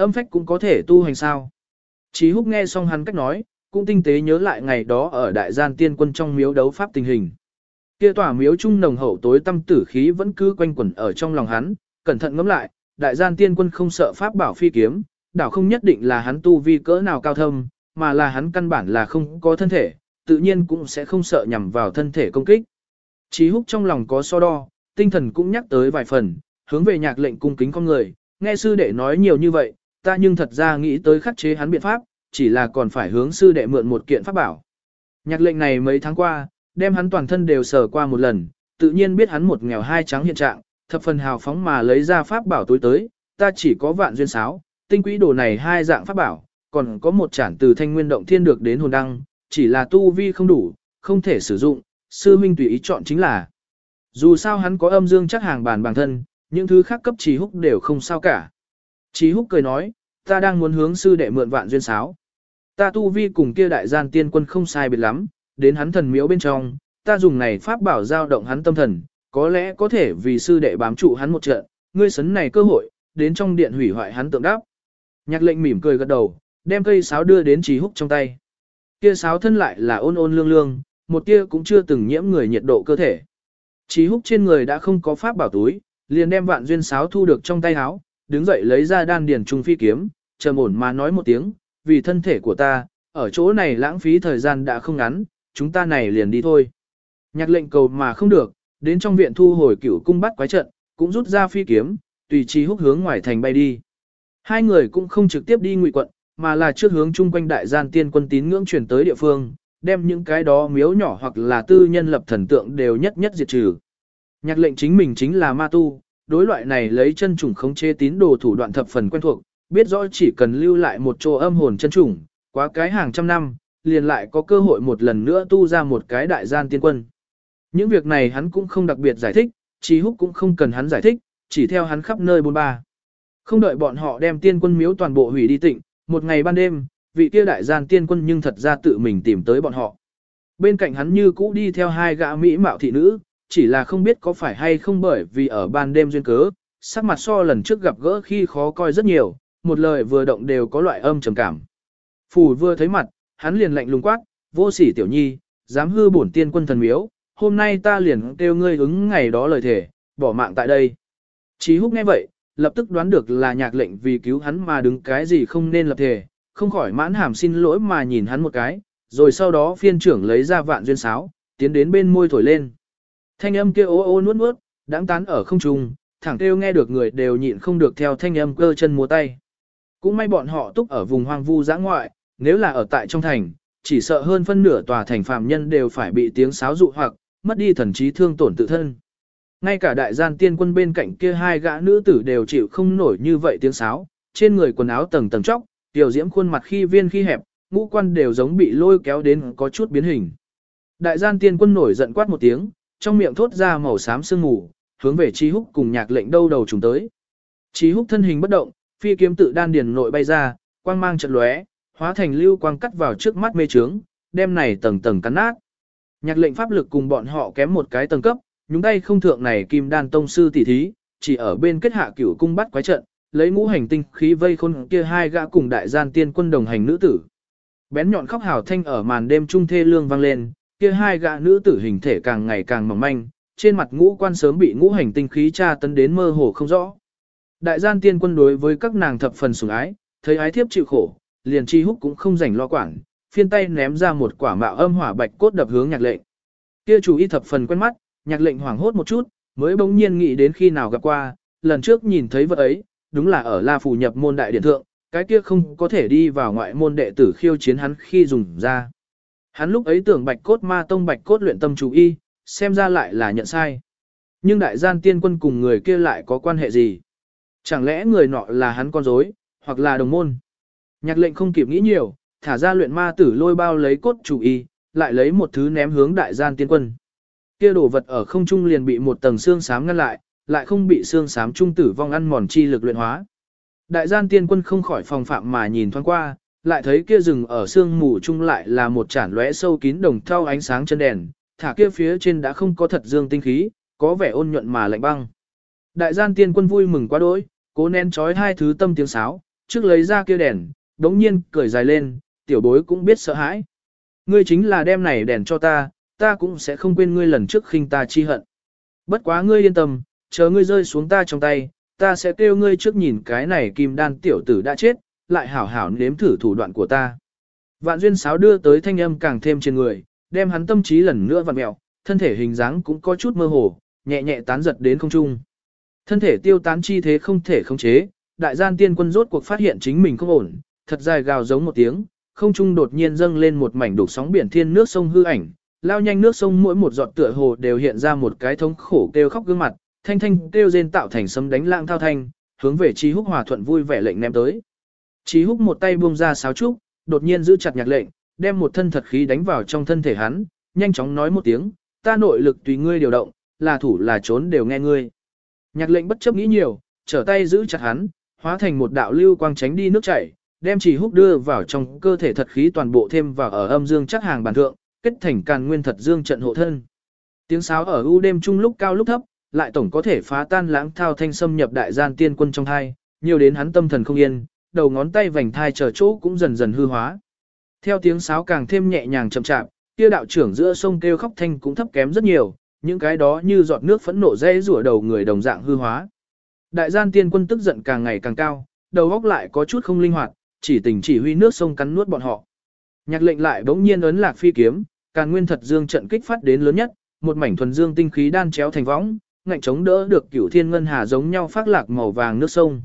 Âm phách cũng có thể tu hành sao. Chí húc nghe xong hắn cách nói, cũng tinh tế nhớ lại ngày đó ở đại gian tiên quân trong miếu đấu pháp tình hình. Kia tỏa miếu trung nồng hậu tối tâm tử khí vẫn cứ quanh quẩn ở trong lòng hắn, cẩn thận ngẫm lại, đại gian tiên quân không sợ pháp bảo phi kiếm, đảo không nhất định là hắn tu vi cỡ nào cao thâm, mà là hắn căn bản là không có thân thể, tự nhiên cũng sẽ không sợ nhằm vào thân thể công kích. Chí húc trong lòng có so đo, tinh thần cũng nhắc tới vài phần, hướng về nhạc lệnh cung kính con người, nghe sư đệ nói nhiều như vậy, ta nhưng thật ra nghĩ tới khắc chế hắn biện pháp, chỉ là còn phải hướng sư đệ mượn một kiện pháp bảo. Nhạc lệnh này mấy tháng qua, đem hắn toàn thân đều sờ qua một lần, tự nhiên biết hắn một nghèo hai trắng hiện trạng, thập phần hào phóng mà lấy ra pháp bảo tối tới, ta chỉ có vạn duyên sáo, tinh quỹ đồ này hai dạng pháp bảo, còn có một chản từ thanh nguyên động thiên được đến hồn đăng, chỉ là tu vi không đủ, không thể sử dụng, sư minh tùy ý chọn chính là. Dù sao hắn có âm dương chắc hàng bàn bản thân, những thứ khác cấp trí húc đều không sao cả. Chí húc cười nói, ta đang muốn hướng sư đệ mượn vạn duyên sáo. Ta tu vi cùng kia đại gian tiên quân không sai biệt lắm, đến hắn thần miếu bên trong, ta dùng này pháp bảo giao động hắn tâm thần, có lẽ có thể vì sư đệ bám trụ hắn một trận, ngươi sấn này cơ hội, đến trong điện hủy hoại hắn tượng đáp. Nhạc lệnh mỉm cười gật đầu, đem cây sáo đưa đến trí húc trong tay. Kia sáo thân lại là ôn ôn lương lương, một tia cũng chưa từng nhiễm người nhiệt độ cơ thể. Trí húc trên người đã không có pháp bảo túi, liền đem vạn duyên sáo thu được trong tay áo, đứng dậy lấy ra đan điền trung phi kiếm, trầm ổn mà nói một tiếng, vì thân thể của ta, ở chỗ này lãng phí thời gian đã không ngắn, chúng ta này liền đi thôi. Nhạc lệnh cầu mà không được, đến trong viện thu hồi cửu cung bắt quái trận, cũng rút ra phi kiếm, tùy trí húc hướng ngoài thành bay đi. Hai người cũng không trực tiếp đi ngụy quận, mà là trước hướng chung quanh đại gian tiên quân tín ngưỡng chuyển tới địa phương, đem những cái đó miếu nhỏ hoặc là tư nhân lập thần tượng đều nhất nhất diệt trừ. Nhạc lệnh chính mình chính là ma tu, đối loại này lấy chân trùng khống chế tín đồ thủ đoạn thập phần quen thuộc, biết rõ chỉ cần lưu lại một chỗ âm hồn chân trùng, quá cái hàng trăm năm, liền lại có cơ hội một lần nữa tu ra một cái đại gian tiên quân. Những việc này hắn cũng không đặc biệt giải thích, Trí Húc cũng không cần hắn giải thích, chỉ theo hắn khắp nơi bôn ba. Không đợi bọn họ đem tiên quân miếu toàn bộ hủy đi tịnh, một ngày ban đêm, vị kia đại gian tiên quân nhưng thật ra tự mình tìm tới bọn họ. Bên cạnh hắn như cũ đi theo hai gã mỹ mạo thị nữ, chỉ là không biết có phải hay không bởi vì ở ban đêm duyên cớ, sắc mặt so lần trước gặp gỡ khi khó coi rất nhiều, một lời vừa động đều có loại âm trầm cảm. Phù vừa thấy mặt, hắn liền lạnh lùng quát, vô sỉ tiểu nhi, dám hư bổn tiên quân thần miếu, hôm nay ta liền kêu ngươi ứng ngày đó lời thể, bỏ mạng tại đây. Chí húc nghe vậy, lập tức đoán được là nhạc lệnh vì cứu hắn mà đứng cái gì không nên lập thể, không khỏi mãn hàm xin lỗi mà nhìn hắn một cái, rồi sau đó phiên trưởng lấy ra vạn duyên sáo, tiến đến bên môi thổi lên. Thanh âm kia ô ô nuốt nuốt, đáng tán ở không trung, thẳng kêu nghe được người đều nhịn không được theo thanh âm cơ chân múa tay. Cũng may bọn họ túc ở vùng hoang vu giã ngoại, nếu là ở tại trong thành, chỉ sợ hơn phân nửa tòa thành phạm nhân đều phải bị tiếng sáo dụ hoặc, mất đi thần trí thương tổn tự thân. Ngay cả đại gian tiên quân bên cạnh kia hai gã nữ tử đều chịu không nổi như vậy tiếng sáo, trên người quần áo tầng tầng chóc, tiểu diễm khuôn mặt khi viên khi hẹp, ngũ quan đều giống bị lôi kéo đến có chút biến hình. Đại gian tiên quân nổi giận quát một tiếng, trong miệng thốt ra màu xám sương mù, hướng về Chi Húc cùng nhạc lệnh đâu đầu trùng tới. Chi Húc thân hình bất động, phi kiếm tự đan điền nội bay ra, quang mang trận lóe, hóa thành lưu quang cắt vào trước mắt mê trướng, đem này tầng tầng cắn nát. Nhạc lệnh pháp lực cùng bọn họ kém một cái tầng cấp, nhúng tay không thượng này kim đan tông sư tỷ thí, chỉ ở bên kết hạ cửu cung bắt quái trận, lấy ngũ hành tinh khí vây khôn kia hai gã cùng đại gian tiên quân đồng hành nữ tử. Bén nhọn khóc hào thanh ở màn đêm trung thê lương vang lên, kia hai gã nữ tử hình thể càng ngày càng mỏng manh, trên mặt ngũ quan sớm bị ngũ hành tinh khí tra tấn đến mơ hồ không rõ. Đại gian tiên quân đối với các nàng thập phần sủng ái, thấy ái thiếp chịu khổ, liền chi húc cũng không rảnh lo quản, phiên tay ném ra một quả mạo âm hỏa bạch cốt đập hướng nhạc lệnh. Kia chủ y thập phần quen mắt, nhạc lệnh hoảng hốt một chút, mới bỗng nhiên nghĩ đến khi nào gặp qua, lần trước nhìn thấy vật ấy, đúng là ở La Phủ nhập môn đại điện thượng, cái kia không có thể đi vào ngoại môn đệ tử khiêu chiến hắn khi dùng ra. Hắn lúc ấy tưởng bạch cốt ma tông bạch cốt luyện tâm chủ y, xem ra lại là nhận sai. Nhưng đại gian tiên quân cùng người kia lại có quan hệ gì? Chẳng lẽ người nọ là hắn con dối, hoặc là đồng môn? Nhạc lệnh không kịp nghĩ nhiều, thả ra luyện ma tử lôi bao lấy cốt chủ y, lại lấy một thứ ném hướng đại gian tiên quân. Kia đồ vật ở không trung liền bị một tầng xương xám ngăn lại, lại không bị xương xám trung tử vong ăn mòn chi lực luyện hóa. Đại gian tiên quân không khỏi phòng phạm mà nhìn thoáng qua, lại thấy kia rừng ở xương mù chung lại là một chản lóe sâu kín đồng thau ánh sáng chân đèn, thả kia phía trên đã không có thật dương tinh khí, có vẻ ôn nhuận mà lạnh băng. Đại gian tiên quân vui mừng quá đỗi, cố nén trói hai thứ tâm tiếng sáo, trước lấy ra kia đèn, đống nhiên cười dài lên, tiểu bối cũng biết sợ hãi. Ngươi chính là đem này đèn cho ta, ta cũng sẽ không quên ngươi lần trước khinh ta chi hận. Bất quá ngươi yên tâm, chờ ngươi rơi xuống ta trong tay, ta sẽ kêu ngươi trước nhìn cái này kim đan tiểu tử đã chết, lại hảo hảo nếm thử thủ đoạn của ta. Vạn duyên sáo đưa tới thanh âm càng thêm trên người, đem hắn tâm trí lần nữa vặn mẹo, thân thể hình dáng cũng có chút mơ hồ, nhẹ nhẹ tán giật đến không trung. Thân thể tiêu tán chi thế không thể khống chế, đại gian tiên quân rốt cuộc phát hiện chính mình không ổn, thật dài gào giống một tiếng, không trung đột nhiên dâng lên một mảnh đục sóng biển thiên nước sông hư ảnh, lao nhanh nước sông mỗi một giọt tựa hồ đều hiện ra một cái thống khổ kêu khóc gương mặt, thanh thanh kêu rên tạo thành sấm đánh lãng thao thanh, hướng về chi Húc hòa thuận vui vẻ lệnh ném tới. Chí Húc một tay buông ra sáo trúc, đột nhiên giữ chặt nhạc lệnh, đem một thân thật khí đánh vào trong thân thể hắn, nhanh chóng nói một tiếng, ta nội lực tùy ngươi điều động, là thủ là trốn đều nghe ngươi. Nhạc lệnh bất chấp nghĩ nhiều, trở tay giữ chặt hắn, hóa thành một đạo lưu quang tránh đi nước chảy, đem chỉ húc đưa vào trong cơ thể thật khí toàn bộ thêm vào ở âm dương chắc hàng bản thượng, kết thành càn nguyên thật dương trận hộ thân. Tiếng sáo ở u đêm trung lúc cao lúc thấp, lại tổng có thể phá tan lãng thao thanh xâm nhập đại gian tiên quân trong hai, nhiều đến hắn tâm thần không yên, đầu ngón tay vành thai chờ chỗ cũng dần dần hư hóa. Theo tiếng sáo càng thêm nhẹ nhàng chậm chạp, kia đạo trưởng giữa sông kêu khóc thanh cũng thấp kém rất nhiều, những cái đó như giọt nước phẫn nộ dây rủa đầu người đồng dạng hư hóa. Đại gian tiên quân tức giận càng ngày càng cao, đầu óc lại có chút không linh hoạt, chỉ tình chỉ huy nước sông cắn nuốt bọn họ. Nhạc lệnh lại bỗng nhiên ấn lạc phi kiếm, càng nguyên thật dương trận kích phát đến lớn nhất, một mảnh thuần dương tinh khí đan chéo thành võng, ngạnh chống đỡ được cửu thiên ngân hà giống nhau phát lạc màu vàng nước sông.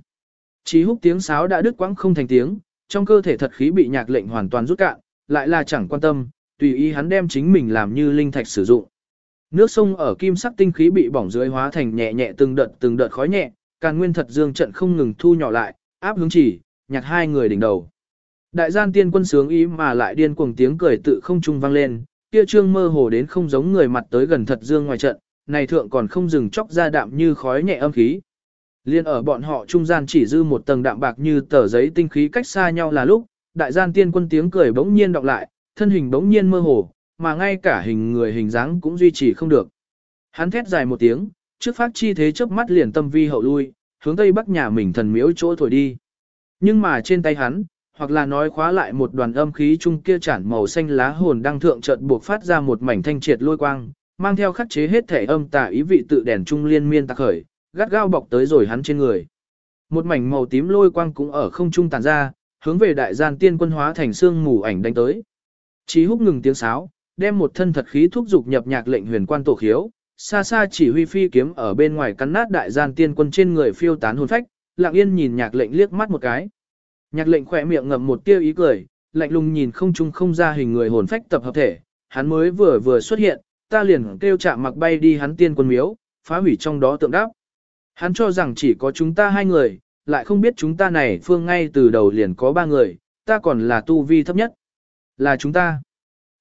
Chí húc tiếng sáo đã đứt quãng không thành tiếng, trong cơ thể thật khí bị nhạc lệnh hoàn toàn rút cạn, lại là chẳng quan tâm, tùy ý hắn đem chính mình làm như linh thạch sử dụng. Nước sông ở kim sắc tinh khí bị bỏng dưới hóa thành nhẹ nhẹ từng đợt từng đợt khói nhẹ, càng nguyên thật dương trận không ngừng thu nhỏ lại, áp hướng chỉ, nhạc hai người đỉnh đầu. Đại gian tiên quân sướng ý mà lại điên cuồng tiếng cười tự không trung vang lên, kia trương mơ hồ đến không giống người mặt tới gần thật dương ngoài trận, này thượng còn không dừng chóc ra đạm như khói nhẹ âm khí. Liên ở bọn họ trung gian chỉ dư một tầng đạm bạc như tờ giấy tinh khí cách xa nhau là lúc, đại gian tiên quân tiếng cười bỗng nhiên đọc lại, thân hình bỗng nhiên mơ hồ, mà ngay cả hình người hình dáng cũng duy trì không được. Hắn thét dài một tiếng, trước phát chi thế chớp mắt liền tâm vi hậu lui, hướng tây bắc nhà mình thần miếu chỗ thổi đi. Nhưng mà trên tay hắn, hoặc là nói khóa lại một đoàn âm khí chung kia chản màu xanh lá hồn đang thượng chợt buộc phát ra một mảnh thanh triệt lôi quang, mang theo khắc chế hết thể âm tà ý vị tự đèn trung liên miên tạc khởi, gắt gao bọc tới rồi hắn trên người. Một mảnh màu tím lôi quang cũng ở không trung tàn ra, hướng về đại gian tiên quân hóa thành xương mù ảnh đánh tới. Chí húc ngừng tiếng sáo, đem một thân thật khí thúc dục nhập nhạc lệnh huyền quan tổ khiếu, xa xa chỉ huy phi kiếm ở bên ngoài cắn nát đại gian tiên quân trên người phiêu tán hồn phách, lặng yên nhìn nhạc lệnh liếc mắt một cái. Nhạc lệnh khỏe miệng ngậm một tia ý cười, lạnh lùng nhìn không trung không ra hình người hồn phách tập hợp thể, hắn mới vừa vừa xuất hiện, ta liền kêu chạm mặc bay đi hắn tiên quân miếu, phá hủy trong đó tượng đáp. Hắn cho rằng chỉ có chúng ta hai người, lại không biết chúng ta này phương ngay từ đầu liền có ba người, ta còn là tu vi thấp nhất. Là chúng ta.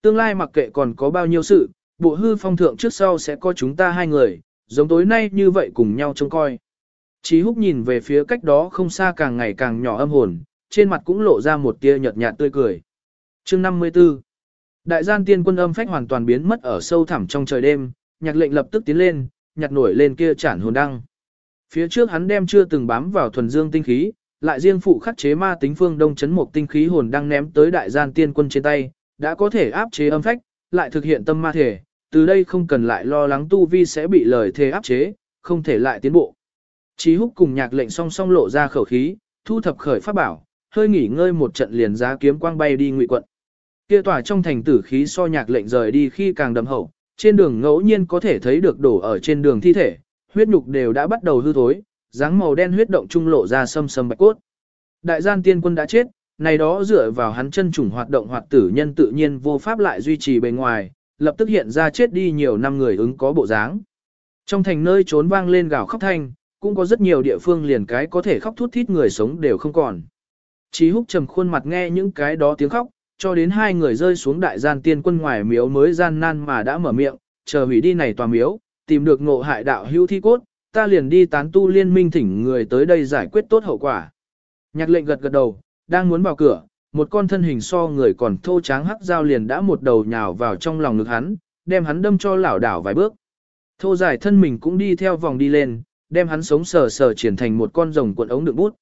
Tương lai mặc kệ còn có bao nhiêu sự, bộ hư phong thượng trước sau sẽ có chúng ta hai người, giống tối nay như vậy cùng nhau trông coi. Chí húc nhìn về phía cách đó không xa càng ngày càng nhỏ âm hồn, trên mặt cũng lộ ra một tia nhợt nhạt tươi cười. Chương 54 Đại gian tiên quân âm phách hoàn toàn biến mất ở sâu thẳm trong trời đêm, nhạc lệnh lập tức tiến lên, nhặt nổi lên kia chản hồn đăng. Phía trước hắn đem chưa từng bám vào thuần dương tinh khí, lại riêng phụ khắc chế ma tính phương đông chấn một tinh khí hồn đang ném tới đại gian tiên quân trên tay, đã có thể áp chế âm phách, lại thực hiện tâm ma thể, từ đây không cần lại lo lắng tu vi sẽ bị lời thề áp chế, không thể lại tiến bộ. Chí húc cùng nhạc lệnh song song lộ ra khẩu khí, thu thập khởi pháp bảo, hơi nghỉ ngơi một trận liền giá kiếm quang bay đi ngụy quận. Kia tỏa trong thành tử khí so nhạc lệnh rời đi khi càng đậm hậu, trên đường ngẫu nhiên có thể thấy được đổ ở trên đường thi thể, huyết nhục đều đã bắt đầu hư thối, dáng màu đen huyết động trung lộ ra sâm sâm bạch cốt. Đại gian tiên quân đã chết, này đó dựa vào hắn chân trùng hoạt động hoạt tử nhân tự nhiên vô pháp lại duy trì bề ngoài, lập tức hiện ra chết đi nhiều năm người ứng có bộ dáng. Trong thành nơi trốn vang lên gào khóc thanh, cũng có rất nhiều địa phương liền cái có thể khóc thút thít người sống đều không còn. Chí húc trầm khuôn mặt nghe những cái đó tiếng khóc, cho đến hai người rơi xuống đại gian tiên quân ngoài miếu mới gian nan mà đã mở miệng, chờ hủy đi này tòa miếu, tìm được ngộ hại đạo hữu thi cốt, ta liền đi tán tu liên minh thỉnh người tới đây giải quyết tốt hậu quả. Nhạc lệnh gật gật đầu, đang muốn vào cửa, một con thân hình so người còn thô tráng hắc dao liền đã một đầu nhào vào trong lòng ngực hắn, đem hắn đâm cho lảo đảo vài bước. Thô dài thân mình cũng đi theo vòng đi lên, đem hắn sống sờ sờ triển thành một con rồng cuộn ống đựng bút.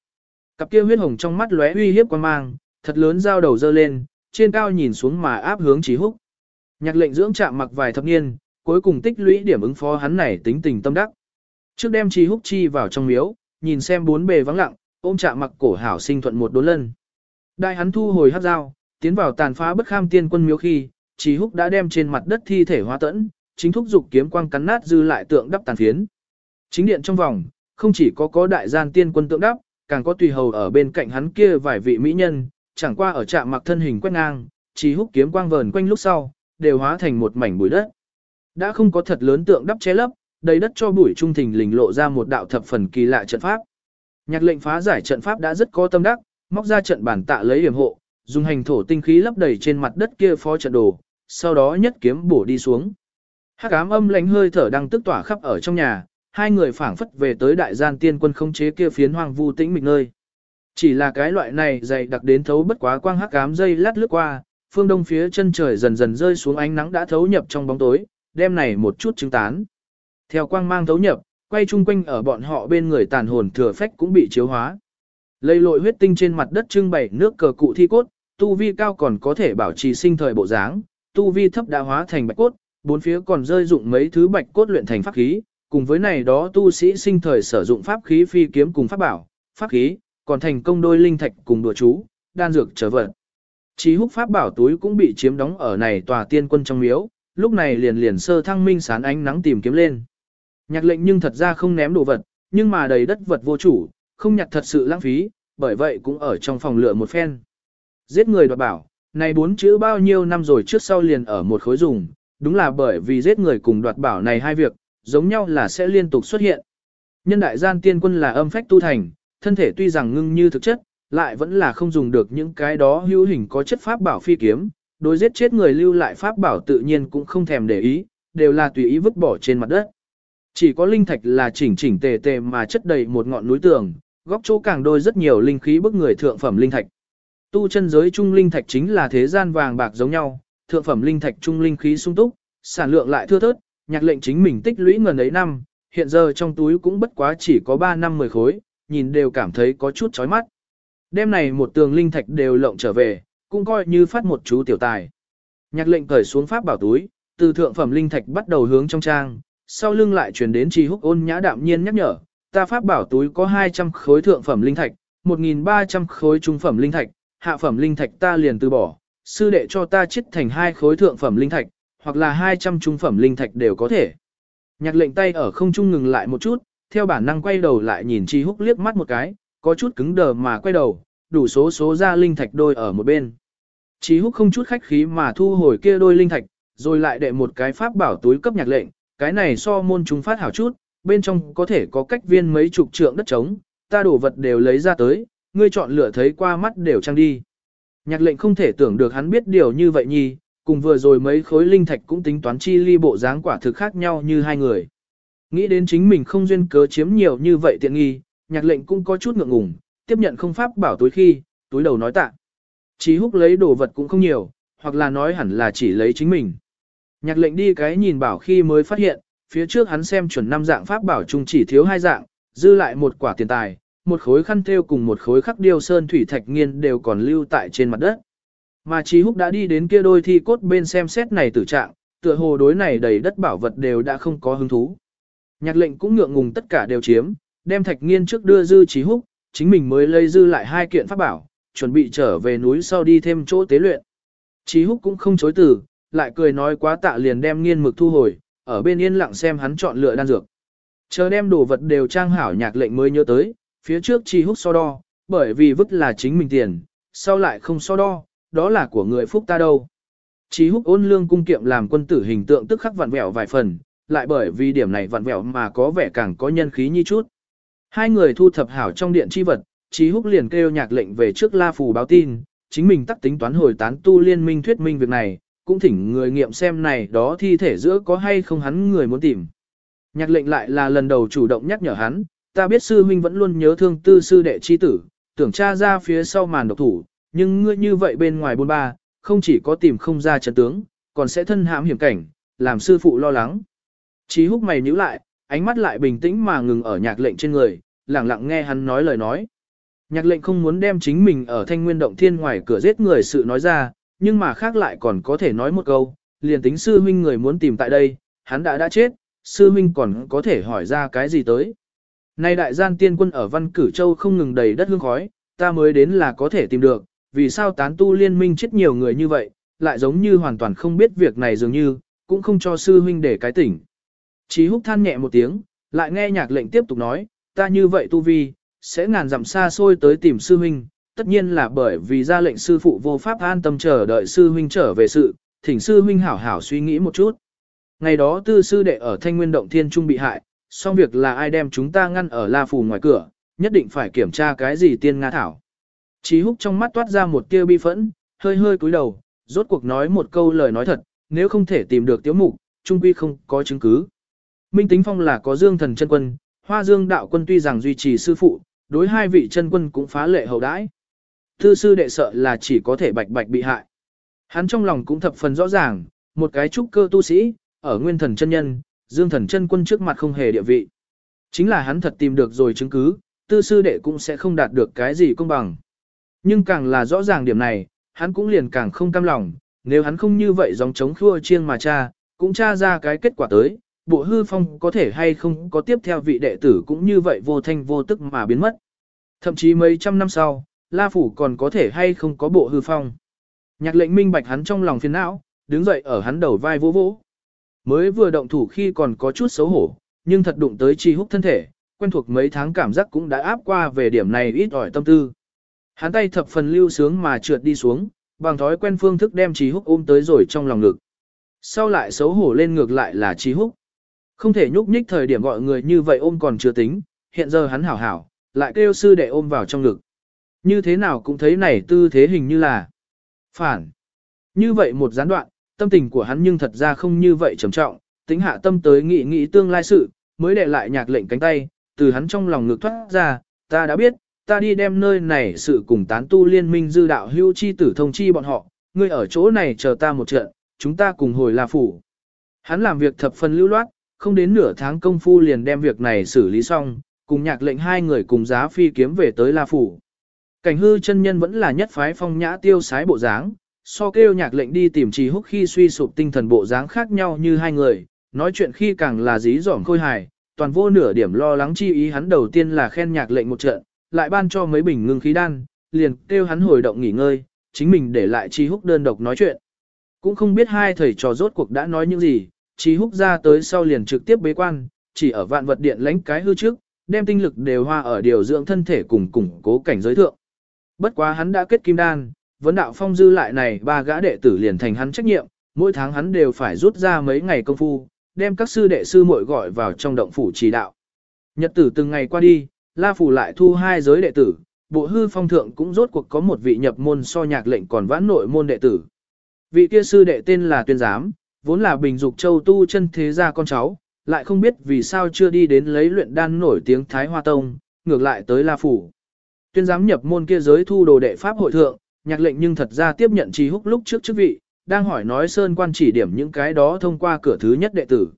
Cặp kia huyết hồng trong mắt lóe uy hiếp quan mang, thật lớn dao đầu dơ lên, trên cao nhìn xuống mà áp hướng chí Húc. Nhạc lệnh dưỡng chạm mặc vài thập niên, cuối cùng tích lũy điểm ứng phó hắn này tính tình tâm đắc. Trước đem chi Húc chi vào trong miếu, nhìn xem bốn bề vắng lặng, ôm chạm mặc cổ hảo sinh thuận một đốn lân. Đại hắn thu hồi hát dao, tiến vào tàn phá bất kham tiên quân miếu khi, chi Húc đã đem trên mặt đất thi thể hóa tẫn, chính thúc dục kiếm quang cắn nát dư lại tượng đắp tàn phiến. Chính điện trong vòng, không chỉ có có đại gian tiên quân tượng đắp, càng có tùy hầu ở bên cạnh hắn kia vài vị mỹ nhân, chẳng qua ở trạm mặc thân hình quét ngang, chỉ húc kiếm quang vờn quanh lúc sau, đều hóa thành một mảnh bụi đất. Đã không có thật lớn tượng đắp che lấp, đầy đất cho bụi trung thình lình lộ ra một đạo thập phần kỳ lạ trận pháp. Nhạc lệnh phá giải trận pháp đã rất có tâm đắc, móc ra trận bản tạ lấy điểm hộ, dùng hành thổ tinh khí lấp đầy trên mặt đất kia phó trận đồ, sau đó nhất kiếm bổ đi xuống. Hắc ám âm lãnh hơi thở đang tức tỏa khắp ở trong nhà, hai người phảng phất về tới đại gian tiên quân không chế kia phiến hoang vu tĩnh mịch nơi. Chỉ là cái loại này dày đặc đến thấu bất quá quang hắc ám dây lát lướt qua, phương đông phía chân trời dần dần rơi xuống ánh nắng đã thấu nhập trong bóng tối, đêm này một chút chứng tán. Theo quang mang thấu nhập, quay chung quanh ở bọn họ bên người tàn hồn thừa phách cũng bị chiếu hóa. Lây lội huyết tinh trên mặt đất trưng bày nước cờ cụ thi cốt, tu vi cao còn có thể bảo trì sinh thời bộ dáng, tu vi thấp đã hóa thành bạch cốt, bốn phía còn rơi dụng mấy thứ bạch cốt luyện thành pháp khí, cùng với này đó tu sĩ sinh thời sử dụng pháp khí phi kiếm cùng pháp bảo, pháp khí, còn thành công đôi linh thạch cùng đùa chú, đan dược trở vật. Chí húc pháp bảo túi cũng bị chiếm đóng ở này tòa tiên quân trong miếu, lúc này liền liền sơ thăng minh sán ánh nắng tìm kiếm lên. Nhạc lệnh nhưng thật ra không ném đồ vật, nhưng mà đầy đất vật vô chủ, không nhặt thật sự lãng phí, bởi vậy cũng ở trong phòng lựa một phen. Giết người đoạt bảo, này bốn chữ bao nhiêu năm rồi trước sau liền ở một khối dùng, đúng là bởi vì giết người cùng đoạt bảo này hai việc, giống nhau là sẽ liên tục xuất hiện. Nhân đại gian tiên quân là âm phách tu thành, thân thể tuy rằng ngưng như thực chất, lại vẫn là không dùng được những cái đó hữu hình có chất pháp bảo phi kiếm, đối giết chết người lưu lại pháp bảo tự nhiên cũng không thèm để ý, đều là tùy ý vứt bỏ trên mặt đất. Chỉ có linh thạch là chỉnh chỉnh tề tề mà chất đầy một ngọn núi tường, góc chỗ càng đôi rất nhiều linh khí bức người thượng phẩm linh thạch. Tu chân giới trung linh thạch chính là thế gian vàng bạc giống nhau, thượng phẩm linh thạch trung linh khí sung túc, sản lượng lại thưa thớt, nhạc lệnh chính mình tích lũy ngần ấy năm, hiện giờ trong túi cũng bất quá chỉ có 3 năm 10 khối, nhìn đều cảm thấy có chút chói mắt. Đêm này một tường linh thạch đều lộng trở về, cũng coi như phát một chú tiểu tài. Nhạc lệnh cởi xuống pháp bảo túi, từ thượng phẩm linh thạch bắt đầu hướng trong trang, sau lưng lại truyền đến trì húc ôn nhã đạm nhiên nhắc nhở, ta pháp bảo túi có 200 khối thượng phẩm linh thạch, 1.300 khối trung phẩm linh thạch, hạ phẩm linh thạch ta liền từ bỏ, sư đệ cho ta chết thành hai khối thượng phẩm linh thạch, hoặc là 200 trung phẩm linh thạch đều có thể. Nhạc lệnh tay ở không trung ngừng lại một chút, theo bản năng quay đầu lại nhìn Chi Húc liếc mắt một cái, có chút cứng đờ mà quay đầu, đủ số số ra linh thạch đôi ở một bên. Chí Húc không chút khách khí mà thu hồi kia đôi linh thạch, rồi lại đệ một cái pháp bảo túi cấp nhạc lệnh, cái này so môn chúng phát hảo chút, bên trong có thể có cách viên mấy chục trượng đất trống, ta đổ vật đều lấy ra tới, ngươi chọn lựa thấy qua mắt đều trang đi. Nhạc lệnh không thể tưởng được hắn biết điều như vậy nhi, cùng vừa rồi mấy khối linh thạch cũng tính toán chi ly bộ dáng quả thực khác nhau như hai người. Nghĩ đến chính mình không duyên cớ chiếm nhiều như vậy tiện nghi, nhạc lệnh cũng có chút ngượng ngùng, tiếp nhận không pháp bảo túi khi, túi đầu nói tạ. Chí húc lấy đồ vật cũng không nhiều, hoặc là nói hẳn là chỉ lấy chính mình. Nhạc lệnh đi cái nhìn bảo khi mới phát hiện, phía trước hắn xem chuẩn năm dạng pháp bảo chung chỉ thiếu hai dạng, dư lại một quả tiền tài, một khối khăn thêu cùng một khối khắc điêu sơn thủy thạch nghiên đều còn lưu tại trên mặt đất. Mà Trí Húc đã đi đến kia đôi thi cốt bên xem xét này tử trạng, tựa hồ đối này đầy đất bảo vật đều đã không có hứng thú. Nhạc lệnh cũng ngượng ngùng tất cả đều chiếm, đem thạch nghiên trước đưa dư Trí Húc, chính mình mới lấy dư lại hai kiện pháp bảo, chuẩn bị trở về núi sau đi thêm chỗ tế luyện. Trí Húc cũng không chối từ, lại cười nói quá tạ liền đem nghiên mực thu hồi, ở bên yên lặng xem hắn chọn lựa đan dược. Chờ đem đồ vật đều trang hảo nhạc lệnh mới nhớ tới, phía trước Trí Húc so đo, bởi vì vứt là chính mình tiền, sau lại không so đo, đó là của người phúc ta đâu. Chí húc ôn lương cung kiệm làm quân tử hình tượng tức khắc vặn vẹo vài phần, lại bởi vì điểm này vặn vẹo mà có vẻ càng có nhân khí như chút. Hai người thu thập hảo trong điện chi vật, Chí húc liền kêu nhạc lệnh về trước La Phù báo tin, chính mình tắc tính toán hồi tán tu liên minh thuyết minh việc này, cũng thỉnh người nghiệm xem này đó thi thể giữa có hay không hắn người muốn tìm. Nhạc lệnh lại là lần đầu chủ động nhắc nhở hắn, ta biết sư huynh vẫn luôn nhớ thương tư sư đệ chi tử, tưởng tra ra phía sau màn độc thủ, nhưng ngươi như vậy bên ngoài bôn ba, không chỉ có tìm không ra trận tướng, còn sẽ thân hãm hiểm cảnh, làm sư phụ lo lắng. Chí húc mày nhíu lại, ánh mắt lại bình tĩnh mà ngừng ở nhạc lệnh trên người, lặng lặng nghe hắn nói lời nói. Nhạc lệnh không muốn đem chính mình ở thanh nguyên động thiên ngoài cửa giết người sự nói ra, nhưng mà khác lại còn có thể nói một câu, liền tính sư huynh người muốn tìm tại đây, hắn đã đã chết, sư huynh còn có thể hỏi ra cái gì tới. Nay đại gian tiên quân ở văn cử châu không ngừng đầy đất hương khói, ta mới đến là có thể tìm được, vì sao tán tu liên minh chết nhiều người như vậy, lại giống như hoàn toàn không biết việc này dường như, cũng không cho sư huynh để cái tỉnh. Chí húc than nhẹ một tiếng, lại nghe nhạc lệnh tiếp tục nói, ta như vậy tu vi, sẽ ngàn dặm xa xôi tới tìm sư huynh, tất nhiên là bởi vì ra lệnh sư phụ vô pháp an tâm chờ đợi sư huynh trở về sự, thỉnh sư huynh hảo hảo suy nghĩ một chút. Ngày đó tư sư đệ ở thanh nguyên động thiên trung bị hại, xong việc là ai đem chúng ta ngăn ở la phù ngoài cửa, nhất định phải kiểm tra cái gì tiên nga thảo. Chí húc trong mắt toát ra một tia bi phẫn, hơi hơi cúi đầu, rốt cuộc nói một câu lời nói thật, nếu không thể tìm được tiếu mục, trung quy không có chứng cứ. Minh Tính Phong là có dương thần chân quân, hoa dương đạo quân tuy rằng duy trì sư phụ, đối hai vị chân quân cũng phá lệ hậu đãi. Thư sư đệ sợ là chỉ có thể bạch bạch bị hại. Hắn trong lòng cũng thập phần rõ ràng, một cái trúc cơ tu sĩ, ở nguyên thần chân nhân, dương thần chân quân trước mặt không hề địa vị. Chính là hắn thật tìm được rồi chứng cứ, tư sư đệ cũng sẽ không đạt được cái gì công bằng. Nhưng càng là rõ ràng điểm này, hắn cũng liền càng không cam lòng, nếu hắn không như vậy dòng chống khua chiêng mà cha, cũng tra ra cái kết quả tới, bộ hư phong có thể hay không có tiếp theo vị đệ tử cũng như vậy vô thanh vô tức mà biến mất. Thậm chí mấy trăm năm sau, La Phủ còn có thể hay không có bộ hư phong. Nhạc lệnh minh bạch hắn trong lòng phiền não, đứng dậy ở hắn đầu vai vỗ vỗ. Mới vừa động thủ khi còn có chút xấu hổ, nhưng thật đụng tới chi húc thân thể, quen thuộc mấy tháng cảm giác cũng đã áp qua về điểm này ít ỏi tâm tư. Hắn tay thập phần lưu sướng mà trượt đi xuống, bằng thói quen phương thức đem trí húc ôm tới rồi trong lòng ngực. Sau lại xấu hổ lên ngược lại là trí húc. Không thể nhúc nhích thời điểm gọi người như vậy ôm còn chưa tính, hiện giờ hắn hảo hảo, lại kêu sư đệ ôm vào trong ngực. Như thế nào cũng thấy này tư thế hình như là phản. Như vậy một gián đoạn, tâm tình của hắn nhưng thật ra không như vậy trầm trọng, tính hạ tâm tới nghĩ nghĩ tương lai sự, mới để lại nhạc lệnh cánh tay, từ hắn trong lòng ngực thoát ra, ta đã biết, ta đi đem nơi này sự cùng tán tu liên minh dư đạo hưu chi tử thông chi bọn họ, ngươi ở chỗ này chờ ta một trận, chúng ta cùng hồi là Phủ. Hắn làm việc thập phần lưu loát, không đến nửa tháng công phu liền đem việc này xử lý xong, cùng nhạc lệnh hai người cùng giá phi kiếm về tới La Phủ. Cảnh hư chân nhân vẫn là nhất phái phong nhã tiêu sái bộ dáng, so kêu nhạc lệnh đi tìm trì húc khi suy sụp tinh thần bộ dáng khác nhau như hai người, nói chuyện khi càng là dí dỏm khôi hài, toàn vô nửa điểm lo lắng chi ý hắn đầu tiên là khen nhạc lệnh một trận, lại ban cho mấy bình ngưng khí đan, liền kêu hắn hồi động nghỉ ngơi, chính mình để lại Chi Húc đơn độc nói chuyện. Cũng không biết hai thầy trò rốt cuộc đã nói những gì, Chi Húc ra tới sau liền trực tiếp bế quan, chỉ ở vạn vật điện lánh cái hư trước, đem tinh lực đều hoa ở điều dưỡng thân thể cùng củng cố cảnh giới thượng. Bất quá hắn đã kết kim đan, vấn đạo phong dư lại này ba gã đệ tử liền thành hắn trách nhiệm, mỗi tháng hắn đều phải rút ra mấy ngày công phu, đem các sư đệ sư muội gọi vào trong động phủ chỉ đạo. Nhật tử từng ngày qua đi, La Phủ lại thu hai giới đệ tử, bộ hư phong thượng cũng rốt cuộc có một vị nhập môn so nhạc lệnh còn vãn nội môn đệ tử. Vị kia sư đệ tên là Tuyên Giám, vốn là Bình Dục Châu tu chân thế gia con cháu, lại không biết vì sao chưa đi đến lấy luyện đan nổi tiếng Thái Hoa Tông, ngược lại tới La Phủ. Tuyên Giám nhập môn kia giới thu đồ đệ Pháp hội thượng, nhạc lệnh nhưng thật ra tiếp nhận trì húc lúc trước chức vị, đang hỏi nói Sơn quan chỉ điểm những cái đó thông qua cửa thứ nhất đệ tử.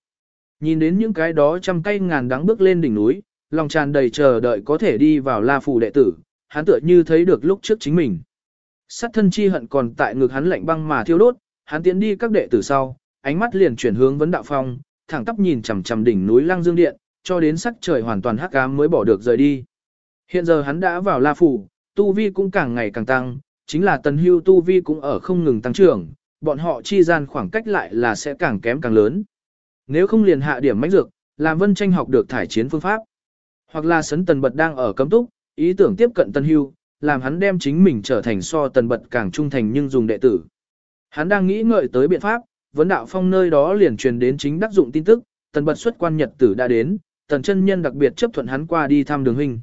Nhìn đến những cái đó trăm cây ngàn đắng bước lên đỉnh núi, lòng tràn đầy chờ đợi có thể đi vào La Phủ đệ tử, hắn tựa như thấy được lúc trước chính mình. Sát thân chi hận còn tại ngực hắn lạnh băng mà thiêu đốt, hắn tiến đi các đệ tử sau, ánh mắt liền chuyển hướng vấn đạo phong, thẳng tắp nhìn chằm chằm đỉnh núi Lăng Dương Điện, cho đến sắc trời hoàn toàn hắc ám mới bỏ được rời đi. Hiện giờ hắn đã vào La Phủ, tu vi cũng càng ngày càng tăng, chính là tần hưu tu vi cũng ở không ngừng tăng trưởng, bọn họ chi gian khoảng cách lại là sẽ càng kém càng lớn. Nếu không liền hạ điểm mãnh dược, làm vân tranh học được thải chiến phương pháp. Hoặc là sấn tần bật đang ở cấm túc, ý tưởng tiếp cận Tần hưu, làm hắn đem chính mình trở thành so tần bật càng trung thành nhưng dùng đệ tử. Hắn đang nghĩ ngợi tới biện pháp, vấn đạo phong nơi đó liền truyền đến chính đắc dụng tin tức, tần bật xuất quan nhật tử đã đến, tần chân nhân đặc biệt chấp thuận hắn qua đi thăm đường huynh.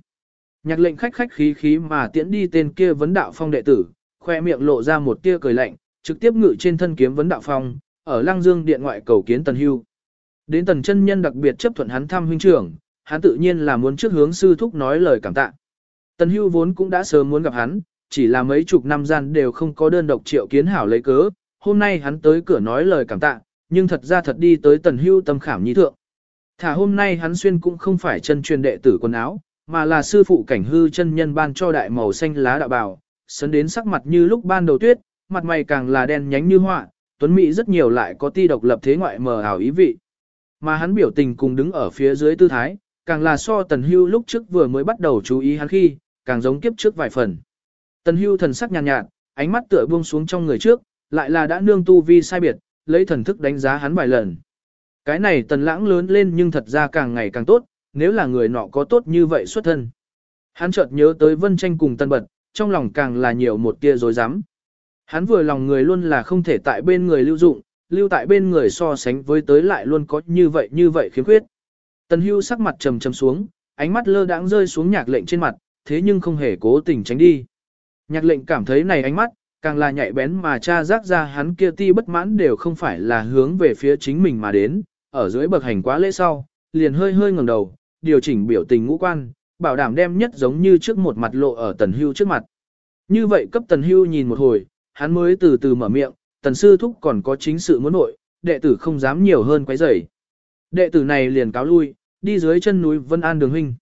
Nhạc lệnh khách khách khí khí mà tiễn đi tên kia vấn đạo phong đệ tử, khoe miệng lộ ra một tia cười lạnh, trực tiếp ngự trên thân kiếm vấn đạo phong, ở lăng dương điện ngoại cầu kiến tần hưu. Đến tần chân nhân đặc biệt chấp thuận hắn thăm huynh trưởng, hắn tự nhiên là muốn trước hướng sư thúc nói lời cảm tạ. Tần hưu vốn cũng đã sớm muốn gặp hắn, chỉ là mấy chục năm gian đều không có đơn độc triệu kiến hảo lấy cớ, hôm nay hắn tới cửa nói lời cảm tạ, nhưng thật ra thật đi tới tần hưu tâm khảm nhi thượng. Thả hôm nay hắn xuyên cũng không phải chân truyền đệ tử quần áo, mà là sư phụ cảnh hư chân nhân ban cho đại màu xanh lá đạo bào, sấn đến sắc mặt như lúc ban đầu tuyết, mặt mày càng là đen nhánh như họa, tuấn mỹ rất nhiều lại có ti độc lập thế ngoại mờ ảo ý vị. Mà hắn biểu tình cùng đứng ở phía dưới tư thái, càng là so tần hưu lúc trước vừa mới bắt đầu chú ý hắn khi, càng giống kiếp trước vài phần. Tần hưu thần sắc nhàn nhạt, nhạt, ánh mắt tựa buông xuống trong người trước, lại là đã nương tu vi sai biệt, lấy thần thức đánh giá hắn vài lần. Cái này tần lãng lớn lên nhưng thật ra càng ngày càng tốt, nếu là người nọ có tốt như vậy xuất thân. Hắn chợt nhớ tới vân tranh cùng tân bật, trong lòng càng là nhiều một tia dối rắm Hắn vừa lòng người luôn là không thể tại bên người lưu dụng, lưu tại bên người so sánh với tới lại luôn có như vậy như vậy khiếm khuyết. Tần hưu sắc mặt trầm trầm xuống, ánh mắt lơ đãng rơi xuống nhạc lệnh trên mặt, thế nhưng không hề cố tình tránh đi. Nhạc lệnh cảm thấy này ánh mắt, càng là nhạy bén mà cha rác ra hắn kia ti bất mãn đều không phải là hướng về phía chính mình mà đến, ở dưới bậc hành quá lễ sau, liền hơi hơi ngẩng đầu, điều chỉnh biểu tình ngũ quan, bảo đảm đem nhất giống như trước một mặt lộ ở tần hưu trước mặt. Như vậy cấp tần hưu nhìn một hồi, hắn mới từ từ mở miệng, tần sư thúc còn có chính sự muốn nội, đệ tử không dám nhiều hơn quấy rầy. Đệ tử này liền cáo lui, đi dưới chân núi Vân An đường huynh.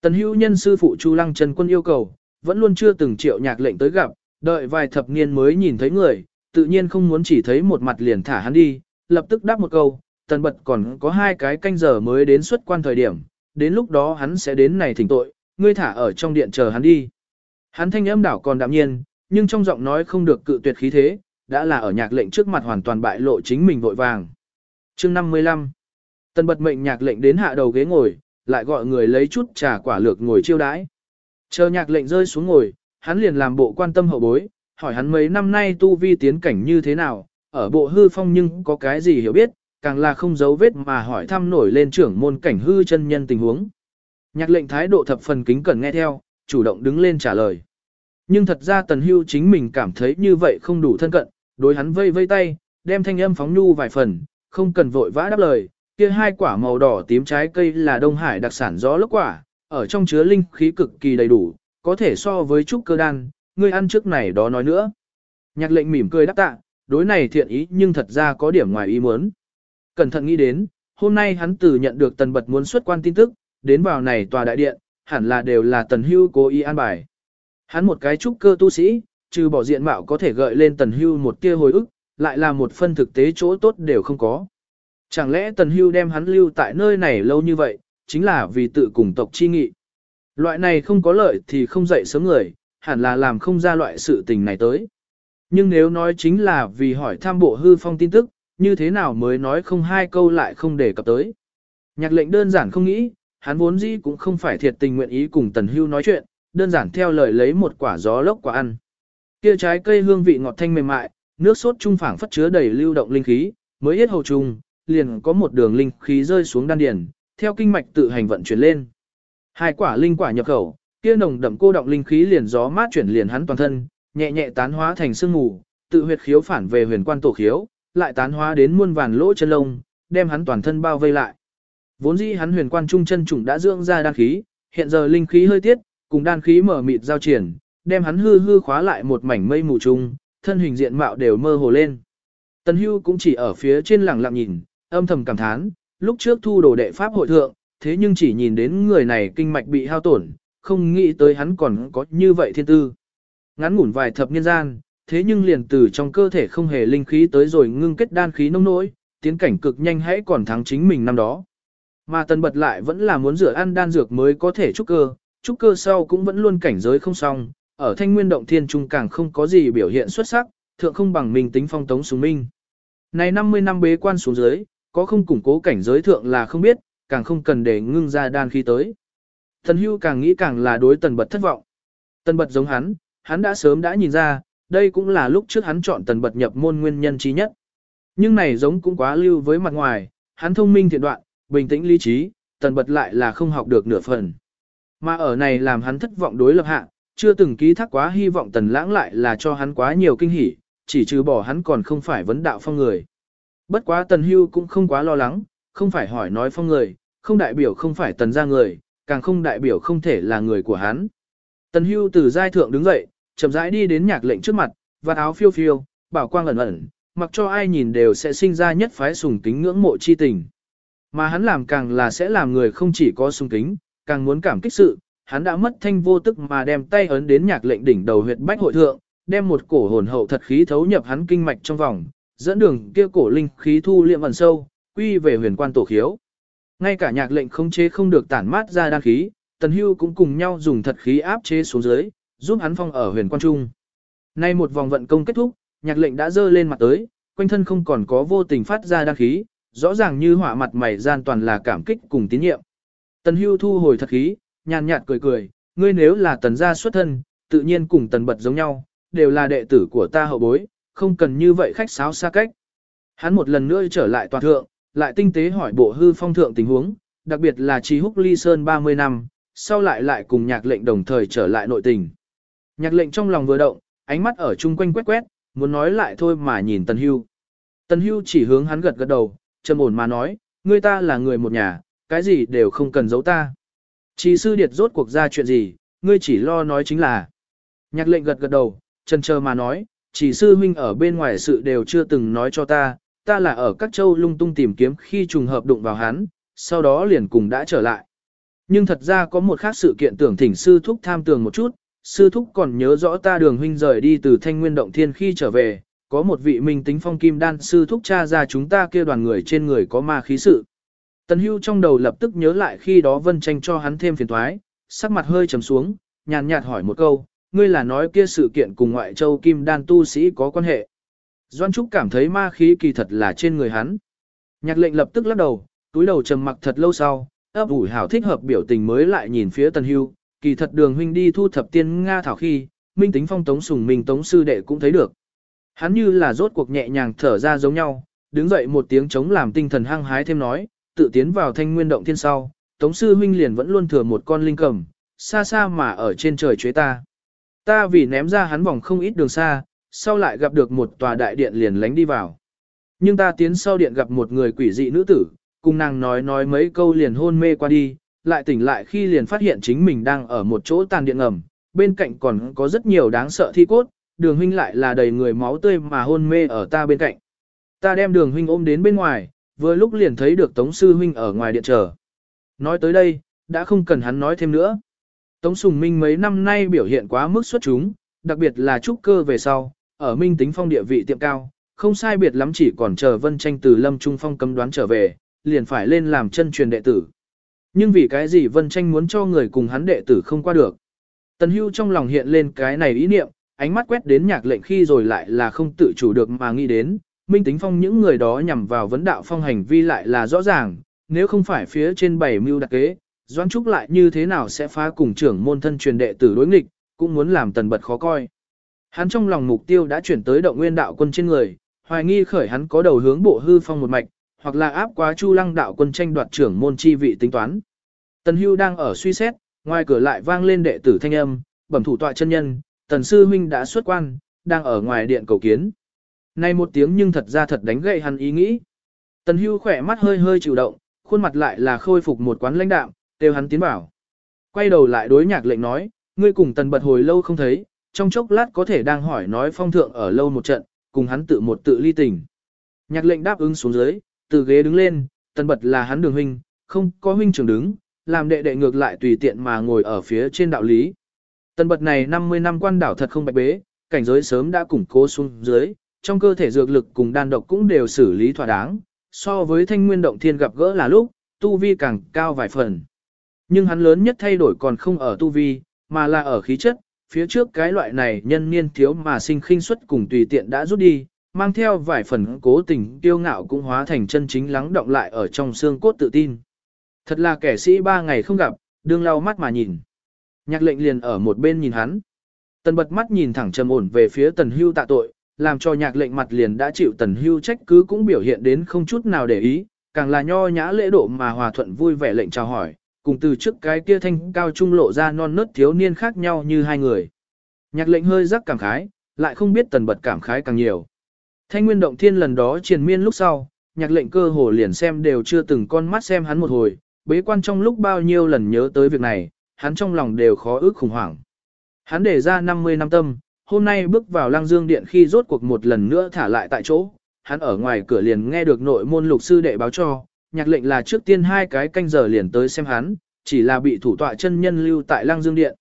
Tần hưu nhân sư phụ Chu Lăng Trần Quân yêu cầu, vẫn luôn chưa từng triệu nhạc lệnh tới gặp, đợi vài thập niên mới nhìn thấy người, tự nhiên không muốn chỉ thấy một mặt liền thả hắn đi, lập tức đáp một câu, tần bật còn có hai cái canh giờ mới đến xuất quan thời điểm, đến lúc đó hắn sẽ đến này thỉnh tội, ngươi thả ở trong điện chờ hắn đi. Hắn thanh âm đảo còn đạm nhiên, nhưng trong giọng nói không được cự tuyệt khí thế, đã là ở nhạc lệnh trước mặt hoàn toàn bại lộ chính mình vội vàng. chương 55 Tần bật mệnh nhạc lệnh đến hạ đầu ghế ngồi, lại gọi người lấy chút trà quả lược ngồi chiêu đãi. Chờ nhạc lệnh rơi xuống ngồi, hắn liền làm bộ quan tâm hậu bối, hỏi hắn mấy năm nay tu vi tiến cảnh như thế nào, ở bộ hư phong nhưng có cái gì hiểu biết, càng là không giấu vết mà hỏi thăm nổi lên trưởng môn cảnh hư chân nhân tình huống. Nhạc lệnh thái độ thập phần kính cẩn nghe theo, chủ động đứng lên trả lời. Nhưng thật ra tần hưu chính mình cảm thấy như vậy không đủ thân cận, đối hắn vây vây tay, đem thanh âm phóng nhu vài phần, không cần vội vã đáp lời, kia hai quả màu đỏ tím trái cây là Đông Hải đặc sản gió lốc quả, ở trong chứa linh khí cực kỳ đầy đủ, có thể so với trúc cơ đan, ngươi ăn trước này đó nói nữa. Nhạc lệnh mỉm cười đáp tạ, đối này thiện ý nhưng thật ra có điểm ngoài ý muốn. Cẩn thận nghĩ đến, hôm nay hắn từ nhận được tần bật muốn xuất quan tin tức, đến vào này tòa đại điện, hẳn là đều là tần hưu cố ý an bài. Hắn một cái trúc cơ tu sĩ, trừ bỏ diện mạo có thể gợi lên tần hưu một tia hồi ức, lại là một phân thực tế chỗ tốt đều không có. Chẳng lẽ tần hưu đem hắn lưu tại nơi này lâu như vậy, chính là vì tự cùng tộc chi nghị. Loại này không có lợi thì không dậy sớm người, hẳn là làm không ra loại sự tình này tới. Nhưng nếu nói chính là vì hỏi tham bộ hư phong tin tức, như thế nào mới nói không hai câu lại không đề cập tới. Nhạc lệnh đơn giản không nghĩ, hắn vốn dĩ cũng không phải thiệt tình nguyện ý cùng tần hưu nói chuyện, đơn giản theo lời lấy một quả gió lốc quả ăn. Kia trái cây hương vị ngọt thanh mềm mại, nước sốt trung phảng phất chứa đầy lưu động linh khí, mới yết hầu trùng, liền có một đường linh khí rơi xuống đan điền, theo kinh mạch tự hành vận chuyển lên. Hai quả linh quả nhập khẩu, kia nồng đậm cô động linh khí liền gió mát chuyển liền hắn toàn thân, nhẹ nhẹ tán hóa thành sương mù, tự huyệt khiếu phản về huyền quan tổ khiếu, lại tán hóa đến muôn vàn lỗ chân lông, đem hắn toàn thân bao vây lại. Vốn dĩ hắn huyền quan trung chân trùng đã dưỡng ra đan khí, hiện giờ linh khí hơi tiết, cùng đan khí mở mịt giao triển, đem hắn hư hư khóa lại một mảnh mây mù trung, thân hình diện mạo đều mơ hồ lên. Tần Hưu cũng chỉ ở phía trên lặng lặng nhìn, âm thầm cảm thán, lúc trước thu đồ đệ pháp hội thượng, thế nhưng chỉ nhìn đến người này kinh mạch bị hao tổn, không nghĩ tới hắn còn có như vậy thiên tư. Ngắn ngủn vài thập niên gian, thế nhưng liền từ trong cơ thể không hề linh khí tới rồi ngưng kết đan khí nông nỗi, tiến cảnh cực nhanh hãy còn thắng chính mình năm đó. Mà tần bật lại vẫn là muốn rửa ăn đan dược mới có thể trúc cơ, trúc cơ sau cũng vẫn luôn cảnh giới không xong, ở thanh nguyên động thiên trung càng không có gì biểu hiện xuất sắc, thượng không bằng mình tính phong tống xuống minh. Này 50 năm bế quan xuống dưới, có không củng cố cảnh giới thượng là không biết, càng không cần để ngưng ra đan khí tới. Thần hưu càng nghĩ càng là đối tần bật thất vọng. Tần bật giống hắn, hắn đã sớm đã nhìn ra, đây cũng là lúc trước hắn chọn tần bật nhập môn nguyên nhân trí nhất. Nhưng này giống cũng quá lưu với mặt ngoài, hắn thông minh thiện đoạn, bình tĩnh lý trí, tần bật lại là không học được nửa phần. Mà ở này làm hắn thất vọng đối lập hạ, chưa từng ký thác quá hy vọng tần lãng lại là cho hắn quá nhiều kinh hỉ, chỉ trừ bỏ hắn còn không phải vấn đạo phong người. Bất quá tần hưu cũng không quá lo lắng, không phải hỏi nói phong người, không đại biểu không phải tần ra người, càng không đại biểu không thể là người của hắn. Tần hưu từ giai thượng đứng dậy, chậm rãi đi đến nhạc lệnh trước mặt, và áo phiêu phiêu, bảo quang ẩn ẩn, mặc cho ai nhìn đều sẽ sinh ra nhất phái sùng kính ngưỡng mộ chi tình. Mà hắn làm càng là sẽ làm người không chỉ có sùng kính, càng muốn cảm kích sự, hắn đã mất thanh vô tức mà đem tay ấn đến nhạc lệnh đỉnh đầu huyệt bách hội thượng, đem một cổ hồn hậu thật khí thấu nhập hắn kinh mạch trong vòng, dẫn đường kia cổ linh khí thu liệm ẩn sâu, quy về huyền quan tổ khiếu. Ngay cả nhạc lệnh không chế không được tản mát ra đan khí, Tần Hưu cũng cùng nhau dùng thật khí áp chế xuống dưới, giúp hắn phong ở huyền quan trung. Nay một vòng vận công kết thúc, nhạc lệnh đã dơ lên mặt tới, quanh thân không còn có vô tình phát ra đan khí, rõ ràng như hỏa mặt mày gian toàn là cảm kích cùng tín nhiệm. Tần Hưu thu hồi thật khí, nhàn nhạt cười cười, ngươi nếu là tần gia xuất thân, tự nhiên cùng tần bật giống nhau, đều là đệ tử của ta hậu bối, không cần như vậy khách sáo xa cách. Hắn một lần nữa trở lại toàn thượng, lại tinh tế hỏi bộ hư phong thượng tình huống, đặc biệt là trí húc ly sơn 30 năm, sau lại lại cùng nhạc lệnh đồng thời trở lại nội tình. Nhạc lệnh trong lòng vừa động, ánh mắt ở chung quanh quét quét, muốn nói lại thôi mà nhìn Tần Hưu. Tần Hưu chỉ hướng hắn gật gật đầu, trầm ổn mà nói, ngươi ta là người một nhà, cái gì đều không cần giấu ta. Chỉ sư điệt rốt cuộc ra chuyện gì, ngươi chỉ lo nói chính là. Nhạc lệnh gật gật đầu, chân chờ mà nói, chỉ sư huynh ở bên ngoài sự đều chưa từng nói cho ta, ta là ở các châu lung tung tìm kiếm khi trùng hợp đụng vào hắn, sau đó liền cùng đã trở lại. Nhưng thật ra có một khác sự kiện tưởng thỉnh sư thúc tham tường một chút, sư thúc còn nhớ rõ ta đường huynh rời đi từ thanh nguyên động thiên khi trở về, có một vị minh tính phong kim đan sư thúc cha ra chúng ta kia đoàn người trên người có ma khí sự. Tần hưu trong đầu lập tức nhớ lại khi đó vân tranh cho hắn thêm phiền thoái, sắc mặt hơi trầm xuống, nhàn nhạt hỏi một câu, ngươi là nói kia sự kiện cùng ngoại châu kim đan tu sĩ có quan hệ. Doan Trúc cảm thấy ma khí kỳ thật là trên người hắn. Nhạc lệnh lập tức lắc đầu, túi đầu trầm mặc thật lâu sau, ấp ủi hảo thích hợp biểu tình mới lại nhìn phía Tần Hưu, kỳ thật đường huynh đi thu thập tiên Nga thảo khi, minh tính phong tống sùng mình tống sư đệ cũng thấy được. Hắn như là rốt cuộc nhẹ nhàng thở ra giống nhau, đứng dậy một tiếng chống làm tinh thần hăng hái thêm nói, tự tiến vào thanh nguyên động thiên sau, tống sư huynh liền vẫn luôn thừa một con linh cầm, xa xa mà ở trên trời chế ta. Ta vì ném ra hắn vòng không ít đường xa, sau lại gặp được một tòa đại điện liền lánh đi vào. Nhưng ta tiến sau điện gặp một người quỷ dị nữ tử, cùng nàng nói nói mấy câu liền hôn mê qua đi, lại tỉnh lại khi liền phát hiện chính mình đang ở một chỗ tàn điện ngầm, bên cạnh còn có rất nhiều đáng sợ thi cốt, đường huynh lại là đầy người máu tươi mà hôn mê ở ta bên cạnh. Ta đem đường huynh ôm đến bên ngoài, vừa lúc liền thấy được Tống Sư huynh ở ngoài điện chờ. Nói tới đây, đã không cần hắn nói thêm nữa. Tống Sùng Minh mấy năm nay biểu hiện quá mức xuất chúng, đặc biệt là trúc cơ về sau, ở Minh Tính Phong địa vị tiệm cao, không sai biệt lắm chỉ còn chờ Vân Tranh từ Lâm Trung Phong cấm đoán trở về, liền phải lên làm chân truyền đệ tử. Nhưng vì cái gì Vân Tranh muốn cho người cùng hắn đệ tử không qua được. Tần Hưu trong lòng hiện lên cái này ý niệm, ánh mắt quét đến nhạc lệnh khi rồi lại là không tự chủ được mà nghĩ đến, Minh Tính Phong những người đó nhằm vào vấn đạo phong hành vi lại là rõ ràng, nếu không phải phía trên bảy mưu đặc kế, Doãn Trúc lại như thế nào sẽ phá cùng trưởng môn thân truyền đệ tử đối nghịch, cũng muốn làm tần bật khó coi. Hắn trong lòng mục tiêu đã chuyển tới động nguyên đạo quân trên người, hoài nghi khởi hắn có đầu hướng bộ hư phong một mạch, hoặc là áp quá chu lăng đạo quân tranh đoạt trưởng môn chi vị tính toán. Tần Hưu đang ở suy xét, ngoài cửa lại vang lên đệ tử thanh âm, bẩm thủ tọa chân nhân, tần sư huynh đã xuất quan, đang ở ngoài điện cầu kiến. Này một tiếng nhưng thật ra thật đánh gậy hắn ý nghĩ. Tần Hưu khỏe mắt hơi hơi chịu động, khuôn mặt lại là khôi phục một quán lãnh đạm, kêu hắn tiến bảo. Quay đầu lại đối nhạc lệnh nói, ngươi cùng tần bật hồi lâu không thấy, trong chốc lát có thể đang hỏi nói phong thượng ở lâu một trận, cùng hắn tự một tự ly tình. Nhạc lệnh đáp ứng xuống dưới, từ ghế đứng lên, tần bật là hắn đường huynh, không có huynh trưởng đứng, làm đệ đệ ngược lại tùy tiện mà ngồi ở phía trên đạo lý. Tần bật này 50 năm quan đảo thật không bạch bế, cảnh giới sớm đã củng cố xuống dưới, trong cơ thể dược lực cùng đan độc cũng đều xử lý thỏa đáng, so với thanh nguyên động thiên gặp gỡ là lúc, tu vi càng cao vài phần. Nhưng hắn lớn nhất thay đổi còn không ở tu vi, mà là ở khí chất, phía trước cái loại này nhân niên thiếu mà sinh khinh suất cùng tùy tiện đã rút đi, mang theo vài phần cố tình kiêu ngạo cũng hóa thành chân chính lắng động lại ở trong xương cốt tự tin. Thật là kẻ sĩ ba ngày không gặp, đương lau mắt mà nhìn. Nhạc lệnh liền ở một bên nhìn hắn. Tần bật mắt nhìn thẳng trầm ổn về phía tần hưu tạ tội, làm cho nhạc lệnh mặt liền đã chịu tần hưu trách cứ cũng biểu hiện đến không chút nào để ý, càng là nho nhã lễ độ mà hòa thuận vui vẻ lệnh chào hỏi, cùng từ trước cái kia thanh cao trung lộ ra non nớt thiếu niên khác nhau như hai người. Nhạc lệnh hơi rắc cảm khái, lại không biết tần bật cảm khái càng nhiều. Thanh nguyên động thiên lần đó triền miên lúc sau, nhạc lệnh cơ hồ liền xem đều chưa từng con mắt xem hắn một hồi, bế quan trong lúc bao nhiêu lần nhớ tới việc này, hắn trong lòng đều khó ước khủng hoảng. Hắn để ra 50 năm tâm, hôm nay bước vào lăng dương điện khi rốt cuộc một lần nữa thả lại tại chỗ, hắn ở ngoài cửa liền nghe được nội môn lục sư đệ báo cho, nhạc lệnh là trước tiên hai cái canh giờ liền tới xem hắn, chỉ là bị thủ tọa chân nhân lưu tại Lăng Dương Điện.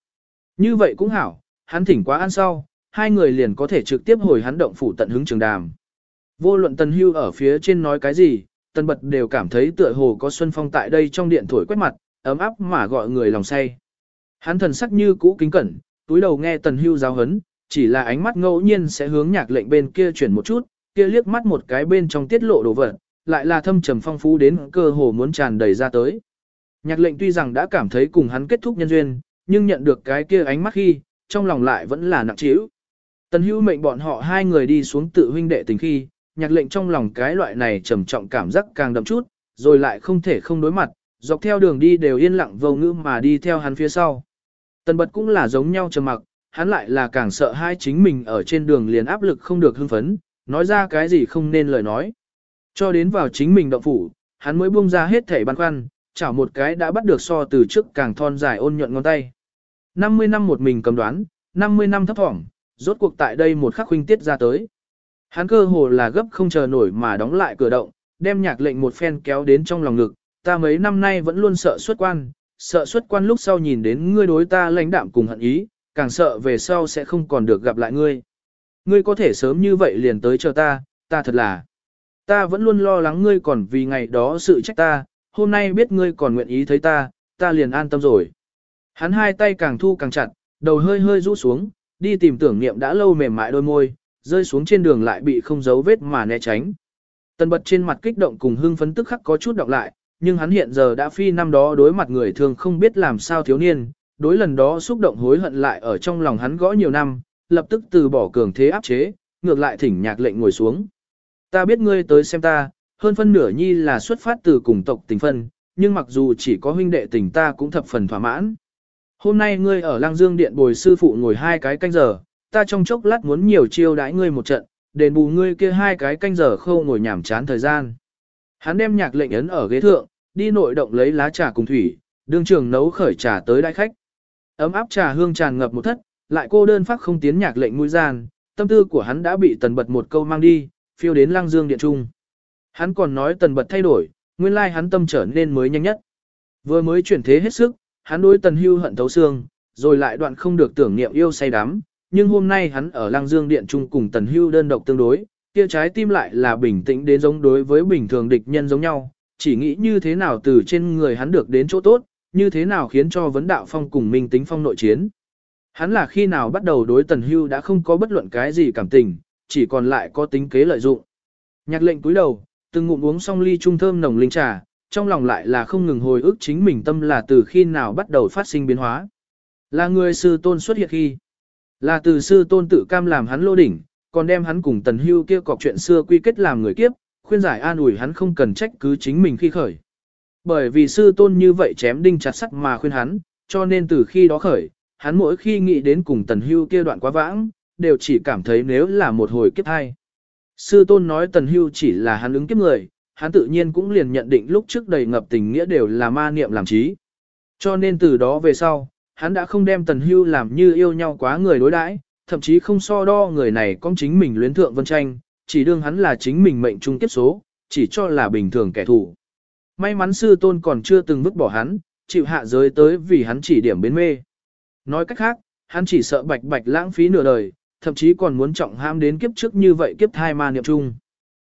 Như vậy cũng hảo, hắn thỉnh quá ăn sau, hai người liền có thể trực tiếp hồi hắn động phủ tận hứng trường đàm. Vô luận Tần Hưu ở phía trên nói cái gì, Tần Bật đều cảm thấy tựa hồ có Xuân Phong tại đây trong điện thổi quét mặt, ấm áp mà gọi người lòng say. Hắn thần sắc như cũ kính cẩn, túi đầu nghe Tần Hưu giáo hấn, chỉ là ánh mắt ngẫu nhiên sẽ hướng nhạc lệnh bên kia chuyển một chút, kia liếc mắt một cái bên trong tiết lộ đồ vật, lại là thâm trầm phong phú đến cơ hồ muốn tràn đầy ra tới. Nhạc lệnh tuy rằng đã cảm thấy cùng hắn kết thúc nhân duyên, nhưng nhận được cái kia ánh mắt khi, trong lòng lại vẫn là nặng trĩu. Tần hữu mệnh bọn họ hai người đi xuống tự huynh đệ tình khi, nhạc lệnh trong lòng cái loại này trầm trọng cảm giác càng đậm chút, rồi lại không thể không đối mặt, dọc theo đường đi đều yên lặng vô ngữ mà đi theo hắn phía sau. Tần bật cũng là giống nhau trầm mặc, hắn lại là càng sợ hai chính mình ở trên đường liền áp lực không được hưng phấn, nói ra cái gì không nên lời nói. Cho đến vào chính mình động phủ, hắn mới buông ra hết thảy băn khoăn, chảo một cái đã bắt được so từ trước càng thon dài ôn nhuận ngón tay. 50 năm một mình cầm đoán, 50 năm thấp thỏm, rốt cuộc tại đây một khắc huynh tiết ra tới. Hắn cơ hồ là gấp không chờ nổi mà đóng lại cửa động, đem nhạc lệnh một phen kéo đến trong lòng ngực, ta mấy năm nay vẫn luôn sợ xuất quan, sợ xuất quan lúc sau nhìn đến ngươi đối ta lãnh đạm cùng hận ý, càng sợ về sau sẽ không còn được gặp lại ngươi. Ngươi có thể sớm như vậy liền tới chờ ta, ta thật là. Ta vẫn luôn lo lắng ngươi còn vì ngày đó sự trách ta, hôm nay biết ngươi còn nguyện ý thấy ta, ta liền an tâm rồi. Hắn hai tay càng thu càng chặt, đầu hơi hơi rũ xuống, đi tìm tưởng niệm đã lâu mềm mại đôi môi, rơi xuống trên đường lại bị không giấu vết mà né tránh. Tần bật trên mặt kích động cùng hưng phấn tức khắc có chút động lại, nhưng hắn hiện giờ đã phi năm đó đối mặt người thường không biết làm sao thiếu niên, đối lần đó xúc động hối hận lại ở trong lòng hắn gõ nhiều năm, lập tức từ bỏ cường thế áp chế, ngược lại thỉnh nhạc lệnh ngồi xuống. Ta biết ngươi tới xem ta, hơn phân nửa nhi là xuất phát từ cùng tộc tình phân, nhưng mặc dù chỉ có huynh đệ tình ta cũng thập phần thỏa mãn. Hôm nay ngươi ở Lăng Dương Điện bồi sư phụ ngồi hai cái canh giờ, ta trong chốc lát muốn nhiều chiêu đãi ngươi một trận, đền bù ngươi kia hai cái canh giờ khâu ngồi nhảm chán thời gian. Hắn đem nhạc lệnh ấn ở ghế thượng, đi nội động lấy lá trà cùng thủy, đương trường nấu khởi trà tới đại khách. Ấm áp trà hương tràn ngập một thất, lại cô đơn phát không tiến nhạc lệnh mũi gian, tâm tư của hắn đã bị tần bật một câu mang đi, phiêu đến lăng dương điện trung. Hắn còn nói tần bật thay đổi, nguyên lai hắn tâm trở nên mới nhanh nhất. Vừa mới chuyển thế hết sức, hắn đối tần hưu hận thấu xương, rồi lại đoạn không được tưởng niệm yêu say đắm, nhưng hôm nay hắn ở lăng dương điện trung cùng tần hưu đơn độc tương đối, kia trái tim lại là bình tĩnh đến giống đối với bình thường địch nhân giống nhau, chỉ nghĩ như thế nào từ trên người hắn được đến chỗ tốt, như thế nào khiến cho vấn đạo phong cùng minh tính phong nội chiến. Hắn là khi nào bắt đầu đối tần hưu đã không có bất luận cái gì cảm tình, chỉ còn lại có tính kế lợi dụng. Nhạc lệnh cúi đầu, từng ngụm uống xong ly trung thơm nồng linh trà, trong lòng lại là không ngừng hồi ức chính mình tâm là từ khi nào bắt đầu phát sinh biến hóa. Là người sư tôn xuất hiện khi, là từ sư tôn tự cam làm hắn lô đỉnh, còn đem hắn cùng tần hưu kia cọc chuyện xưa quy kết làm người kiếp, khuyên giải an ủi hắn không cần trách cứ chính mình khi khởi. Bởi vì sư tôn như vậy chém đinh chặt sắt mà khuyên hắn, cho nên từ khi đó khởi, hắn mỗi khi nghĩ đến cùng tần hưu kia đoạn quá vãng, đều chỉ cảm thấy nếu là một hồi kiếp hay. Sư tôn nói tần hưu chỉ là hắn ứng kiếp người, hắn tự nhiên cũng liền nhận định lúc trước đầy ngập tình nghĩa đều là ma niệm làm trí. Cho nên từ đó về sau, hắn đã không đem tần hưu làm như yêu nhau quá người đối đãi, thậm chí không so đo người này con chính mình luyến thượng vân tranh, chỉ đương hắn là chính mình mệnh trung kiếp số, chỉ cho là bình thường kẻ thù. May mắn sư tôn còn chưa từng vứt bỏ hắn, chịu hạ giới tới vì hắn chỉ điểm bến mê. Nói cách khác, hắn chỉ sợ bạch bạch lãng phí nửa đời, thậm chí còn muốn trọng ham đến kiếp trước như vậy kiếp thai ma niệm chung.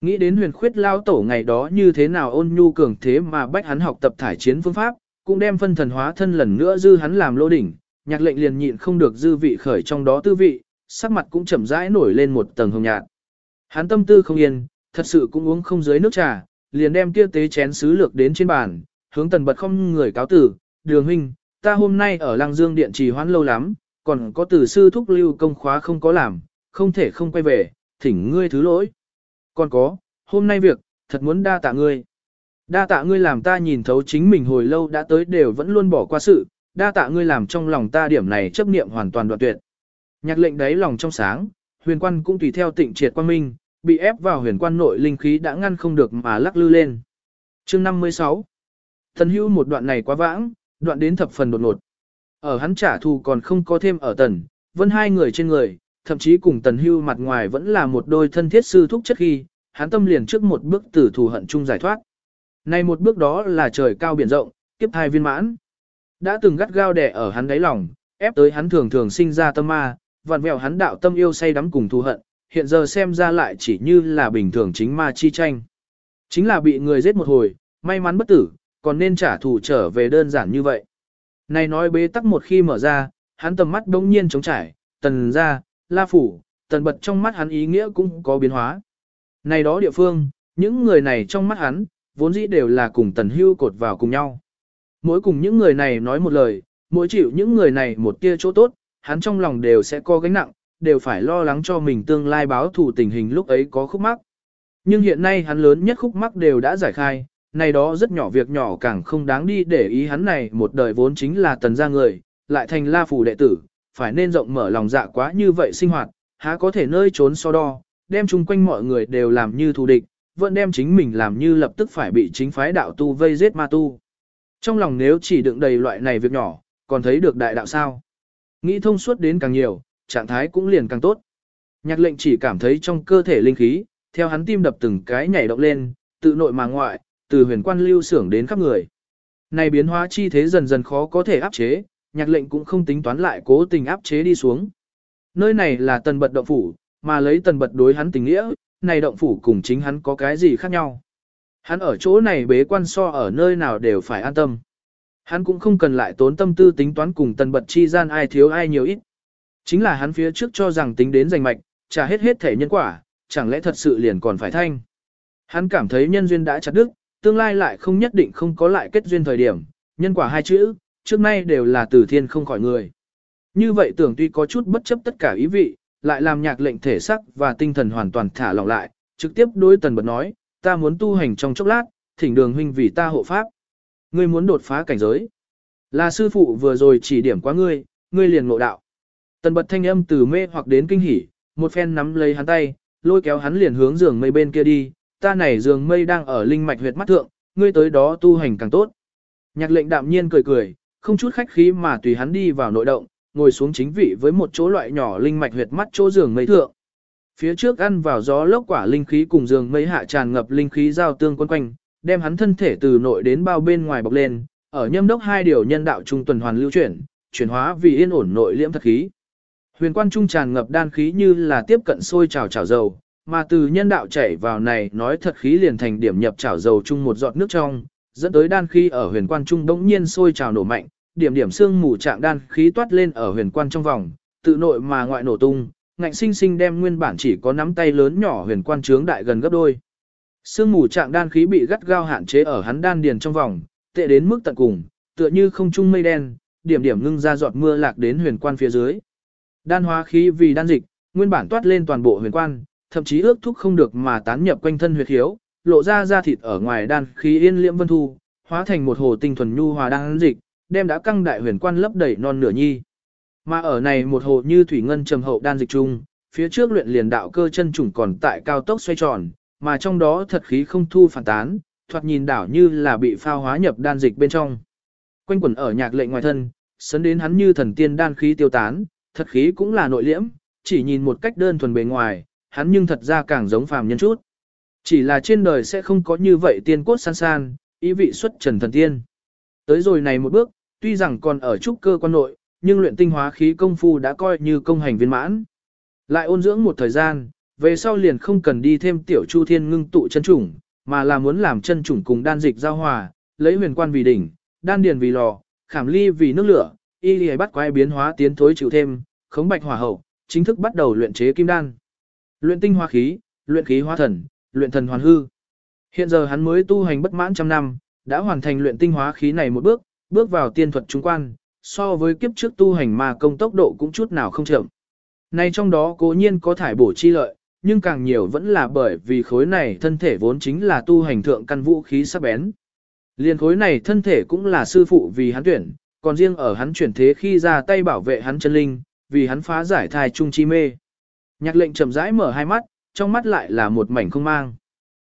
Nghĩ đến huyền khuyết lao tổ ngày đó như thế nào ôn nhu cường thế mà bách hắn học tập thải chiến phương pháp, cũng đem phân thần hóa thân lần nữa dư hắn làm lô đỉnh, nhạc lệnh liền nhịn không được dư vị khởi trong đó tư vị, sắc mặt cũng chậm rãi nổi lên một tầng hồng nhạt. Hắn tâm tư không yên, thật sự cũng uống không dưới nước trà, liền đem kia tế chén sứ lược đến trên bàn, hướng tần bật không người cáo tử, đường huynh, ta hôm nay ở Lăng Dương Điện trì hoãn lâu lắm, còn có tử sư thúc lưu công khóa không có làm, không thể không quay về, thỉnh ngươi thứ lỗi. Còn có, hôm nay việc, thật muốn đa tạ ngươi. Đa tạ ngươi làm ta nhìn thấu chính mình hồi lâu đã tới đều vẫn luôn bỏ qua sự, đa tạ ngươi làm trong lòng ta điểm này chấp niệm hoàn toàn đoạn tuyệt. Nhạc lệnh đấy lòng trong sáng, huyền quan cũng tùy theo tịnh triệt quan minh, bị ép vào huyền quan nội linh khí đã ngăn không được mà lắc lư lên. Chương 56 Thần hưu một đoạn này quá vãng, đoạn đến thập phần đột ngột. Ở hắn trả thù còn không có thêm ở tần, vân hai người trên người, thậm chí cùng tần hưu mặt ngoài vẫn là một đôi thân thiết sư thúc chất khi, hắn tâm liền trước một bước từ thù hận chung giải thoát. Này một bước đó là trời cao biển rộng, kiếp thai viên mãn. Đã từng gắt gao đẻ ở hắn đáy lòng, ép tới hắn thường thường sinh ra tâm ma, vặn vẹo hắn đạo tâm yêu say đắm cùng thù hận, hiện giờ xem ra lại chỉ như là bình thường chính ma chi tranh. Chính là bị người giết một hồi, may mắn bất tử, còn nên trả thù trở về đơn giản như vậy. Này nói bế tắc một khi mở ra, hắn tầm mắt đông nhiên trống trải, tần ra, la phủ, tần bật trong mắt hắn ý nghĩa cũng có biến hóa. Này đó địa phương, những người này trong mắt hắn, vốn dĩ đều là cùng tần hưu cột vào cùng nhau. Mỗi cùng những người này nói một lời, mỗi chịu những người này một tia chỗ tốt, hắn trong lòng đều sẽ có gánh nặng, đều phải lo lắng cho mình tương lai báo thù tình hình lúc ấy có khúc mắc. Nhưng hiện nay hắn lớn nhất khúc mắc đều đã giải khai, này đó rất nhỏ việc nhỏ càng không đáng đi để ý hắn này một đời vốn chính là tần gia người, lại thành la phủ đệ tử, phải nên rộng mở lòng dạ quá như vậy sinh hoạt, há có thể nơi trốn so đo, đem chung quanh mọi người đều làm như thù địch, vẫn đem chính mình làm như lập tức phải bị chính phái đạo tu vây giết ma tu. Trong lòng nếu chỉ đựng đầy loại này việc nhỏ, còn thấy được đại đạo sao. Nghĩ thông suốt đến càng nhiều, trạng thái cũng liền càng tốt. Nhạc lệnh chỉ cảm thấy trong cơ thể linh khí, theo hắn tim đập từng cái nhảy động lên, tự nội mà ngoại, từ huyền quan lưu sưởng đến khắp người. Này biến hóa chi thế dần dần khó có thể áp chế, nhạc lệnh cũng không tính toán lại cố tình áp chế đi xuống. Nơi này là tần bật động phủ, mà lấy tần bật đối hắn tình nghĩa, này động phủ cùng chính hắn có cái gì khác nhau. Hắn ở chỗ này bế quan so ở nơi nào đều phải an tâm. Hắn cũng không cần lại tốn tâm tư tính toán cùng tần bật chi gian ai thiếu ai nhiều ít. Chính là hắn phía trước cho rằng tính đến giành mạch, trả hết hết thể nhân quả, chẳng lẽ thật sự liền còn phải thanh. Hắn cảm thấy nhân duyên đã chặt đứt, tương lai lại không nhất định không có lại kết duyên thời điểm, nhân quả hai chữ, trước nay đều là từ thiên không khỏi người. Như vậy tưởng tuy có chút bất chấp tất cả ý vị, lại làm nhạc lệnh thể sắc và tinh thần hoàn toàn thả lỏng lại, trực tiếp đối tần bật nói, ta muốn tu hành trong chốc lát, thỉnh đường huynh vì ta hộ pháp. Ngươi muốn đột phá cảnh giới. Là sư phụ vừa rồi chỉ điểm quá ngươi, ngươi liền ngộ đạo. Tần bật thanh âm từ mê hoặc đến kinh hỉ, một phen nắm lấy hắn tay, lôi kéo hắn liền hướng giường mây bên kia đi, ta này giường mây đang ở linh mạch huyệt mắt thượng, ngươi tới đó tu hành càng tốt. Nhạc lệnh đạm nhiên cười cười, không chút khách khí mà tùy hắn đi vào nội động, ngồi xuống chính vị với một chỗ loại nhỏ linh mạch huyệt mắt chỗ giường mây thượng. Phía trước ăn vào gió lốc quả linh khí cùng giường mây hạ tràn ngập linh khí giao tương quân quanh, đem hắn thân thể từ nội đến bao bên ngoài bọc lên, ở nhâm đốc hai điều nhân đạo trung tuần hoàn lưu chuyển, chuyển hóa vì yên ổn nội liễm thật khí. Huyền quan trung tràn ngập đan khí như là tiếp cận sôi trào trào dầu, mà từ nhân đạo chảy vào này nói thật khí liền thành điểm nhập trào dầu chung một giọt nước trong, dẫn tới đan khí ở huyền quan trung đống nhiên sôi trào nổ mạnh, điểm điểm xương mù trạng đan khí toát lên ở huyền quan trong vòng, tự nội mà ngoại nổ tung, ngạnh sinh sinh đem nguyên bản chỉ có nắm tay lớn nhỏ huyền quan trướng đại gần gấp đôi. Sương mù trạng đan khí bị gắt gao hạn chế ở hắn đan điền trong vòng, tệ đến mức tận cùng, tựa như không trung mây đen, điểm điểm ngưng ra giọt mưa lạc đến huyền quan phía dưới. Đan hóa khí vì đan dịch, nguyên bản toát lên toàn bộ huyền quan, thậm chí ước thúc không được mà tán nhập quanh thân huyệt hiếu, lộ ra da thịt ở ngoài đan khí yên liễm vân thu, hóa thành một hồ tinh thuần nhu hòa đan dịch, đem đã căng đại huyền quan lấp đầy non nửa nhi. Mà ở này một hồ như thủy ngân trầm hậu đan dịch chung, phía trước luyện liền đạo cơ chân trùng còn tại cao tốc xoay tròn, mà trong đó thật khí không thu phản tán, thoạt nhìn đảo như là bị phao hóa nhập đan dịch bên trong. Quanh quẩn ở nhạc lệnh ngoài thân, sấn đến hắn như thần tiên đan khí tiêu tán, thật khí cũng là nội liễm, chỉ nhìn một cách đơn thuần bề ngoài, hắn nhưng thật ra càng giống phàm nhân chút. Chỉ là trên đời sẽ không có như vậy tiên cốt san san, ý vị xuất trần thần tiên. Tới rồi này một bước, tuy rằng còn ở trúc cơ quan nội, nhưng luyện tinh hóa khí công phu đã coi như công hành viên mãn. Lại ôn dưỡng một thời gian, về sau liền không cần đi thêm tiểu chu thiên ngưng tụ chân chủng, mà là muốn làm chân chủng cùng đan dịch giao hòa, lấy huyền quan vì đỉnh, đan điền vì lò, khảm ly vì nước lửa, y lì bắt quay biến hóa tiến thối chịu thêm, khống bạch hỏa hậu, chính thức bắt đầu luyện chế kim đan. Luyện tinh hóa khí, luyện khí hóa thần, luyện thần hoàn hư. Hiện giờ hắn mới tu hành bất mãn trăm năm, đã hoàn thành luyện tinh hóa khí này một bước, bước vào tiên thuật trung quan, so với kiếp trước tu hành mà công tốc độ cũng chút nào không chậm. Này trong đó cố nhiên có thải bổ chi lợi, nhưng càng nhiều vẫn là bởi vì khối này thân thể vốn chính là tu hành thượng căn vũ khí sắc bén. Liên khối này thân thể cũng là sư phụ vì hắn tuyển, còn riêng ở hắn chuyển thế khi ra tay bảo vệ hắn chân linh, vì hắn phá giải thai trung chi mê. Nhạc lệnh chậm rãi mở hai mắt, trong mắt lại là một mảnh không mang.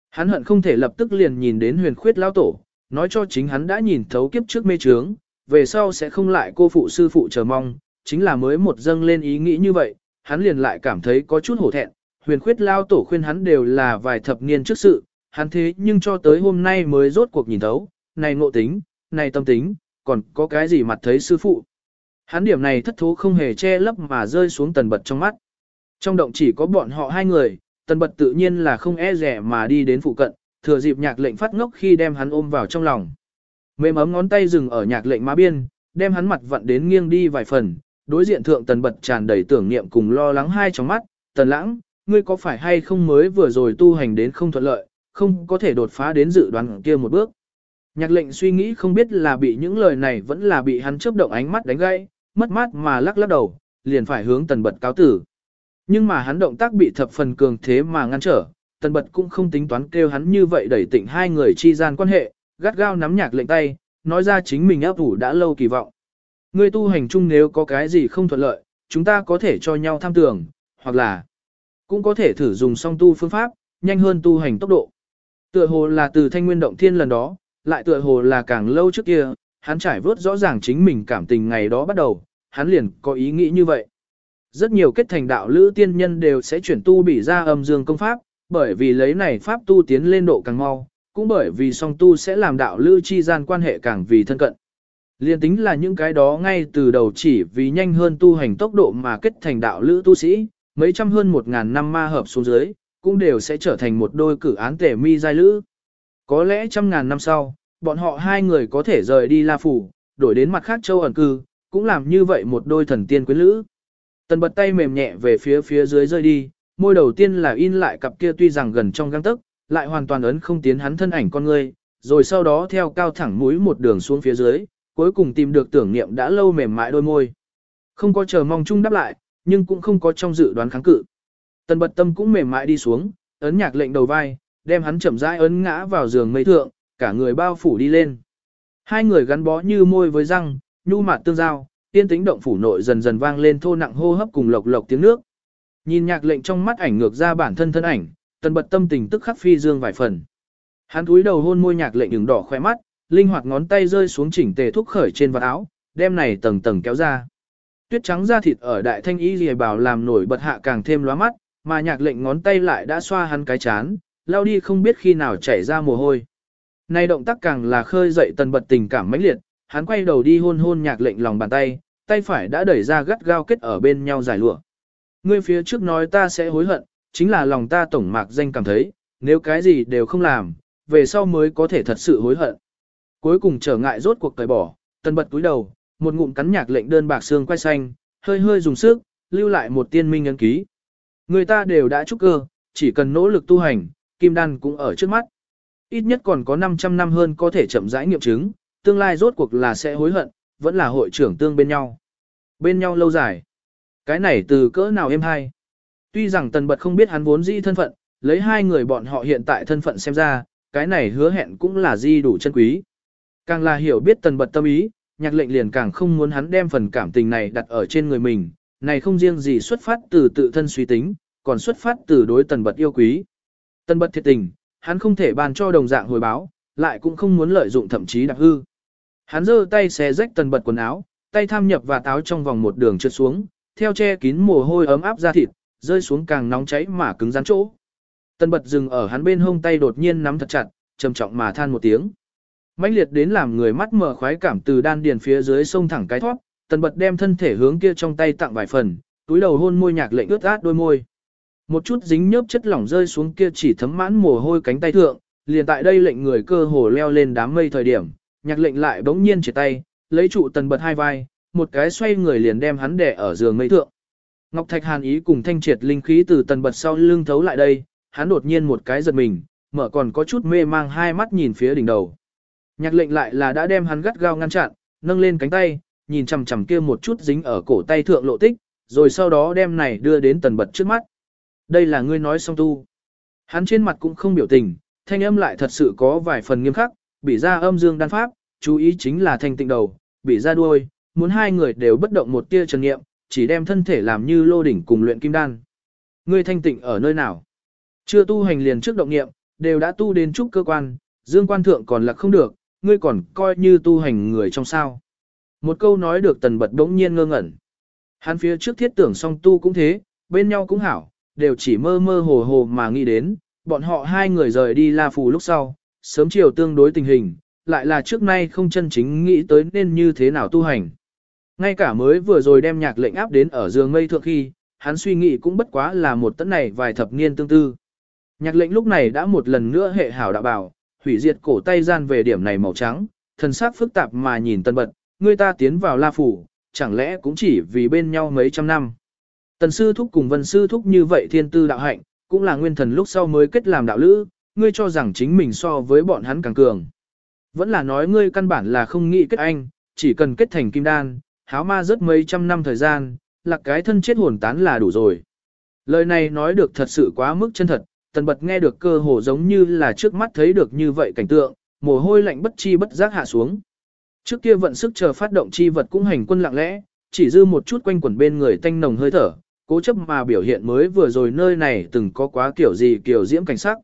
Hắn hận không thể lập tức liền nhìn đến huyền khuyết lao tổ, nói cho chính hắn đã nhìn thấu kiếp trước mê trướng, về sau sẽ không lại cô phụ sư phụ chờ mong, chính là mới một dâng lên ý nghĩ như vậy, hắn liền lại cảm thấy có chút hổ thẹn, huyền khuyết lao tổ khuyên hắn đều là vài thập niên trước sự, hắn thế nhưng cho tới hôm nay mới rốt cuộc nhìn thấu, này ngộ tính, này tâm tính, còn có cái gì mặt thấy sư phụ. Hắn điểm này thất thố không hề che lấp mà rơi xuống tần bật trong mắt. Trong động chỉ có bọn họ hai người, tần bật tự nhiên là không e rẻ mà đi đến phụ cận, thừa dịp nhạc lệnh phát ngốc khi đem hắn ôm vào trong lòng. Mềm ấm ngón tay dừng ở nhạc lệnh má biên, đem hắn mặt vặn đến nghiêng đi vài phần, đối diện thượng tần bật tràn đầy tưởng niệm cùng lo lắng hai trong mắt, tần lãng, ngươi có phải hay không mới vừa rồi tu hành đến không thuận lợi, không có thể đột phá đến dự đoán kia một bước. Nhạc lệnh suy nghĩ không biết là bị những lời này vẫn là bị hắn chớp động ánh mắt đánh gãy, mất mát mà lắc lắc đầu, liền phải hướng tần bật cáo tử. Nhưng mà hắn động tác bị thập phần cường thế mà ngăn trở, tần bật cũng không tính toán kêu hắn như vậy đẩy tỉnh hai người chi gian quan hệ, gắt gao nắm nhạc lệnh tay, nói ra chính mình áp ủ đã lâu kỳ vọng. Người tu hành chung nếu có cái gì không thuận lợi, chúng ta có thể cho nhau tham tưởng, hoặc là cũng có thể thử dùng song tu phương pháp, nhanh hơn tu hành tốc độ. Tựa hồ là từ thanh nguyên động thiên lần đó, lại tựa hồ là càng lâu trước kia, hắn trải vớt rõ ràng chính mình cảm tình ngày đó bắt đầu, hắn liền có ý nghĩ như vậy. Rất nhiều kết thành đạo lữ tiên nhân đều sẽ chuyển tu bỉ ra âm dương công pháp, bởi vì lấy này pháp tu tiến lên độ càng mau, cũng bởi vì song tu sẽ làm đạo lữ chi gian quan hệ càng vì thân cận. Liên tính là những cái đó ngay từ đầu chỉ vì nhanh hơn tu hành tốc độ mà kết thành đạo lữ tu sĩ, mấy trăm hơn một ngàn năm ma hợp xuống dưới, cũng đều sẽ trở thành một đôi cử án tể mi giai lữ. Có lẽ trăm ngàn năm sau, bọn họ hai người có thể rời đi La Phủ, đổi đến mặt khác châu ẩn cư, cũng làm như vậy một đôi thần tiên quyến lữ. Tần bật tay mềm nhẹ về phía phía dưới rơi đi, môi đầu tiên là in lại cặp kia tuy rằng gần trong găng tức, lại hoàn toàn ấn không tiến hắn thân ảnh con người, rồi sau đó theo cao thẳng mũi một đường xuống phía dưới, cuối cùng tìm được tưởng niệm đã lâu mềm mại đôi môi. Không có chờ mong chung đáp lại, nhưng cũng không có trong dự đoán kháng cự. Tần bật tâm cũng mềm mại đi xuống, ấn nhạc lệnh đầu vai, đem hắn chậm rãi ấn ngã vào giường mây thượng, cả người bao phủ đi lên. Hai người gắn bó như môi với răng, nhu mạt tương giao, tiên tính động phủ nội dần dần vang lên thô nặng hô hấp cùng lộc lộc tiếng nước. Nhìn nhạc lệnh trong mắt ảnh ngược ra bản thân thân ảnh, tần bật tâm tình tức khắc phi dương vài phần. Hắn cúi đầu hôn môi nhạc lệnh đường đỏ khoe mắt, linh hoạt ngón tay rơi xuống chỉnh tề thúc khởi trên vạt áo, đem này tầng tầng kéo ra. Tuyết trắng da thịt ở đại thanh y lìa bảo làm nổi bật hạ càng thêm lóa mắt, mà nhạc lệnh ngón tay lại đã xoa hắn cái chán, lao đi không biết khi nào chảy ra mồ hôi. Nay động tác càng là khơi dậy tần bật tình cảm mãnh liệt, hắn quay đầu đi hôn hôn nhạc lệnh lòng bàn tay, tay phải đã đẩy ra gắt gao kết ở bên nhau giải lụa. Ngươi phía trước nói ta sẽ hối hận, chính là lòng ta tổng mạc danh cảm thấy, nếu cái gì đều không làm, về sau mới có thể thật sự hối hận. Cuối cùng trở ngại rốt cuộc cởi bỏ, tần bật túi đầu, một ngụm cắn nhạc lệnh đơn bạc xương quay xanh, hơi hơi dùng sức, lưu lại một tiên minh ấn ký. Người ta đều đã trúc cơ, chỉ cần nỗ lực tu hành, kim đan cũng ở trước mắt. Ít nhất còn có 500 năm hơn có thể chậm rãi nghiệm chứng, tương lai rốt cuộc là sẽ hối hận, vẫn là hội trưởng tương bên nhau. Bên nhau lâu dài. Cái này từ cỡ nào em hay. Tuy rằng tần bật không biết hắn vốn di thân phận, lấy hai người bọn họ hiện tại thân phận xem ra, cái này hứa hẹn cũng là di đủ chân quý. Càng là hiểu biết tần bật tâm ý, nhạc lệnh liền càng không muốn hắn đem phần cảm tình này đặt ở trên người mình, này không riêng gì xuất phát từ tự thân suy tính, còn xuất phát từ đối tần bật yêu quý. Tần bật thiệt tình, hắn không thể ban cho đồng dạng hồi báo, lại cũng không muốn lợi dụng thậm chí đặc hư. Hắn giơ tay xé rách tần bật quần áo, tay tham nhập và táo trong vòng một đường trượt xuống, theo che kín mồ hôi ấm áp ra thịt, rơi xuống càng nóng cháy mà cứng rắn chỗ. Tần bật dừng ở hắn bên hông tay đột nhiên nắm thật chặt, trầm trọng mà than một tiếng. mãnh liệt đến làm người mắt mở khoái cảm từ đan điền phía dưới sông thẳng cái thoát, tần bật đem thân thể hướng kia trong tay tặng vài phần, túi đầu hôn môi nhạc lệnh ướt át đôi môi. Một chút dính nhớp chất lỏng rơi xuống kia chỉ thấm mãn mồ hôi cánh tay thượng, liền tại đây lệnh người cơ hồ leo lên đám mây thời điểm, nhạc lệnh lại bỗng nhiên chỉ tay, lấy trụ tần bật hai vai, một cái xoay người liền đem hắn đè ở giường mây thượng. Ngọc Thạch Hàn ý cùng thanh triệt linh khí từ tần bật sau lưng thấu lại đây, hắn đột nhiên một cái giật mình, mở còn có chút mê mang hai mắt nhìn phía đỉnh đầu. Nhạc lệnh lại là đã đem hắn gắt gao ngăn chặn, nâng lên cánh tay, nhìn chằm chằm kia một chút dính ở cổ tay thượng lộ tích, rồi sau đó đem này đưa đến tần bật trước mắt. Đây là ngươi nói song tu. Hắn trên mặt cũng không biểu tình, thanh âm lại thật sự có vài phần nghiêm khắc, bị ra âm dương đan pháp, chú ý chính là thanh tịnh đầu, bị ra đuôi, muốn hai người đều bất động một tia trần nghiệm, chỉ đem thân thể làm như lô đỉnh cùng luyện kim đan. Ngươi thanh tịnh ở nơi nào? Chưa tu hành liền trước động nghiệm, đều đã tu đến trúc cơ quan, dương quan thượng còn là không được, ngươi còn coi như tu hành người trong sao. Một câu nói được tần bật đống nhiên ngơ ngẩn. Hắn phía trước thiết tưởng song tu cũng thế, bên nhau cũng hảo, đều chỉ mơ mơ hồ hồ mà nghĩ đến, bọn họ hai người rời đi La Phù lúc sau, sớm chiều tương đối tình hình, lại là trước nay không chân chính nghĩ tới nên như thế nào tu hành. Ngay cả mới vừa rồi đem nhạc lệnh áp đến ở giường mây thượng khi, hắn suy nghĩ cũng bất quá là một tấn này vài thập niên tương tư. Nhạc lệnh lúc này đã một lần nữa hệ hảo đạo bảo, hủy diệt cổ tay gian về điểm này màu trắng, thần sắc phức tạp mà nhìn tân bật, người ta tiến vào la phủ, chẳng lẽ cũng chỉ vì bên nhau mấy trăm năm. Tần sư thúc cùng vân sư thúc như vậy thiên tư đạo hạnh, cũng là nguyên thần lúc sau mới kết làm đạo lữ, ngươi cho rằng chính mình so với bọn hắn càng cường. Vẫn là nói ngươi căn bản là không nghĩ kết anh, chỉ cần kết thành kim đan, háo ma rất mấy trăm năm thời gian, là cái thân chết hồn tán là đủ rồi. Lời này nói được thật sự quá mức chân thật, tần bật nghe được cơ hồ giống như là trước mắt thấy được như vậy cảnh tượng, mồ hôi lạnh bất chi bất giác hạ xuống. Trước kia vận sức chờ phát động chi vật cũng hành quân lặng lẽ, chỉ dư một chút quanh quẩn bên người tanh nồng hơi thở, cố chấp mà biểu hiện mới vừa rồi nơi này từng có quá kiểu gì kiểu diễm cảnh sắc.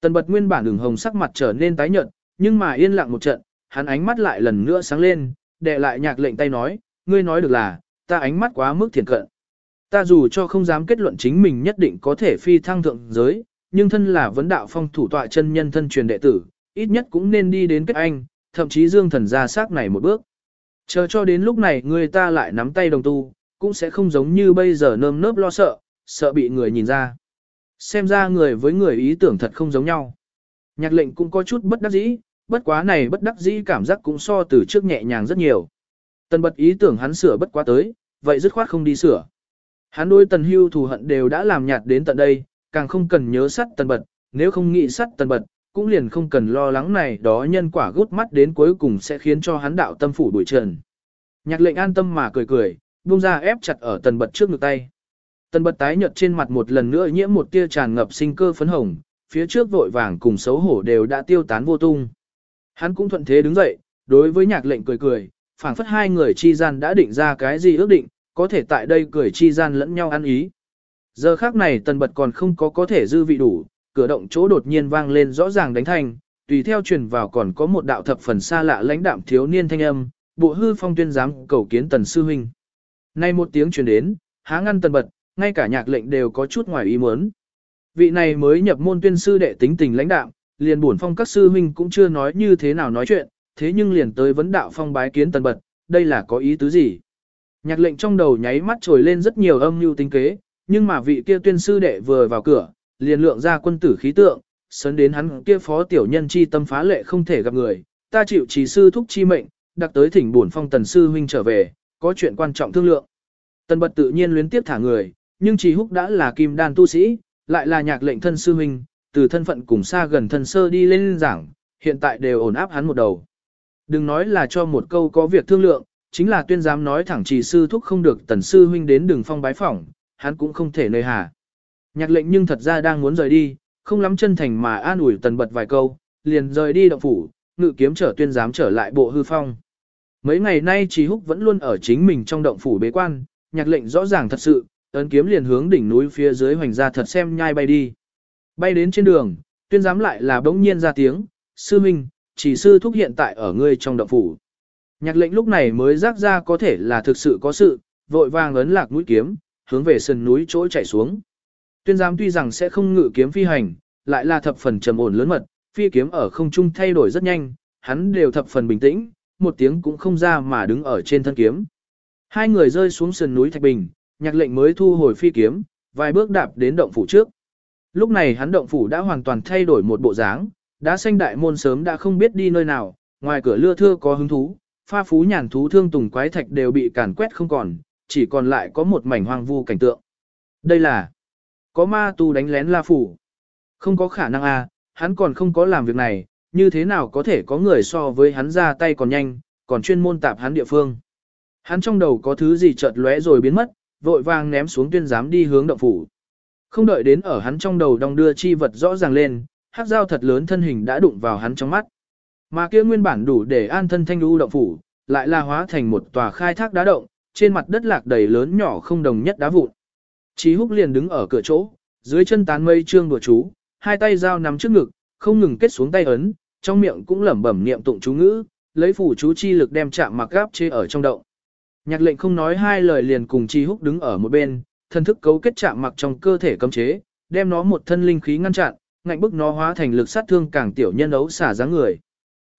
Tần bật nguyên bản đường hồng sắc mặt trở nên tái nhợt, nhưng mà yên lặng một trận, hắn ánh mắt lại lần nữa sáng lên, đệ lại nhạc lệnh tay nói, ngươi nói được là, ta ánh mắt quá mức thiền cận. Ta dù cho không dám kết luận chính mình nhất định có thể phi thăng thượng giới, nhưng thân là vấn đạo phong thủ tọa chân nhân thân truyền đệ tử, ít nhất cũng nên đi đến kết anh, thậm chí dương thần ra xác này một bước. Chờ cho đến lúc này người ta lại nắm tay đồng tu, cũng sẽ không giống như bây giờ nơm nớp lo sợ, sợ bị người nhìn ra. Xem ra người với người ý tưởng thật không giống nhau. Nhạc lệnh cũng có chút bất đắc dĩ, bất quá này bất đắc dĩ cảm giác cũng so từ trước nhẹ nhàng rất nhiều. Tần bật ý tưởng hắn sửa bất quá tới, vậy dứt khoát không đi sửa. Hắn đôi tần hưu thù hận đều đã làm nhạt đến tận đây, càng không cần nhớ sắt tần bật, nếu không nghĩ sắt tần bật, cũng liền không cần lo lắng này đó nhân quả gút mắt đến cuối cùng sẽ khiến cho hắn đạo tâm phủ đuổi trần. Nhạc lệnh an tâm mà cười cười, buông ra ép chặt ở tần bật trước ngực tay. Tần bật tái nhợt trên mặt một lần nữa nhiễm một tia tràn ngập sinh cơ phấn hồng, phía trước vội vàng cùng xấu hổ đều đã tiêu tán vô tung. Hắn cũng thuận thế đứng dậy, đối với nhạc lệnh cười cười, phảng phất hai người chi gian đã định ra cái gì ước định, có thể tại đây cười chi gian lẫn nhau ăn ý. Giờ khác này tần bật còn không có có thể dư vị đủ, cửa động chỗ đột nhiên vang lên rõ ràng đánh thành, tùy theo truyền vào còn có một đạo thập phần xa lạ lãnh đạm thiếu niên thanh âm, bộ hư phong tuyên giám cầu kiến tần sư huynh. Nay một tiếng truyền đến, há ngăn tần bật, ngay cả nhạc lệnh đều có chút ngoài ý muốn. Vị này mới nhập môn tuyên sư đệ tính tình lãnh đạm, liền bổn phong các sư huynh cũng chưa nói như thế nào nói chuyện, thế nhưng liền tới vấn đạo phong bái kiến tần bật, đây là có ý tứ gì? Nhạc lệnh trong đầu nháy mắt trồi lên rất nhiều âm mưu tính kế, nhưng mà vị kia tuyên sư đệ vừa vào cửa, liền lượng ra quân tử khí tượng, sấn đến hắn kia phó tiểu nhân chi tâm phá lệ không thể gặp người, ta chịu trì sư thúc chi mệnh, đặc tới thỉnh bổn phong tần sư huynh trở về, có chuyện quan trọng thương lượng. Tần bật tự nhiên luyến tiếp thả người, nhưng trì húc đã là kim đan tu sĩ, lại là nhạc lệnh thân sư huynh, từ thân phận cùng xa gần thân sơ đi lên giảng, hiện tại đều ổn áp hắn một đầu. Đừng nói là cho một câu có việc thương lượng, chính là tuyên giám nói thẳng trì sư thúc không được tần sư huynh đến đường phong bái phỏng, hắn cũng không thể nơi hà. Nhạc lệnh nhưng thật ra đang muốn rời đi, không lắm chân thành mà an ủi tần bật vài câu, liền rời đi động phủ, ngự kiếm trở tuyên giám trở lại bộ hư phong. Mấy ngày nay Trí Húc vẫn luôn ở chính mình trong động phủ bế quan, nhạc lệnh rõ ràng thật sự, ấn kiếm liền hướng đỉnh núi phía dưới hoành ra thật xem nhai bay đi. Bay đến trên đường, tuyên giám lại là bỗng nhiên ra tiếng, sư minh, chỉ sư thúc hiện tại ở ngươi trong động phủ. Nhạc lệnh lúc này mới rác ra có thể là thực sự có sự, vội vàng ấn lạc mũi kiếm, hướng về sườn núi chỗ chạy xuống. Tuyên giám tuy rằng sẽ không ngự kiếm phi hành, lại là thập phần trầm ổn lớn mật, phi kiếm ở không trung thay đổi rất nhanh, hắn đều thập phần bình tĩnh, một tiếng cũng không ra mà đứng ở trên thân kiếm. Hai người rơi xuống sườn núi Thạch Bình, nhạc lệnh mới thu hồi phi kiếm, vài bước đạp đến động phủ trước. Lúc này hắn động phủ đã hoàn toàn thay đổi một bộ dáng, đã xanh đại môn sớm đã không biết đi nơi nào, ngoài cửa lưa thưa có hứng thú, pha phú nhàn thú thương tùng quái thạch đều bị càn quét không còn, chỉ còn lại có một mảnh hoang vu cảnh tượng. Đây là có ma tu đánh lén la phủ. Không có khả năng à, hắn còn không có làm việc này, như thế nào có thể có người so với hắn ra tay còn nhanh, còn chuyên môn tạp hắn địa phương. Hắn trong đầu có thứ gì chợt lóe rồi biến mất, vội vàng ném xuống tuyên giám đi hướng động phủ. Không đợi đến ở hắn trong đầu đong đưa chi vật rõ ràng lên, hắc dao thật lớn thân hình đã đụng vào hắn trong mắt. Mà kia nguyên bản đủ để an thân thanh lưu động phủ, lại là hóa thành một tòa khai thác đá động, trên mặt đất lạc đầy lớn nhỏ không đồng nhất đá vụn. Chí húc liền đứng ở cửa chỗ, dưới chân tán mây trương đùa chú, hai tay dao nắm trước ngực, không ngừng kết xuống tay ấn, trong miệng cũng lẩm bẩm niệm tụng chú ngữ, lấy phủ chú chi lực đem chạm mặc gáp chế ở trong động. Nhạc lệnh không nói hai lời liền cùng Chi Húc đứng ở một bên, thân thức cấu kết chạm mặc trong cơ thể cấm chế, đem nó một thân linh khí ngăn chặn, ngạnh bức nó hóa thành lực sát thương càng tiểu nhân ấu xả dáng người.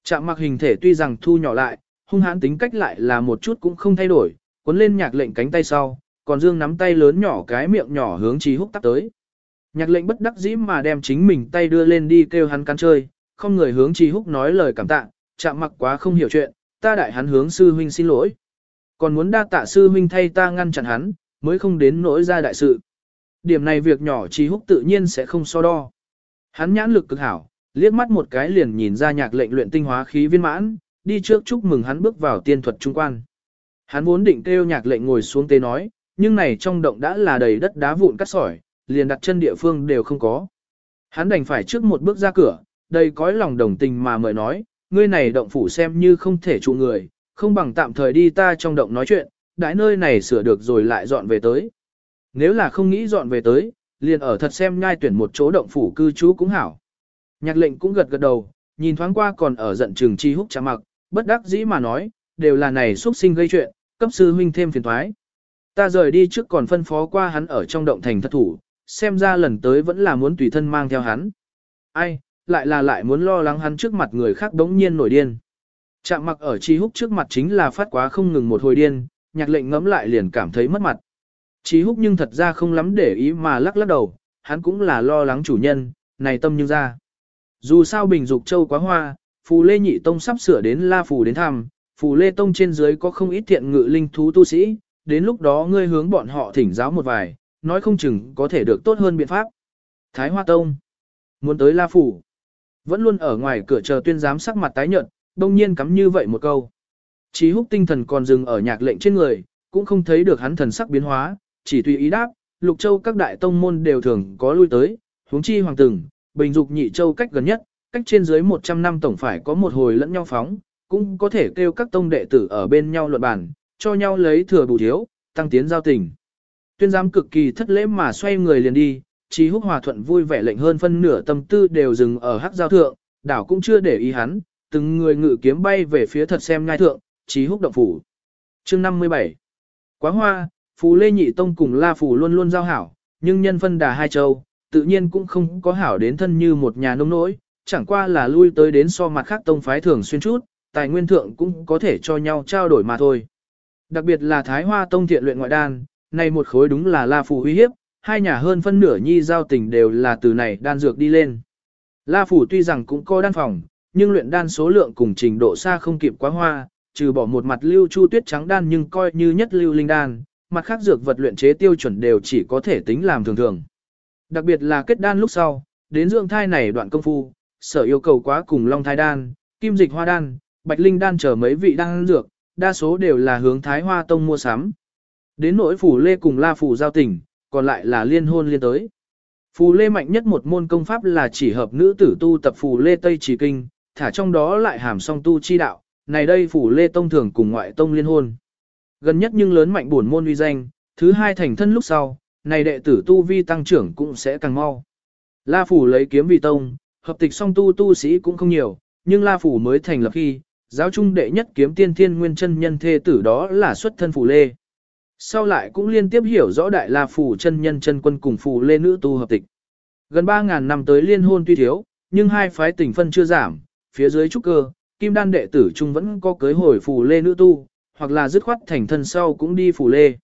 Chạm mặc hình thể tuy rằng thu nhỏ lại, hung hãn tính cách lại là một chút cũng không thay đổi, cuốn lên nhạc lệnh cánh tay sau, còn dương nắm tay lớn nhỏ cái miệng nhỏ hướng Chi húc tắt tới. Nhạc lệnh bất đắc dĩ mà đem chính mình tay đưa lên đi kêu hắn cắn chơi, không người hướng Chi húc nói lời cảm tạ, chạm mặc quá không hiểu chuyện, ta đại hắn hướng sư huynh xin lỗi. Còn muốn đa tạ sư huynh thay ta ngăn chặn hắn, mới không đến nỗi ra đại sự. Điểm này việc nhỏ trí húc tự nhiên sẽ không so đo. Hắn nhãn lực cực hảo, liếc mắt một cái liền nhìn ra nhạc lệnh luyện tinh hóa khí viên mãn, đi trước chúc mừng hắn bước vào tiên thuật trung quan. Hắn vốn định kêu nhạc lệnh ngồi xuống tế nói, nhưng này trong động đã là đầy đất đá vụn cắt sỏi, liền đặt chân địa phương đều không có. Hắn đành phải trước một bước ra cửa, đầy cõi lòng đồng tình mà mời nói, ngươi này động phủ xem như không thể trụ người, không bằng tạm thời đi ta trong động nói chuyện, đãi nơi này sửa được rồi lại dọn về tới. Nếu là không nghĩ dọn về tới, liền ở thật xem nhai tuyển một chỗ động phủ cư trú cũng hảo. Nhạc lệnh cũng gật gật đầu, nhìn thoáng qua còn ở giận trường chi húc chạm mặc, bất đắc dĩ mà nói, đều là này xuất sinh gây chuyện, cấp sư huynh thêm phiền thoái. Ta rời đi trước còn phân phó qua hắn ở trong động thành thất thủ, xem ra lần tới vẫn là muốn tùy thân mang theo hắn. Ai, lại là lại muốn lo lắng hắn trước mặt người khác đống nhiên nổi điên. Chạm mặc ở chi húc trước mặt chính là phát quá không ngừng một hồi điên, nhạc lệnh ngẫm lại liền cảm thấy mất mặt. Chi húc nhưng thật ra không lắm để ý mà lắc lắc đầu, hắn cũng là lo lắng chủ nhân, này tâm như ra. Dù sao bình dục châu quá hoa, phù lê nhị tông sắp sửa đến la phù đến thăm, phù lê tông trên dưới có không ít thiện ngự linh thú tu sĩ, đến lúc đó ngươi hướng bọn họ thỉnh giáo một vài, nói không chừng có thể được tốt hơn biện pháp. Thái Hoa Tông muốn tới la phủ, vẫn luôn ở ngoài cửa chờ tuyên giám sắc mặt tái nhợt, đông nhiên cắm như vậy một câu. Chí húc tinh thần còn dừng ở nhạc lệnh trên người, cũng không thấy được hắn thần sắc biến hóa, chỉ tùy ý đáp, lục châu các đại tông môn đều thường có lui tới, huống chi hoàng từng, bình dục nhị châu cách gần nhất, cách trên dưới 100 năm tổng phải có một hồi lẫn nhau phóng, cũng có thể kêu các tông đệ tử ở bên nhau luận bàn, cho nhau lấy thừa bù thiếu, tăng tiến giao tình. Tuyên giám cực kỳ thất lễ mà xoay người liền đi, Chí Húc Hòa thuận vui vẻ lệnh hơn phân nửa tâm tư đều dừng ở hắc giao thượng, đảo cũng chưa để ý hắn, từng người ngự kiếm bay về phía thật xem ngai thượng, Chí Húc động phủ. Chương 57. Quá hoa, Phù Lê Nhị Tông cùng La Phù luôn luôn giao hảo, nhưng nhân phân đà hai châu, tự nhiên cũng không có hảo đến thân như một nhà nông nỗi, chẳng qua là lui tới đến so mặt khác tông phái thường xuyên chút, tài nguyên thượng cũng có thể cho nhau trao đổi mà thôi. Đặc biệt là Thái Hoa Tông thiện luyện ngoại đan, này một khối đúng là La Phủ uy hiếp, hai nhà hơn phân nửa nhi giao tình đều là từ này đan dược đi lên. La Phủ tuy rằng cũng có đan phòng, nhưng luyện đan số lượng cùng trình độ xa không kịp quá hoa, trừ bỏ một mặt lưu chu tuyết trắng đan nhưng coi như nhất lưu linh đan, mặt khác dược vật luyện chế tiêu chuẩn đều chỉ có thể tính làm thường thường. Đặc biệt là kết đan lúc sau, đến dưỡng thai này đoạn công phu, sở yêu cầu quá cùng long thai đan, kim dịch hoa đan, bạch linh đan chờ mấy vị đan dược, đa số đều là hướng Thái Hoa Tông mua sắm. Đến nỗi phủ lê cùng la phủ giao tình, còn lại là liên hôn liên tới. Phù lê mạnh nhất một môn công pháp là chỉ hợp nữ tử tu tập phù lê Tây Chỉ Kinh, thả trong đó lại hàm song tu chi đạo, này đây phủ lê tông thường cùng ngoại tông liên hôn. Gần nhất nhưng lớn mạnh buồn môn uy danh, thứ hai thành thân lúc sau, này đệ tử tu vi tăng trưởng cũng sẽ càng mau. La phủ lấy kiếm vì tông, hợp tịch song tu tu sĩ cũng không nhiều, nhưng La phủ mới thành lập khi, giáo trung đệ nhất kiếm tiên thiên nguyên chân nhân thê tử đó là xuất thân phủ lê. Sau lại cũng liên tiếp hiểu rõ đại la phủ chân nhân chân quân cùng phủ lê nữ tu hợp tịch. Gần 3.000 năm tới liên hôn tuy thiếu, nhưng hai phái tình phân chưa giảm, phía dưới trúc cơ, kim đan đệ tử trung vẫn có cưới hồi phù lê nữ tu, hoặc là dứt khoát thành thân sau cũng đi phù lê.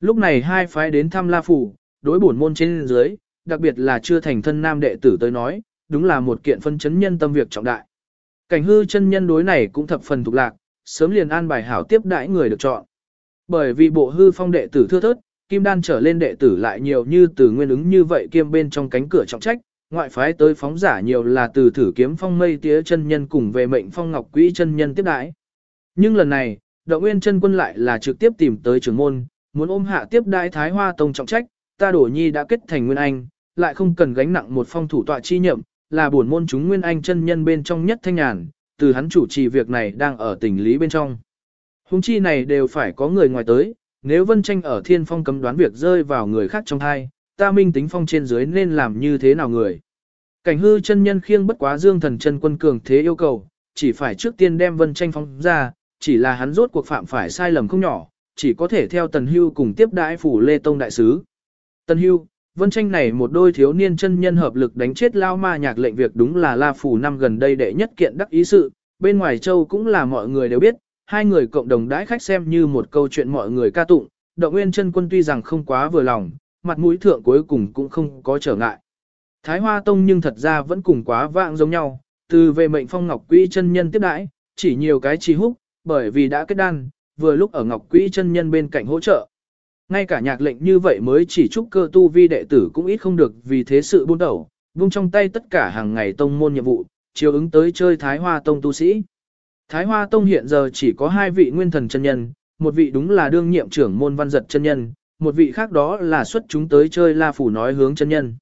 Lúc này hai phái đến thăm la phủ đối bổn môn trên dưới, đặc biệt là chưa thành thân nam đệ tử tới nói, đúng là một kiện phân chấn nhân tâm việc trọng đại. Cảnh hư chân nhân đối này cũng thập phần thuộc lạc, sớm liền an bài hảo tiếp đãi người được chọn. Bởi vì bộ hư phong đệ tử thưa thớt, kim đan trở lên đệ tử lại nhiều như từ nguyên ứng như vậy kiêm bên trong cánh cửa trọng trách, ngoại phái tới phóng giả nhiều là từ thử kiếm phong mây tía chân nhân cùng về mệnh phong ngọc quỹ chân nhân tiếp đãi. Nhưng lần này, động nguyên chân quân lại là trực tiếp tìm tới trưởng môn, muốn ôm hạ tiếp đãi thái hoa tông trọng trách, ta đổ nhi đã kết thành nguyên anh, lại không cần gánh nặng một phong thủ tọa chi nhậm, là buồn môn chúng nguyên anh chân nhân bên trong nhất thanh nhàn, từ hắn chủ trì việc này đang ở tình lý bên trong. Hùng chi này đều phải có người ngoài tới, nếu vân tranh ở thiên phong cấm đoán việc rơi vào người khác trong hai, ta minh tính phong trên dưới nên làm như thế nào người. Cảnh hư chân nhân khiêng bất quá dương thần chân quân cường thế yêu cầu, chỉ phải trước tiên đem vân tranh phong ra, chỉ là hắn rốt cuộc phạm phải sai lầm không nhỏ, chỉ có thể theo tần hưu cùng tiếp đãi phủ lê tông đại sứ. Tần hưu, vân tranh này một đôi thiếu niên chân nhân hợp lực đánh chết lao ma nhạc lệnh việc đúng là la phủ năm gần đây đệ nhất kiện đắc ý sự, bên ngoài châu cũng là mọi người đều biết, hai người cộng đồng đãi khách xem như một câu chuyện mọi người ca tụng, động nguyên chân quân tuy rằng không quá vừa lòng, mặt mũi thượng cuối cùng cũng không có trở ngại. Thái Hoa Tông nhưng thật ra vẫn cùng quá vạng giống nhau, từ về mệnh phong ngọc quỹ chân nhân tiếp đãi, chỉ nhiều cái trì húc, bởi vì đã kết đan, vừa lúc ở ngọc quỹ chân nhân bên cạnh hỗ trợ. Ngay cả nhạc lệnh như vậy mới chỉ chúc cơ tu vi đệ tử cũng ít không được vì thế sự buôn đầu, vung trong tay tất cả hàng ngày tông môn nhiệm vụ, chiếu ứng tới chơi Thái Hoa Tông tu sĩ. Thái Hoa Tông hiện giờ chỉ có hai vị nguyên thần chân nhân, một vị đúng là đương nhiệm trưởng môn văn giật chân nhân, một vị khác đó là xuất chúng tới chơi La Phủ nói hướng chân nhân.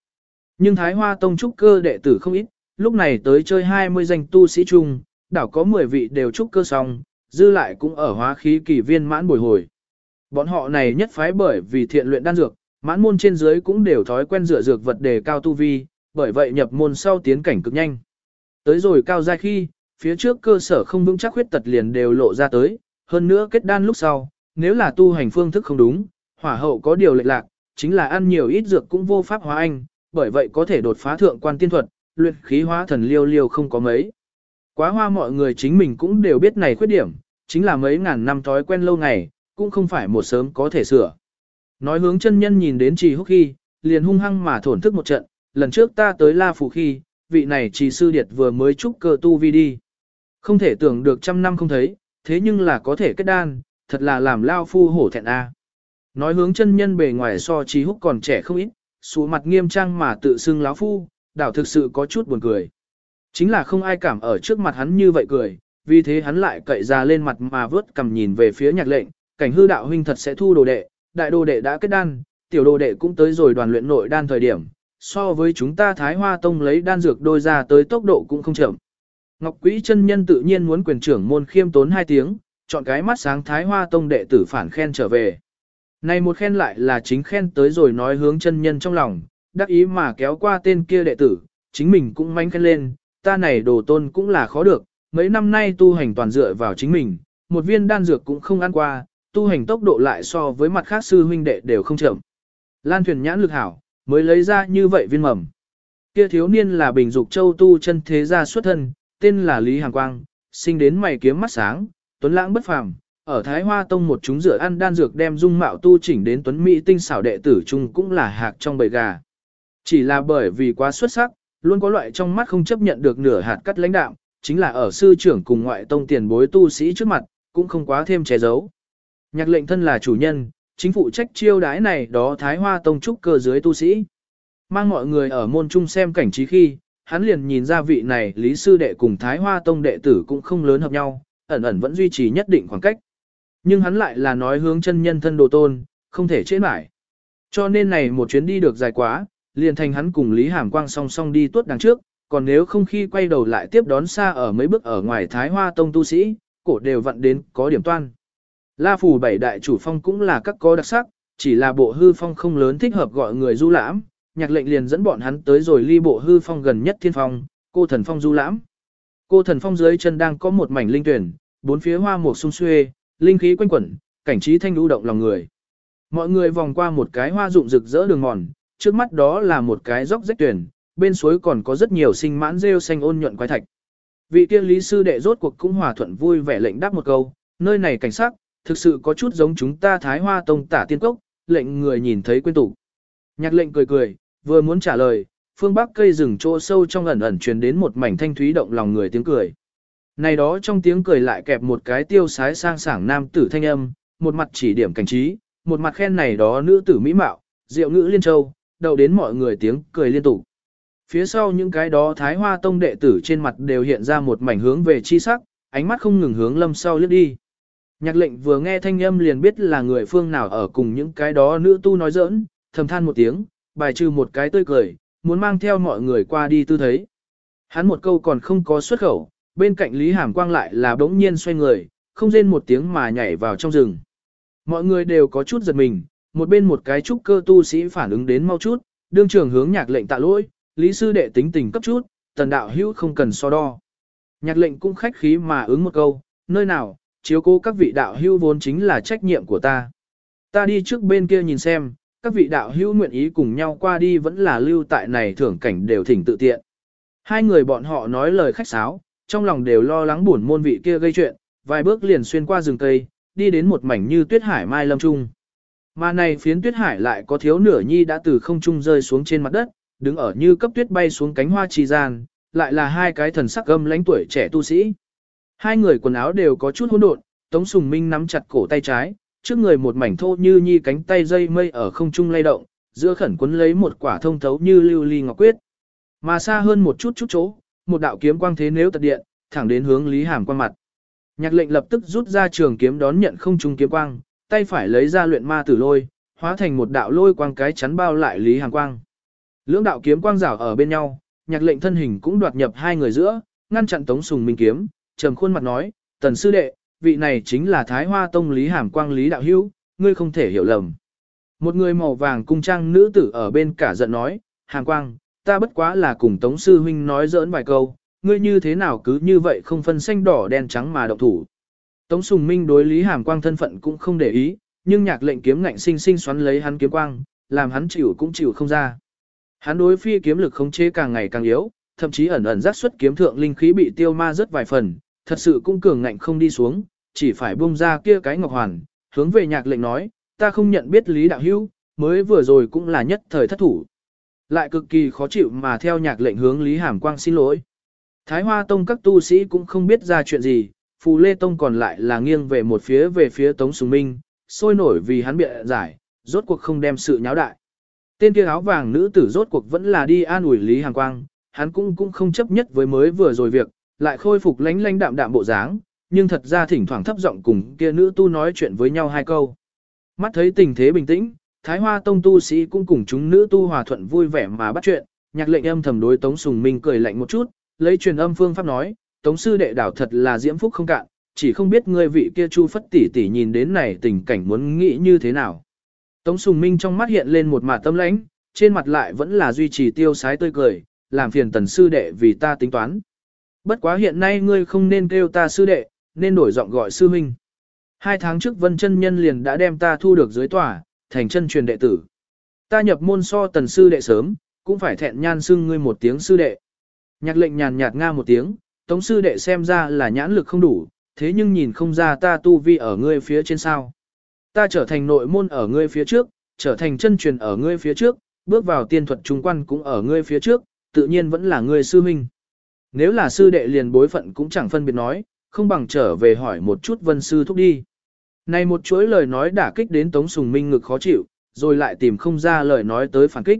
Nhưng Thái Hoa Tông trúc cơ đệ tử không ít, lúc này tới chơi 20 danh tu sĩ chung, đảo có 10 vị đều trúc cơ xong, dư lại cũng ở hóa khí kỳ viên mãn bồi hồi. Bọn họ này nhất phái bởi vì thiện luyện đan dược, mãn môn trên dưới cũng đều thói quen rửa dược vật đề cao tu vi, bởi vậy nhập môn sau tiến cảnh cực nhanh. Tới rồi cao giai khi, phía trước cơ sở không vững chắc huyết tật liền đều lộ ra tới, hơn nữa kết đan lúc sau, nếu là tu hành phương thức không đúng, hỏa hậu có điều lệch lạc, chính là ăn nhiều ít dược cũng vô pháp hóa anh, bởi vậy có thể đột phá thượng quan tiên thuật, luyện khí hóa thần liêu liêu không có mấy. Quá hoa mọi người chính mình cũng đều biết này khuyết điểm, chính là mấy ngàn năm thói quen lâu ngày, cũng không phải một sớm có thể sửa. Nói hướng chân nhân nhìn đến trì húc khi, liền hung hăng mà thổn thức một trận, lần trước ta tới La Phủ khi, vị này trì sư điệt vừa mới chúc cơ tu vi đi. Không thể tưởng được trăm năm không thấy, thế nhưng là có thể kết đan, thật là làm lao phu hổ thẹn a. Nói hướng chân nhân bề ngoài so trí húc còn trẻ không ít, số mặt nghiêm trang mà tự xưng láo phu, đảo thực sự có chút buồn cười. Chính là không ai cảm ở trước mặt hắn như vậy cười, vì thế hắn lại cậy ra lên mặt mà vớt cầm nhìn về phía nhạc lệnh, cảnh hư đạo huynh thật sẽ thu đồ đệ, đại đồ đệ đã kết đan, tiểu đồ đệ cũng tới rồi đoàn luyện nội đan thời điểm, so với chúng ta Thái Hoa Tông lấy đan dược đôi ra tới tốc độ cũng không chậm. Ngọc Quý chân nhân tự nhiên muốn quyền trưởng môn khiêm tốn hai tiếng, chọn cái mắt sáng Thái Hoa Tông đệ tử phản khen trở về. Này một khen lại là chính khen tới rồi nói hướng chân nhân trong lòng, đắc ý mà kéo qua tên kia đệ tử, chính mình cũng manh khen lên, ta này đồ tôn cũng là khó được, mấy năm nay tu hành toàn dựa vào chính mình, một viên đan dược cũng không ăn qua, tu hành tốc độ lại so với mặt khác sư huynh đệ đều không chậm. Lan thuyền nhãn lực hảo, mới lấy ra như vậy viên mầm. Kia thiếu niên là Bình Dục Châu tu chân thế gia xuất thân, tên là Lý Hàng Quang, sinh đến mày kiếm mắt sáng, tuấn lãng bất phàm, ở Thái Hoa Tông một chúng rửa ăn đan dược đem dung mạo tu chỉnh đến tuấn mỹ tinh xảo đệ tử chung cũng là hạc trong bầy gà. Chỉ là bởi vì quá xuất sắc, luôn có loại trong mắt không chấp nhận được nửa hạt cắt lãnh đạo, chính là ở sư trưởng cùng ngoại tông tiền bối tu sĩ trước mặt, cũng không quá thêm che giấu. Nhạc lệnh thân là chủ nhân, chính phụ trách chiêu đái này đó Thái Hoa Tông trúc cơ dưới tu sĩ. Mang mọi người ở môn trung xem cảnh trí khi, hắn liền nhìn ra vị này Lý Sư Đệ cùng Thái Hoa Tông đệ tử cũng không lớn hợp nhau, ẩn ẩn vẫn duy trì nhất định khoảng cách. Nhưng hắn lại là nói hướng chân nhân thân đồ tôn, không thể chế mãi. Cho nên này một chuyến đi được dài quá, liền thành hắn cùng Lý Hàm Quang song song đi tuốt đằng trước, còn nếu không khi quay đầu lại tiếp đón xa ở mấy bước ở ngoài Thái Hoa Tông tu sĩ, cổ đều vặn đến có điểm toan. La Phủ bảy đại chủ phong cũng là các có đặc sắc, chỉ là bộ hư phong không lớn thích hợp gọi người du lãm, nhạc lệnh liền dẫn bọn hắn tới rồi ly bộ hư phong gần nhất thiên phong, cô thần phong du lãm. Cô thần phong dưới chân đang có một mảnh linh tuyển, bốn phía hoa một sung xuê, linh khí quanh quẩn, cảnh trí thanh lưu động lòng người. Mọi người vòng qua một cái hoa rụng rực rỡ đường mòn, trước mắt đó là một cái dốc rách tuyển, bên suối còn có rất nhiều sinh mãn rêu xanh ôn nhuận quái thạch. Vị kia lý sư đệ rốt cuộc cũng hòa thuận vui vẻ lệnh đáp một câu, nơi này cảnh sắc, thực sự có chút giống chúng ta thái hoa tông tả tiên cốc, lệnh người nhìn thấy quên tủ. Nhạc lệnh cười cười, vừa muốn trả lời, phương bắc cây rừng chỗ sâu trong ẩn ẩn truyền đến một mảnh thanh thúy động lòng người tiếng cười. Này đó trong tiếng cười lại kẹp một cái tiêu sái sang sảng nam tử thanh âm, một mặt chỉ điểm cảnh trí, một mặt khen này đó nữ tử mỹ mạo, diệu ngữ liên châu, đầu đến mọi người tiếng cười liên tục. Phía sau những cái đó thái hoa tông đệ tử trên mặt đều hiện ra một mảnh hướng về chi sắc, ánh mắt không ngừng hướng lâm sau liếc đi. Nhạc lệnh vừa nghe thanh âm liền biết là người phương nào ở cùng những cái đó nữ tu nói giỡn, thầm than một tiếng, bài trừ một cái tươi cười, muốn mang theo mọi người qua đi tư thấy. Hắn một câu còn không có xuất khẩu, bên cạnh Lý Hàm Quang lại là bỗng nhiên xoay người, không rên một tiếng mà nhảy vào trong rừng. Mọi người đều có chút giật mình, một bên một cái trúc cơ tu sĩ phản ứng đến mau chút, đương trường hướng nhạc lệnh tạ lỗi, lý sư đệ tính tình cấp chút, tần đạo hữu không cần so đo. Nhạc lệnh cũng khách khí mà ứng một câu, nơi nào, chiếu cố các vị đạo hữu vốn chính là trách nhiệm của ta. Ta đi trước bên kia nhìn xem, các vị đạo hữu nguyện ý cùng nhau qua đi vẫn là lưu tại này thưởng cảnh đều thỉnh tự tiện. Hai người bọn họ nói lời khách sáo, trong lòng đều lo lắng buồn môn vị kia gây chuyện, vài bước liền xuyên qua rừng cây, đi đến một mảnh như tuyết hải mai lâm trung. Mà này phiến tuyết hải lại có thiếu nửa nhi đã từ không trung rơi xuống trên mặt đất, đứng ở như cấp tuyết bay xuống cánh hoa trì gian, lại là hai cái thần sắc gâm lãnh tuổi trẻ tu sĩ. Hai người quần áo đều có chút hỗn độn, Tống Sùng Minh nắm chặt cổ tay trái, trước người một mảnh thô như nhi cánh tay dây mây ở không trung lay động, giữa khẩn quấn lấy một quả thông thấu như lưu ly ngọc quyết. Mà xa hơn một chút chút chỗ, một đạo kiếm quang thế nếu tật điện, thẳng đến hướng Lý Hàm quan mặt. Nhạc lệnh lập tức rút ra trường kiếm đón nhận không trung kiếm quang, tay phải lấy ra luyện ma tử lôi, hóa thành một đạo lôi quang cái chắn bao lại Lý Hàm quang. Lưỡng đạo kiếm quang rảo ở bên nhau, nhạc lệnh thân hình cũng đoạt nhập hai người giữa, ngăn chặn Tống Sùng Minh kiếm, trầm khuôn mặt nói, "Tần sư đệ, vị này chính là Thái Hoa Tông Lý Hàm Quang Lý đạo hữu, ngươi không thể hiểu lầm." Một người màu vàng cung trang nữ tử ở bên cả giận nói, "Hàm Quang, ta bất quá là cùng Tống sư huynh nói giỡn vài câu, ngươi như thế nào cứ như vậy không phân xanh đỏ đen trắng mà động thủ." Tống Sùng Minh đối Lý Hàm Quang thân phận cũng không để ý, nhưng nhạc lệnh kiếm ngạnh sinh sinh xoắn lấy hắn kiếm quang, làm hắn chịu cũng chịu không ra. Hắn đối phi kiếm lực khống chế càng ngày càng yếu, thậm chí ẩn ẩn rắc xuất kiếm thượng linh khí bị tiêu ma rất vài phần, thật sự cũng cường ngạnh không đi xuống, chỉ phải buông ra kia cái ngọc hoàn, hướng về nhạc lệnh nói, ta không nhận biết Lý Đạo Hữu, mới vừa rồi cũng là nhất thời thất thủ. Lại cực kỳ khó chịu mà theo nhạc lệnh hướng Lý Hàm Quang xin lỗi. Thái Hoa Tông các tu sĩ cũng không biết ra chuyện gì, Phù Lê Tông còn lại là nghiêng về một phía về phía Tống Sùng Minh, sôi nổi vì hắn bịa giải, rốt cuộc không đem sự nháo đại. Tên kia áo vàng nữ tử rốt cuộc vẫn là đi an ủi Lý hàm Quang, hắn cũng cũng không chấp nhất với mới vừa rồi việc, lại khôi phục lánh lánh đạm đạm bộ dáng, nhưng thật ra thỉnh thoảng thấp giọng cùng kia nữ tu nói chuyện với nhau hai câu. Mắt thấy tình thế bình tĩnh, Thái Hoa Tông tu sĩ cũng cùng chúng nữ tu hòa thuận vui vẻ mà bắt chuyện, nhạc lệnh âm thầm đối Tống Sùng Minh cười lạnh một chút, lấy truyền âm phương pháp nói, Tống sư đệ đảo thật là diễm phúc không cạn, chỉ không biết ngươi vị kia Chu Phất tỷ tỷ nhìn đến này tình cảnh muốn nghĩ như thế nào. Tống Sùng Minh trong mắt hiện lên một mạt tâm lãnh, trên mặt lại vẫn là duy trì tiêu sái tươi cười, làm phiền tần sư đệ vì ta tính toán. Bất quá hiện nay ngươi không nên kêu ta sư đệ, nên đổi giọng gọi sư minh. Hai tháng trước Vân chân Nhân liền đã đem ta thu được dưới tòa, thành chân truyền đệ tử. Ta nhập môn so tần sư đệ sớm, cũng phải thẹn nhan xưng ngươi một tiếng sư đệ. Nhạc lệnh nhàn nhạt nga một tiếng, tống sư đệ xem ra là nhãn lực không đủ, thế nhưng nhìn không ra ta tu vi ở ngươi phía trên sao. Ta trở thành nội môn ở ngươi phía trước, trở thành chân truyền ở ngươi phía trước, bước vào tiên thuật trung quan cũng ở ngươi phía trước, tự nhiên vẫn là ngươi sư huynh. Nếu là sư đệ liền bối phận cũng chẳng phân biệt nói, không bằng trở về hỏi một chút vân sư thúc đi. Này một chuỗi lời nói đả kích đến Tống Sùng Minh ngực khó chịu, rồi lại tìm không ra lời nói tới phản kích.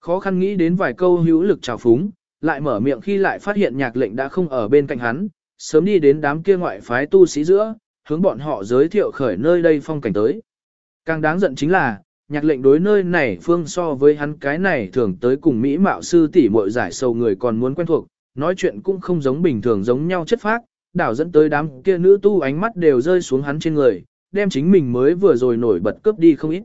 Khó khăn nghĩ đến vài câu hữu lực trào phúng, lại mở miệng khi lại phát hiện nhạc lệnh đã không ở bên cạnh hắn, sớm đi đến đám kia ngoại phái tu sĩ giữa, hướng bọn họ giới thiệu khởi nơi đây phong cảnh tới. Càng đáng giận chính là, nhạc lệnh đối nơi này phương so với hắn cái này thường tới cùng Mỹ mạo sư tỷ muội giải sầu người còn muốn quen thuộc, nói chuyện cũng không giống bình thường giống nhau chất phác, đảo dẫn tới đám kia nữ tu ánh mắt đều rơi xuống hắn trên người, đem chính mình mới vừa rồi nổi bật cướp đi không ít.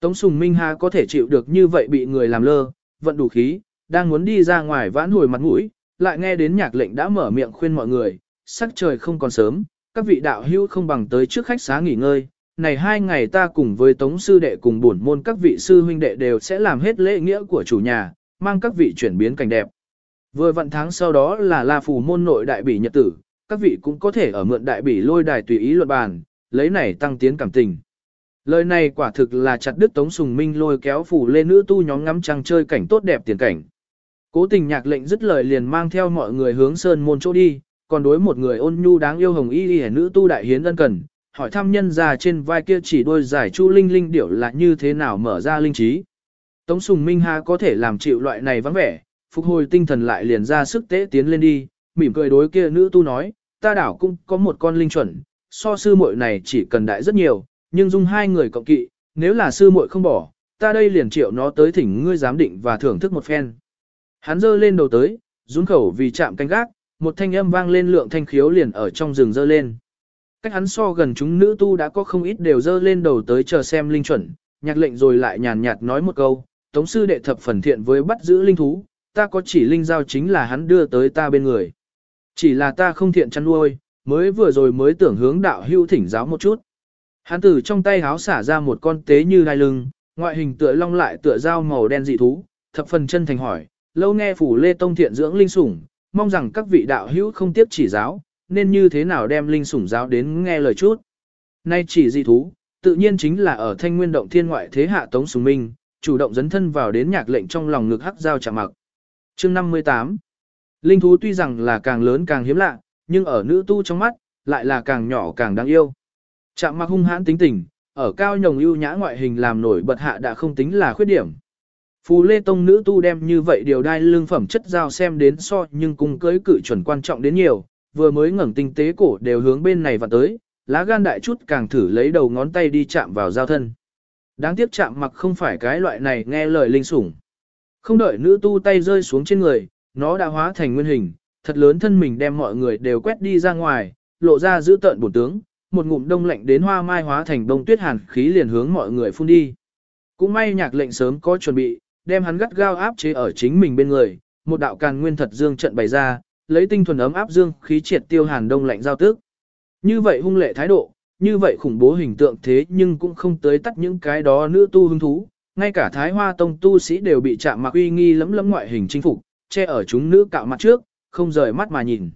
Tống Sùng Minh Ha có thể chịu được như vậy bị người làm lơ, vận đủ khí, đang muốn đi ra ngoài vãn hồi mặt mũi, lại nghe đến nhạc lệnh đã mở miệng khuyên mọi người, sắc trời không còn sớm, các vị đạo hữu không bằng tới trước khách xá nghỉ ngơi, này hai ngày ta cùng với tống sư đệ cùng bổn môn các vị sư huynh đệ đều sẽ làm hết lễ nghĩa của chủ nhà, mang các vị chuyển biến cảnh đẹp. Vừa vận tháng sau đó là La Phù môn nội đại bỉ nhật tử, các vị cũng có thể ở mượn đại bỉ lôi đài tùy ý luận bàn, lấy này tăng tiến cảm tình. Lời này quả thực là chặt đứt Tống Sùng Minh lôi kéo phủ lên nữ tu nhóm ngắm trăng chơi cảnh tốt đẹp tiền cảnh. Cố tình nhạc lệnh dứt lời liền mang theo mọi người hướng sơn môn chỗ đi, còn đối một người ôn nhu đáng yêu hồng y y nữ tu đại hiến ân cần, hỏi thăm nhân già trên vai kia chỉ đôi giải chu linh linh điểu là như thế nào mở ra linh trí. Tống Sùng Minh Ha có thể làm chịu loại này vắng vẻ, phục hồi tinh thần lại liền ra sức tế tiến lên đi, mỉm cười đối kia nữ tu nói, ta đảo cũng có một con linh chuẩn, so sư muội này chỉ cần đại rất nhiều, nhưng dung hai người cộng kỵ, nếu là sư muội không bỏ, ta đây liền triệu nó tới thỉnh ngươi giám định và thưởng thức một phen. Hắn giơ lên đầu tới, rún khẩu vì chạm canh gác, một thanh âm vang lên lượng thanh khiếu liền ở trong rừng dơ lên. Cách hắn so gần chúng nữ tu đã có không ít đều dơ lên đầu tới chờ xem linh chuẩn, nhạc lệnh rồi lại nhàn nhạt nói một câu, tống sư đệ thập phần thiện với bắt giữ linh thú, ta có chỉ linh giao chính là hắn đưa tới ta bên người. Chỉ là ta không thiện chăn nuôi, mới vừa rồi mới tưởng hướng đạo hưu thỉnh giáo một chút. Hắn từ trong tay háo xả ra một con tế như đai lưng, ngoại hình tựa long lại tựa dao màu đen dị thú, thập phần chân thành hỏi, lâu nghe phủ lê tông thiện dưỡng linh sủng, mong rằng các vị đạo hữu không tiếp chỉ giáo, nên như thế nào đem linh sủng giáo đến nghe lời chút. Nay chỉ dị thú, tự nhiên chính là ở thanh nguyên động thiên ngoại thế hạ tống sùng minh, chủ động dấn thân vào đến nhạc lệnh trong lòng ngực hắc giao chạm mặc. Chương 58 Linh thú tuy rằng là càng lớn càng hiếm lạ, nhưng ở nữ tu trong mắt, lại là càng nhỏ càng đáng yêu. Chạm mặc hung hãn tính tình, ở cao nhồng ưu nhã ngoại hình làm nổi bật hạ đã không tính là khuyết điểm. Phù Lê Tông nữ tu đem như vậy điều đai lương phẩm chất giao xem đến so nhưng cung cưới cử chuẩn quan trọng đến nhiều, vừa mới ngẩng tinh tế cổ đều hướng bên này và tới, lá gan đại chút càng thử lấy đầu ngón tay đi chạm vào giao thân. Đáng tiếc chạm mặc không phải cái loại này nghe lời linh sủng. Không đợi nữ tu tay rơi xuống trên người, nó đã hóa thành nguyên hình, thật lớn thân mình đem mọi người đều quét đi ra ngoài, lộ ra giữ tợn bổn tướng, một ngụm đông lạnh đến hoa mai hóa thành đông tuyết hàn khí liền hướng mọi người phun đi. Cũng may nhạc lệnh sớm có chuẩn bị, đem hắn gắt gao áp chế ở chính mình bên người, một đạo càn nguyên thật dương trận bày ra, lấy tinh thuần ấm áp dương khí triệt tiêu hàn đông lạnh giao tức. Như vậy hung lệ thái độ, như vậy khủng bố hình tượng thế nhưng cũng không tới tắt những cái đó nữ tu hứng thú, ngay cả Thái Hoa Tông tu sĩ đều bị chạm mặc uy nghi lấm lấm ngoại hình chinh phục, che ở chúng nữ cạo mặt trước, không rời mắt mà nhìn.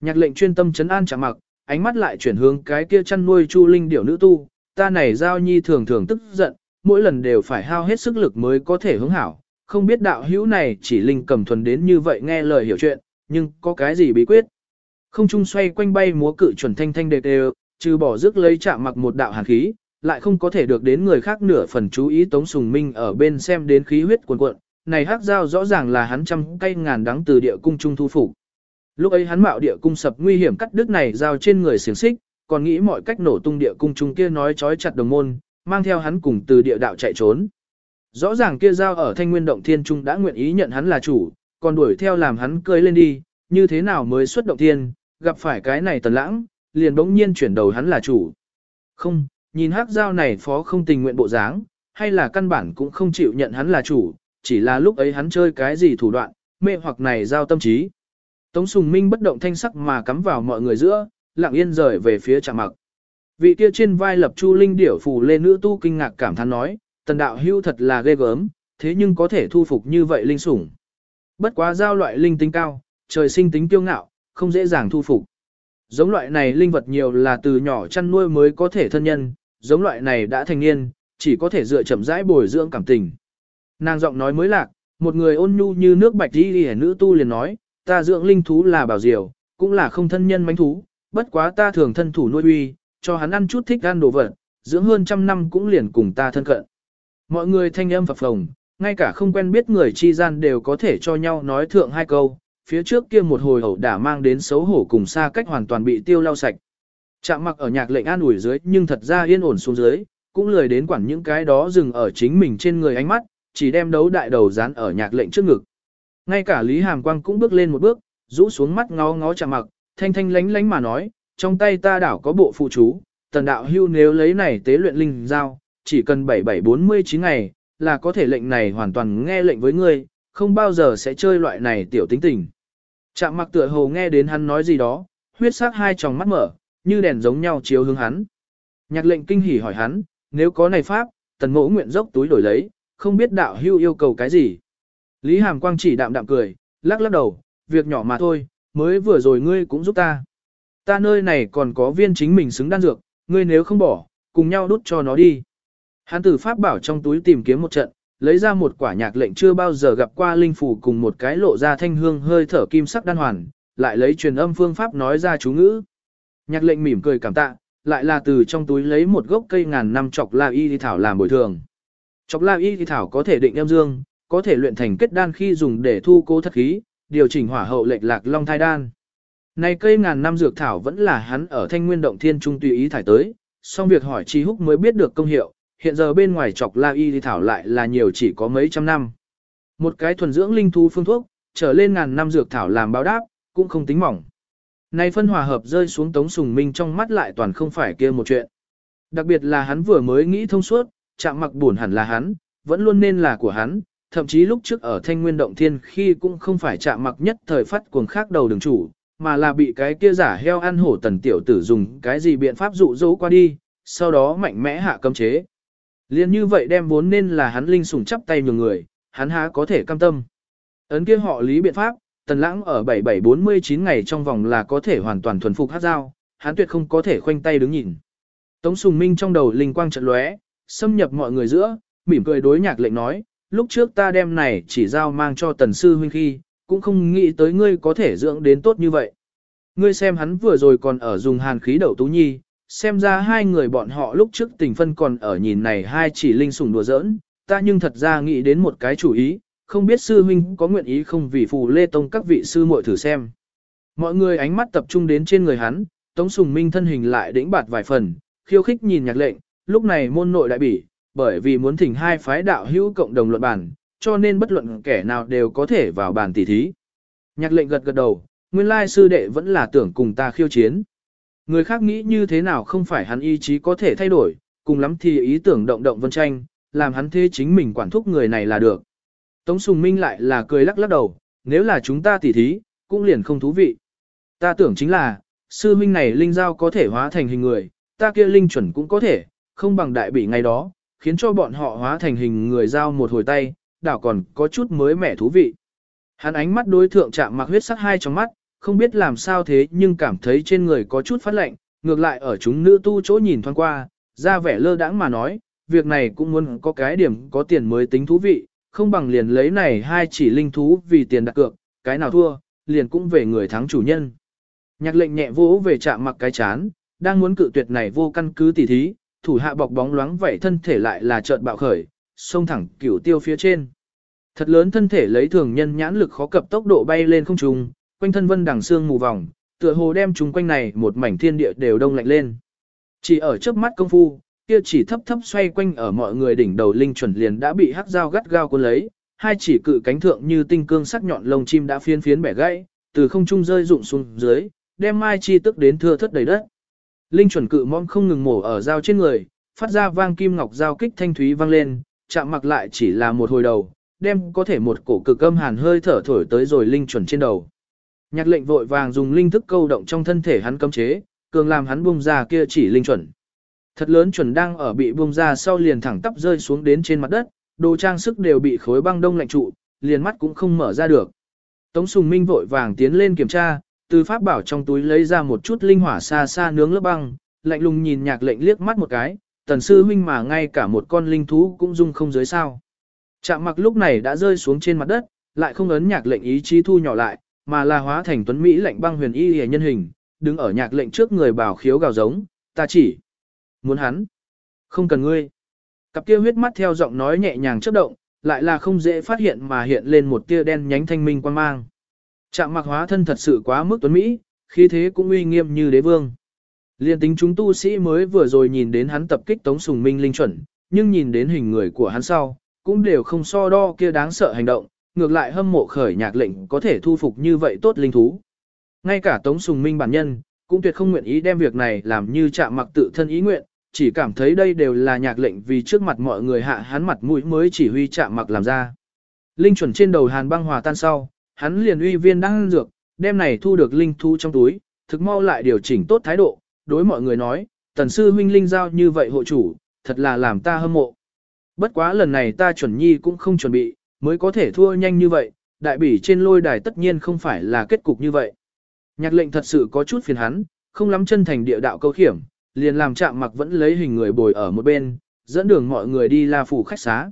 Nhạc lệnh chuyên tâm chấn an chạm mặc, ánh mắt lại chuyển hướng cái kia chăn nuôi chu linh điểu nữ tu, ta này giao nhi thường thường tức giận, mỗi lần đều phải hao hết sức lực mới có thể hướng hảo, không biết đạo hữu này chỉ linh cầm thuần đến như vậy nghe lời hiểu chuyện, nhưng có cái gì bí quyết. Không trung xoay quanh bay múa cự chuẩn thanh thanh đều đều, trừ bỏ rước lấy chạm mặc một đạo hàn khí, lại không có thể được đến người khác nửa phần chú ý Tống Sùng Minh ở bên xem đến khí huyết cuồn cuộn, này hắc giao rõ ràng là hắn trăm cây ngàn đắng từ địa cung trung thu phục. Lúc ấy hắn mạo địa cung sập nguy hiểm cắt đứt này giao trên người xiềng xích, còn nghĩ mọi cách nổ tung địa cung trung kia nói chói chặt đồng môn, mang theo hắn cùng từ địa đạo chạy trốn. Rõ ràng kia giao ở thanh nguyên động thiên trung đã nguyện ý nhận hắn là chủ, còn đuổi theo làm hắn cười lên đi, như thế nào mới xuất động thiên, gặp phải cái này tần lãng, liền bỗng nhiên chuyển đầu hắn là chủ. Không, nhìn hắc giao này phó không tình nguyện bộ dáng, hay là căn bản cũng không chịu nhận hắn là chủ, chỉ là lúc ấy hắn chơi cái gì thủ đoạn, mê hoặc này giao tâm trí. Tống Sùng Minh bất động thanh sắc mà cắm vào mọi người giữa, lặng yên rời về phía trạm mặc. Vị kia trên vai lập chu linh điểu phù lên nữ tu kinh ngạc cảm thán nói, tần đạo hưu thật là ghê gớm, thế nhưng có thể thu phục như vậy linh sủng. Bất quá giao loại linh tính cao, trời sinh tính kiêu ngạo, không dễ dàng thu phục. Giống loại này linh vật nhiều là từ nhỏ chăn nuôi mới có thể thân nhân, giống loại này đã thành niên, chỉ có thể dựa chậm rãi bồi dưỡng cảm tình. Nàng giọng nói mới lạc, một người ôn nhu như nước bạch đi đi nữ tu liền nói, ta dưỡng linh thú là bảo diều, cũng là không thân nhân mánh thú, bất quá ta thường thân thủ nuôi uy, cho hắn ăn chút thích ăn đồ vật, dưỡng hơn trăm năm cũng liền cùng ta thân cận. Mọi người thanh âm phập phồng, ngay cả không quen biết người chi gian đều có thể cho nhau nói thượng hai câu, phía trước kia một hồi hậu đã mang đến xấu hổ cùng xa cách hoàn toàn bị tiêu lau sạch. Chạm mặc ở nhạc lệnh an ủi dưới nhưng thật ra yên ổn xuống dưới, cũng lười đến quản những cái đó dừng ở chính mình trên người ánh mắt, chỉ đem đấu đại đầu dán ở nhạc lệnh trước ngực. Ngay cả Lý Hàm Quang cũng bước lên một bước, rũ xuống mắt ngó ngó chạm mặc, thanh thanh lánh lánh mà nói, trong tay ta đảo có bộ phụ chú, tần đạo hưu nếu lấy này tế luyện linh giao, chỉ cần 7749 ngày, là có thể lệnh này hoàn toàn nghe lệnh với ngươi, không bao giờ sẽ chơi loại này tiểu tính tình. Chạm mặc tựa hồ nghe đến hắn nói gì đó, huyết sắc hai tròng mắt mở, như đèn giống nhau chiếu hướng hắn. Nhạc lệnh kinh hỉ hỏi hắn, nếu có này pháp, tần mỗ nguyện dốc túi đổi lấy, không biết đạo hưu yêu cầu cái gì. Lý Hàm Quang chỉ đạm đạm cười, lắc lắc đầu, việc nhỏ mà thôi, mới vừa rồi ngươi cũng giúp ta. Ta nơi này còn có viên chính mình xứng đan dược, ngươi nếu không bỏ, cùng nhau đút cho nó đi. Hắn Tử pháp bảo trong túi tìm kiếm một trận, lấy ra một quả nhạc lệnh chưa bao giờ gặp qua linh phủ cùng một cái lộ ra thanh hương hơi thở kim sắc đan hoàn, lại lấy truyền âm phương pháp nói ra chú ngữ. Nhạc lệnh mỉm cười cảm tạ, lại là từ trong túi lấy một gốc cây ngàn năm chọc la y đi thảo làm bồi thường. Chọc la y thì thảo có thể định âm dương, có thể luyện thành kết đan khi dùng để thu cố thất khí, điều chỉnh hỏa hậu lệch lạc long thai đan. Này cây ngàn năm dược thảo vẫn là hắn ở thanh nguyên động thiên trung tùy ý thải tới, song việc hỏi chi húc mới biết được công hiệu, hiện giờ bên ngoài chọc la y thì thảo lại là nhiều chỉ có mấy trăm năm. Một cái thuần dưỡng linh thú phương thuốc, trở lên ngàn năm dược thảo làm báo đáp, cũng không tính mỏng. Này phân hòa hợp rơi xuống tống sùng minh trong mắt lại toàn không phải kia một chuyện. Đặc biệt là hắn vừa mới nghĩ thông suốt, chạm mặc buồn hẳn là hắn, vẫn luôn nên là của hắn, thậm chí lúc trước ở thanh nguyên động thiên khi cũng không phải chạm mặc nhất thời phát cuồng khác đầu đường chủ, mà là bị cái kia giả heo ăn hổ tần tiểu tử dùng cái gì biện pháp dụ dỗ qua đi, sau đó mạnh mẽ hạ cấm chế. Liên như vậy đem vốn nên là hắn linh sủng chắp tay nhường người, hắn há có thể cam tâm. Ấn kia họ lý biện pháp, tần lãng ở 7749 ngày trong vòng là có thể hoàn toàn thuần phục hát dao, hắn tuyệt không có thể khoanh tay đứng nhìn. Tống Sùng Minh trong đầu linh quang trận lóe, xâm nhập mọi người giữa, mỉm cười đối nhạc lệnh nói, lúc trước ta đem này chỉ giao mang cho tần sư huynh khi, cũng không nghĩ tới ngươi có thể dưỡng đến tốt như vậy. Ngươi xem hắn vừa rồi còn ở dùng hàn khí đậu tú nhi, xem ra hai người bọn họ lúc trước tình phân còn ở nhìn này hai chỉ linh sủng đùa giỡn, ta nhưng thật ra nghĩ đến một cái chủ ý, không biết sư huynh có nguyện ý không vì phù lê tông các vị sư muội thử xem. Mọi người ánh mắt tập trung đến trên người hắn, Tống Sùng Minh thân hình lại đĩnh bạt vài phần, khiêu khích nhìn nhạc lệnh, lúc này môn nội đại bỉ, bởi vì muốn thỉnh hai phái đạo hữu cộng đồng luận bản, cho nên bất luận kẻ nào đều có thể vào bàn tỉ thí. Nhạc lệnh gật gật đầu, nguyên lai sư đệ vẫn là tưởng cùng ta khiêu chiến. Người khác nghĩ như thế nào không phải hắn ý chí có thể thay đổi, cùng lắm thì ý tưởng động động vân tranh, làm hắn thế chính mình quản thúc người này là được. Tống Sùng Minh lại là cười lắc lắc đầu, nếu là chúng ta tỉ thí, cũng liền không thú vị. Ta tưởng chính là, sư minh này linh giao có thể hóa thành hình người, ta kia linh chuẩn cũng có thể, không bằng đại bỉ ngày đó, khiến cho bọn họ hóa thành hình người giao một hồi tay, đảo còn có chút mới mẻ thú vị. Hắn ánh mắt đối thượng chạm mặc huyết sắc hai trong mắt, không biết làm sao thế nhưng cảm thấy trên người có chút phát lạnh, ngược lại ở chúng nữ tu chỗ nhìn thoáng qua, ra vẻ lơ đãng mà nói, việc này cũng muốn có cái điểm có tiền mới tính thú vị, không bằng liền lấy này hai chỉ linh thú vì tiền đặt cược, cái nào thua, liền cũng về người thắng chủ nhân. Nhạc lệnh nhẹ vỗ về chạm mặc cái chán, đang muốn cự tuyệt này vô căn cứ tỉ thí, thủ hạ bọc bóng loáng vậy thân thể lại là chợt bạo khởi, xông thẳng cửu tiêu phía trên. Thật lớn thân thể lấy thường nhân nhãn lực khó cập tốc độ bay lên không trung, quanh thân vân đằng xương mù vòng, tựa hồ đem chúng quanh này một mảnh thiên địa đều đông lạnh lên. Chỉ ở trước mắt công phu, kia chỉ thấp thấp xoay quanh ở mọi người đỉnh đầu linh chuẩn liền đã bị hắc dao gắt gao cuốn lấy, hai chỉ cự cánh thượng như tinh cương sắc nhọn lông chim đã phiến phiến bẻ gãy, từ không trung rơi rụng xuống dưới, đem mai chi tức đến thưa thất đầy đất. Linh chuẩn cự mong không ngừng mổ ở dao trên người, phát ra vang kim ngọc dao kích thanh thúy vang lên, chạm mặc lại chỉ là một hồi đầu, đem có thể một cổ cực âm hàn hơi thở thổi tới rồi linh chuẩn trên đầu. Nhạc lệnh vội vàng dùng linh thức câu động trong thân thể hắn cấm chế, cường làm hắn bung ra kia chỉ linh chuẩn. Thật lớn chuẩn đang ở bị bung ra sau liền thẳng tắp rơi xuống đến trên mặt đất, đồ trang sức đều bị khối băng đông lạnh trụ, liền mắt cũng không mở ra được. Tống Sùng Minh vội vàng tiến lên kiểm tra, từ pháp bảo trong túi lấy ra một chút linh hỏa xa xa nướng lớp băng, lạnh lùng nhìn nhạc lệnh liếc mắt một cái, tần sư huynh mà ngay cả một con linh thú cũng dung không dưới sao. Chạm mặc lúc này đã rơi xuống trên mặt đất, lại không ấn nhạc lệnh ý chí thu nhỏ lại, mà là hóa thành tuấn Mỹ lạnh băng huyền y hề nhân hình, đứng ở nhạc lệnh trước người bảo khiếu gào giống, ta chỉ muốn hắn, không cần ngươi. Cặp kia huyết mắt theo giọng nói nhẹ nhàng chớp động, lại là không dễ phát hiện mà hiện lên một tia đen nhánh thanh minh quan mang. Trạm mặc hóa thân thật sự quá mức tuấn Mỹ, khí thế cũng uy nghiêm như đế vương. Liên tính chúng tu sĩ mới vừa rồi nhìn đến hắn tập kích tống sùng minh linh chuẩn, nhưng nhìn đến hình người của hắn sau, cũng đều không so đo kia đáng sợ hành động, ngược lại hâm mộ khởi nhạc lệnh có thể thu phục như vậy tốt linh thú. Ngay cả tống sùng minh bản nhân, cũng tuyệt không nguyện ý đem việc này làm như chạm mặc tự thân ý nguyện, chỉ cảm thấy đây đều là nhạc lệnh vì trước mặt mọi người hạ hắn mặt mũi mới chỉ huy chạm mặc làm ra. Linh chuẩn trên đầu hàn băng hòa tan sau, hắn liền uy viên đang dược, đem này thu được linh thu trong túi, thực mau lại điều chỉnh tốt thái độ, đối mọi người nói, tần sư huynh linh giao như vậy hộ chủ, thật là làm ta hâm mộ. Bất quá lần này ta chuẩn nhi cũng không chuẩn bị, mới có thể thua nhanh như vậy, đại bỉ trên lôi đài tất nhiên không phải là kết cục như vậy. Nhạc lệnh thật sự có chút phiền hắn, không lắm chân thành địa đạo câu khiểm, liền làm chạm mặc vẫn lấy hình người bồi ở một bên, dẫn đường mọi người đi la phủ khách xá.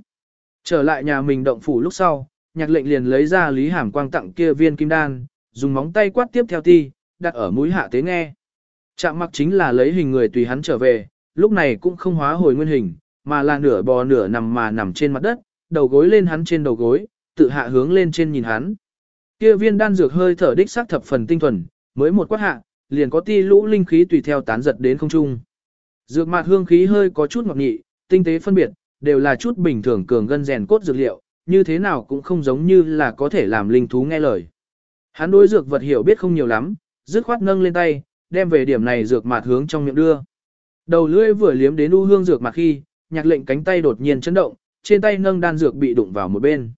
Trở lại nhà mình động phủ lúc sau, nhạc lệnh liền lấy ra lý hàm quang tặng kia viên kim đan, dùng móng tay quát tiếp theo ti, đặt ở mũi hạ tế nghe. Chạm mặc chính là lấy hình người tùy hắn trở về, lúc này cũng không hóa hồi nguyên hình, mà là nửa bò nửa nằm mà nằm trên mặt đất, đầu gối lên hắn trên đầu gối, tự hạ hướng lên trên nhìn hắn. Kia viên đan dược hơi thở đích xác thập phần tinh thuần, mới một quát hạ, liền có ti lũ linh khí tùy theo tán giật đến không trung. Dược mạt hương khí hơi có chút ngọt nhị, tinh tế phân biệt, đều là chút bình thường cường gân rèn cốt dược liệu, như thế nào cũng không giống như là có thể làm linh thú nghe lời. Hắn đối dược vật hiểu biết không nhiều lắm, dứt khoát nâng lên tay, đem về điểm này dược mạt hướng trong miệng đưa. Đầu lưỡi vừa liếm đến u hương dược mạt khi, nhạc lệnh cánh tay đột nhiên chấn động, trên tay nâng đan dược bị đụng vào một bên.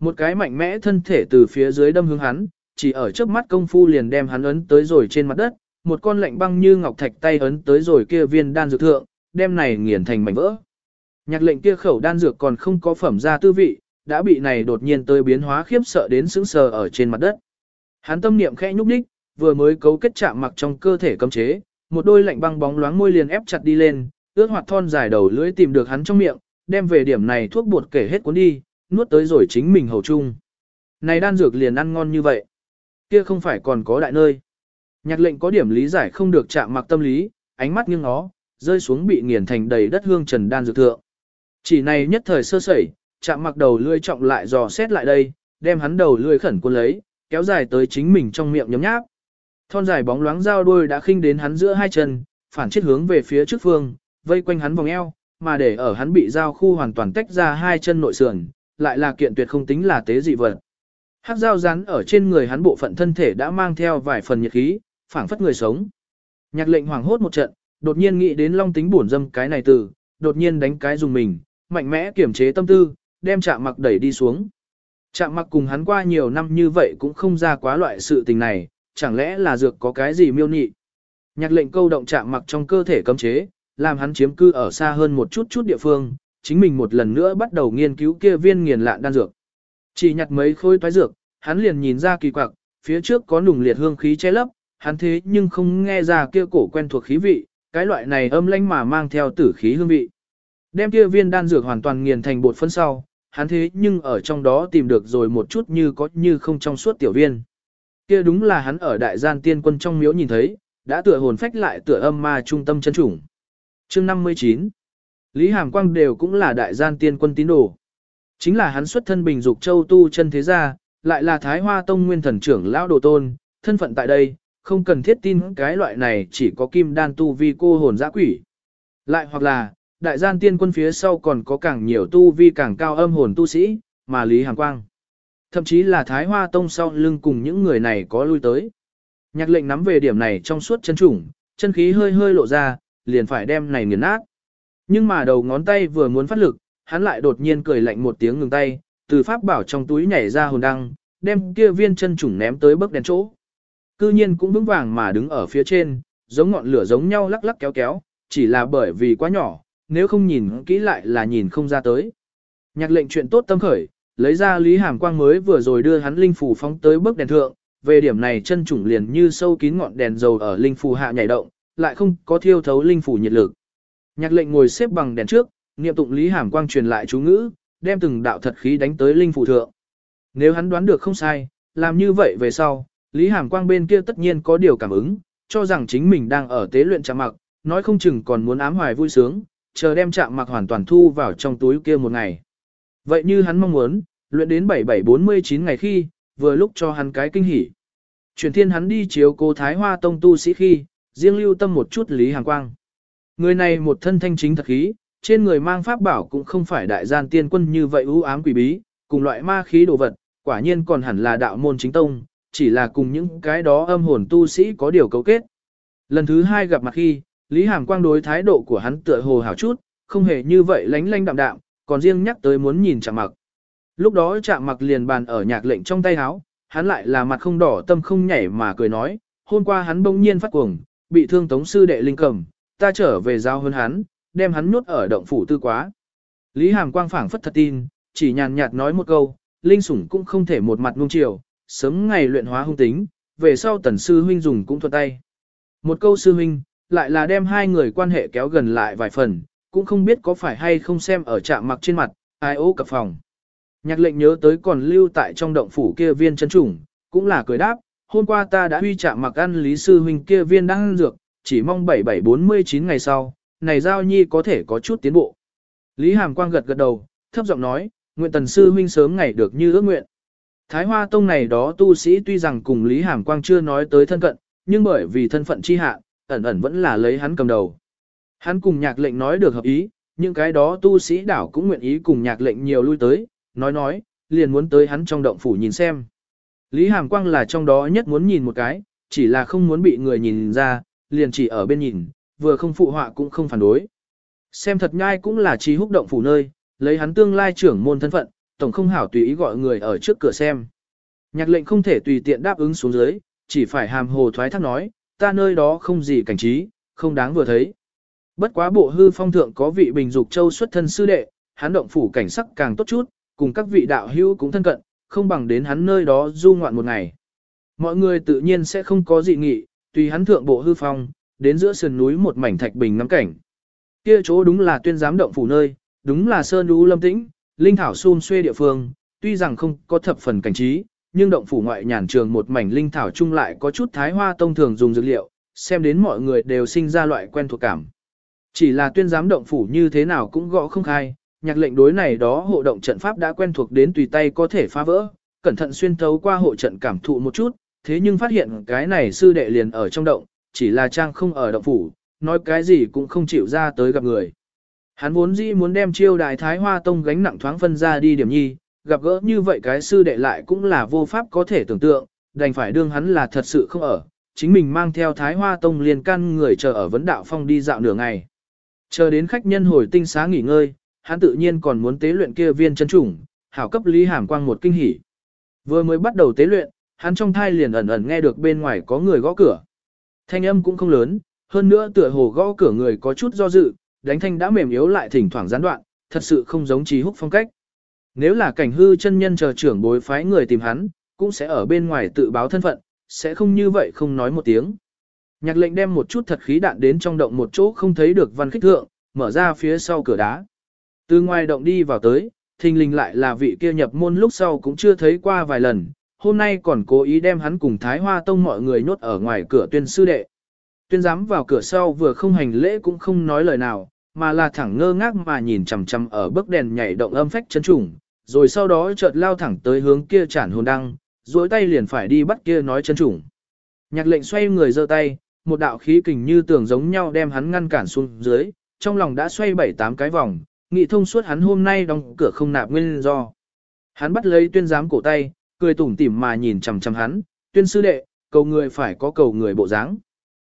Một cái mạnh mẽ thân thể từ phía dưới đâm hướng hắn, chỉ ở trước mắt công phu liền đem hắn ấn tới rồi trên mặt đất, một con lạnh băng như ngọc thạch tay ấn tới rồi kia viên đan dược thượng, đem này nghiền thành mảnh vỡ. Nhạc lệnh kia khẩu đan dược còn không có phẩm ra tư vị, đã bị này đột nhiên tới biến hóa khiếp sợ đến sững sờ ở trên mặt đất. Hắn tâm niệm khẽ nhúc đích, vừa mới cấu kết chạm mặc trong cơ thể cấm chế, một đôi lạnh băng bóng loáng môi liền ép chặt đi lên, ướt hoạt thon dài đầu lưỡi tìm được hắn trong miệng, đem về điểm này thuốc bột kể hết cuốn đi, nuốt tới rồi chính mình hầu chung. Này đan dược liền ăn ngon như vậy. Kia không phải còn có đại nơi. Nhạc lệnh có điểm lý giải không được chạm mặc tâm lý, ánh mắt nghiêng ngó, rơi xuống bị nghiền thành đầy đất hương trần đan dược thượng. Chỉ này nhất thời sơ sẩy, chạm mặc đầu lươi trọng lại dò xét lại đây, đem hắn đầu lươi khẩn cuốn lấy, kéo dài tới chính mình trong miệng nhấm nháp. Thon dài bóng loáng dao đuôi đã khinh đến hắn giữa hai chân, phản chết hướng về phía trước phương, vây quanh hắn vòng eo, mà để ở hắn bị dao khu hoàn toàn tách ra hai chân nội sườn, lại là kiện tuyệt không tính là tế dị vật. Hắc dao rắn ở trên người hắn bộ phận thân thể đã mang theo vài phần nhiệt khí, phảng phất người sống. Nhạc lệnh hoảng hốt một trận, đột nhiên nghĩ đến long tính bổn dâm cái này từ, đột nhiên đánh cái dùng mình, mạnh mẽ kiểm chế tâm tư, đem chạm mặc đẩy đi xuống. Chạm mặc cùng hắn qua nhiều năm như vậy cũng không ra quá loại sự tình này, chẳng lẽ là dược có cái gì miêu nhị. Nhạc lệnh câu động chạm mặc trong cơ thể cấm chế, làm hắn chiếm cư ở xa hơn một chút chút địa phương, chính mình một lần nữa bắt đầu nghiên cứu kia viên nghiền lạn đan dược. Chỉ nhặt mấy khối toái dược, hắn liền nhìn ra kỳ quặc, phía trước có nùng liệt hương khí che lấp, hắn thế nhưng không nghe ra kia cổ quen thuộc khí vị, cái loại này âm lãnh mà mang theo tử khí hương vị. Đem kia viên đan dược hoàn toàn nghiền thành bột phân sau, hắn thế nhưng ở trong đó tìm được rồi một chút như có như không trong suốt tiểu viên. Kia đúng là hắn ở đại gian tiên quân trong miếu nhìn thấy, đã tựa hồn phách lại tựa âm ma trung tâm chân chủng. Chương 59 Lý Hàm Quang đều cũng là đại gian tiên quân tín đồ. Chính là hắn xuất thân bình dục châu tu chân thế gia, lại là Thái Hoa Tông nguyên thần trưởng lão đồ tôn, thân phận tại đây, không cần thiết tin cái loại này chỉ có kim đan tu vi cô hồn dã quỷ. Lại hoặc là, đại gian tiên quân phía sau còn có càng nhiều tu vi càng cao âm hồn tu sĩ, mà Lý Hàm Quang. Thậm chí là Thái Hoa Tông sau lưng cùng những người này có lui tới. Nhạc lệnh nắm về điểm này trong suốt chân chủng, chân khí hơi hơi lộ ra, liền phải đem này nghiền nát. Nhưng mà đầu ngón tay vừa muốn phát lực, hắn lại đột nhiên cười lạnh một tiếng ngừng tay, từ pháp bảo trong túi nhảy ra hồn đăng, đem kia viên chân chủng ném tới bức đèn chỗ. Cư nhiên cũng vững vàng mà đứng ở phía trên, giống ngọn lửa giống nhau lắc lắc kéo kéo, chỉ là bởi vì quá nhỏ, nếu không nhìn kỹ lại là nhìn không ra tới. Nhạc lệnh chuyện tốt tâm khởi, lấy ra Lý Hàm Quang mới vừa rồi đưa hắn linh phù phóng tới bước đèn thượng, về điểm này chân trùng liền như sâu kín ngọn đèn dầu ở linh phù hạ nhảy động, lại không có thiêu thấu linh phù nhiệt lực. Nhạc lệnh ngồi xếp bằng đèn trước, niệm tụng Lý Hàm Quang truyền lại chú ngữ, đem từng đạo thật khí đánh tới linh phù thượng. Nếu hắn đoán được không sai, làm như vậy về sau, Lý Hàm Quang bên kia tất nhiên có điều cảm ứng, cho rằng chính mình đang ở tế luyện chạm mặc, nói không chừng còn muốn ám hoài vui sướng, chờ đem chạm mặc hoàn toàn thu vào trong túi kia một ngày. Vậy như hắn mong muốn, luyện đến 7749 ngày khi, vừa lúc cho hắn cái kinh hỉ. Chuyển thiên hắn đi chiếu cô Thái Hoa Tông tu sĩ khi, riêng lưu tâm một chút Lý Hàng Quang. Người này một thân thanh chính thật khí, trên người mang pháp bảo cũng không phải đại gian tiên quân như vậy ưu ám quỷ bí, cùng loại ma khí đồ vật, quả nhiên còn hẳn là đạo môn chính tông, chỉ là cùng những cái đó âm hồn tu sĩ có điều cấu kết. Lần thứ hai gặp mặt khi, Lý Hàm Quang đối thái độ của hắn tựa hồ hảo chút, không hề như vậy lánh lánh đạm đạm, còn riêng nhắc tới muốn nhìn chạm mặc. Lúc đó chạm mặc liền bàn ở nhạc lệnh trong tay áo, hắn lại là mặt không đỏ tâm không nhảy mà cười nói, hôm qua hắn bỗng nhiên phát cuồng, bị thương tống sư đệ linh cầm, ta trở về giao hơn hắn, đem hắn nhốt ở động phủ tư quá. Lý Hàm Quang phảng phất thật tin, chỉ nhàn nhạt nói một câu, linh sủng cũng không thể một mặt nung chiều, sớm ngày luyện hóa hung tính, về sau tần sư huynh dùng cũng thuận tay. Một câu sư huynh, lại là đem hai người quan hệ kéo gần lại vài phần, cũng không biết có phải hay không xem ở trạm mặc trên mặt, ai ố cập phòng. Nhạc lệnh nhớ tới còn lưu tại trong động phủ kia viên chân trùng, cũng là cười đáp, hôm qua ta đã huy chạm mặc ăn lý sư huynh kia viên đang ăn dược, chỉ mong 7749 ngày sau, này giao nhi có thể có chút tiến bộ. Lý Hàm Quang gật gật đầu, thấp giọng nói, nguyện tần sư huynh sớm ngày được như ước nguyện. Thái Hoa Tông này đó tu sĩ tuy rằng cùng Lý Hàm Quang chưa nói tới thân cận, nhưng bởi vì thân phận chi hạ, ẩn ẩn vẫn là lấy hắn cầm đầu. Hắn cùng nhạc lệnh nói được hợp ý, những cái đó tu sĩ đảo cũng nguyện ý cùng nhạc lệnh nhiều lui tới, nói nói, liền muốn tới hắn trong động phủ nhìn xem. Lý Hàm Quang là trong đó nhất muốn nhìn một cái, chỉ là không muốn bị người nhìn ra, liền chỉ ở bên nhìn, vừa không phụ họa cũng không phản đối. Xem thật nhai cũng là trí húc động phủ nơi, lấy hắn tương lai trưởng môn thân phận, tổng không hảo tùy ý gọi người ở trước cửa xem. Nhạc lệnh không thể tùy tiện đáp ứng xuống dưới, chỉ phải hàm hồ thoái thác nói, ta nơi đó không gì cảnh trí, không đáng vừa thấy. Bất quá bộ hư phong thượng có vị bình dục châu xuất thân sư đệ, hắn động phủ cảnh sắc càng tốt chút, cùng các vị đạo hữu cũng thân cận, không bằng đến hắn nơi đó du ngoạn một ngày. Mọi người tự nhiên sẽ không có dị nghị, tùy hắn thượng bộ hư phong, đến giữa sườn núi một mảnh thạch bình ngắm cảnh. Kia chỗ đúng là tuyên giám động phủ nơi, đúng là sơn lũ lâm tĩnh, linh thảo xun xuê địa phương, tuy rằng không có thập phần cảnh trí, nhưng động phủ ngoại nhàn trường một mảnh linh thảo chung lại có chút thái hoa tông thường dùng dược liệu, xem đến mọi người đều sinh ra loại quen thuộc cảm. Chỉ là tuyên giám động phủ như thế nào cũng gõ không khai, nhạc lệnh đối này đó hộ động trận pháp đã quen thuộc đến tùy tay có thể phá vỡ, cẩn thận xuyên thấu qua hộ trận cảm thụ một chút, thế nhưng phát hiện cái này sư đệ liền ở trong động, chỉ là trang không ở động phủ, nói cái gì cũng không chịu ra tới gặp người. Hắn vốn dĩ muốn đem chiêu đại thái hoa tông gánh nặng thoáng phân ra đi điểm nhi, gặp gỡ như vậy cái sư đệ lại cũng là vô pháp có thể tưởng tượng, đành phải đương hắn là thật sự không ở, chính mình mang theo thái hoa tông liền căn người chờ ở vấn đạo phong đi dạo nửa ngày. Chờ đến khách nhân hồi tinh xá nghỉ ngơi, hắn tự nhiên còn muốn tế luyện kia viên chân trùng, hảo cấp Lý Hàm Quang một kinh hỉ. Vừa mới bắt đầu tế luyện, hắn trong thai liền ẩn ẩn nghe được bên ngoài có người gõ cửa. Thanh âm cũng không lớn, hơn nữa tựa hồ gõ cửa người có chút do dự, đánh thanh đã mềm yếu lại thỉnh thoảng gián đoạn, thật sự không giống trí húc phong cách. Nếu là cảnh hư chân nhân chờ trưởng bối phái người tìm hắn, cũng sẽ ở bên ngoài tự báo thân phận, sẽ không như vậy không nói một tiếng. Nhạc lệnh đem một chút thật khí đạn đến trong động một chỗ không thấy được văn khích thượng, mở ra phía sau cửa đá. Từ ngoài động đi vào tới, thình lình lại là vị kia nhập môn lúc sau cũng chưa thấy qua vài lần, hôm nay còn cố ý đem hắn cùng Thái Hoa Tông mọi người nhốt ở ngoài cửa tuyên sư đệ. Tuyên giám vào cửa sau vừa không hành lễ cũng không nói lời nào, mà là thẳng ngơ ngác mà nhìn chằm chằm ở bức đèn nhảy động âm phách chân trùng, rồi sau đó chợt lao thẳng tới hướng kia chản hồn đăng, duỗi tay liền phải đi bắt kia nói chân trùng. Nhạc lệnh xoay người giơ tay, một đạo khí kình như tường giống nhau đem hắn ngăn cản xuống dưới, trong lòng đã xoay bảy tám cái vòng, nghị thông suốt hắn hôm nay đóng cửa không nạp nguyên do. Hắn bắt lấy tuyên giám cổ tay, cười tủm tỉm mà nhìn chằm chằm hắn, tuyên sư đệ, cầu người phải có cầu người bộ dáng.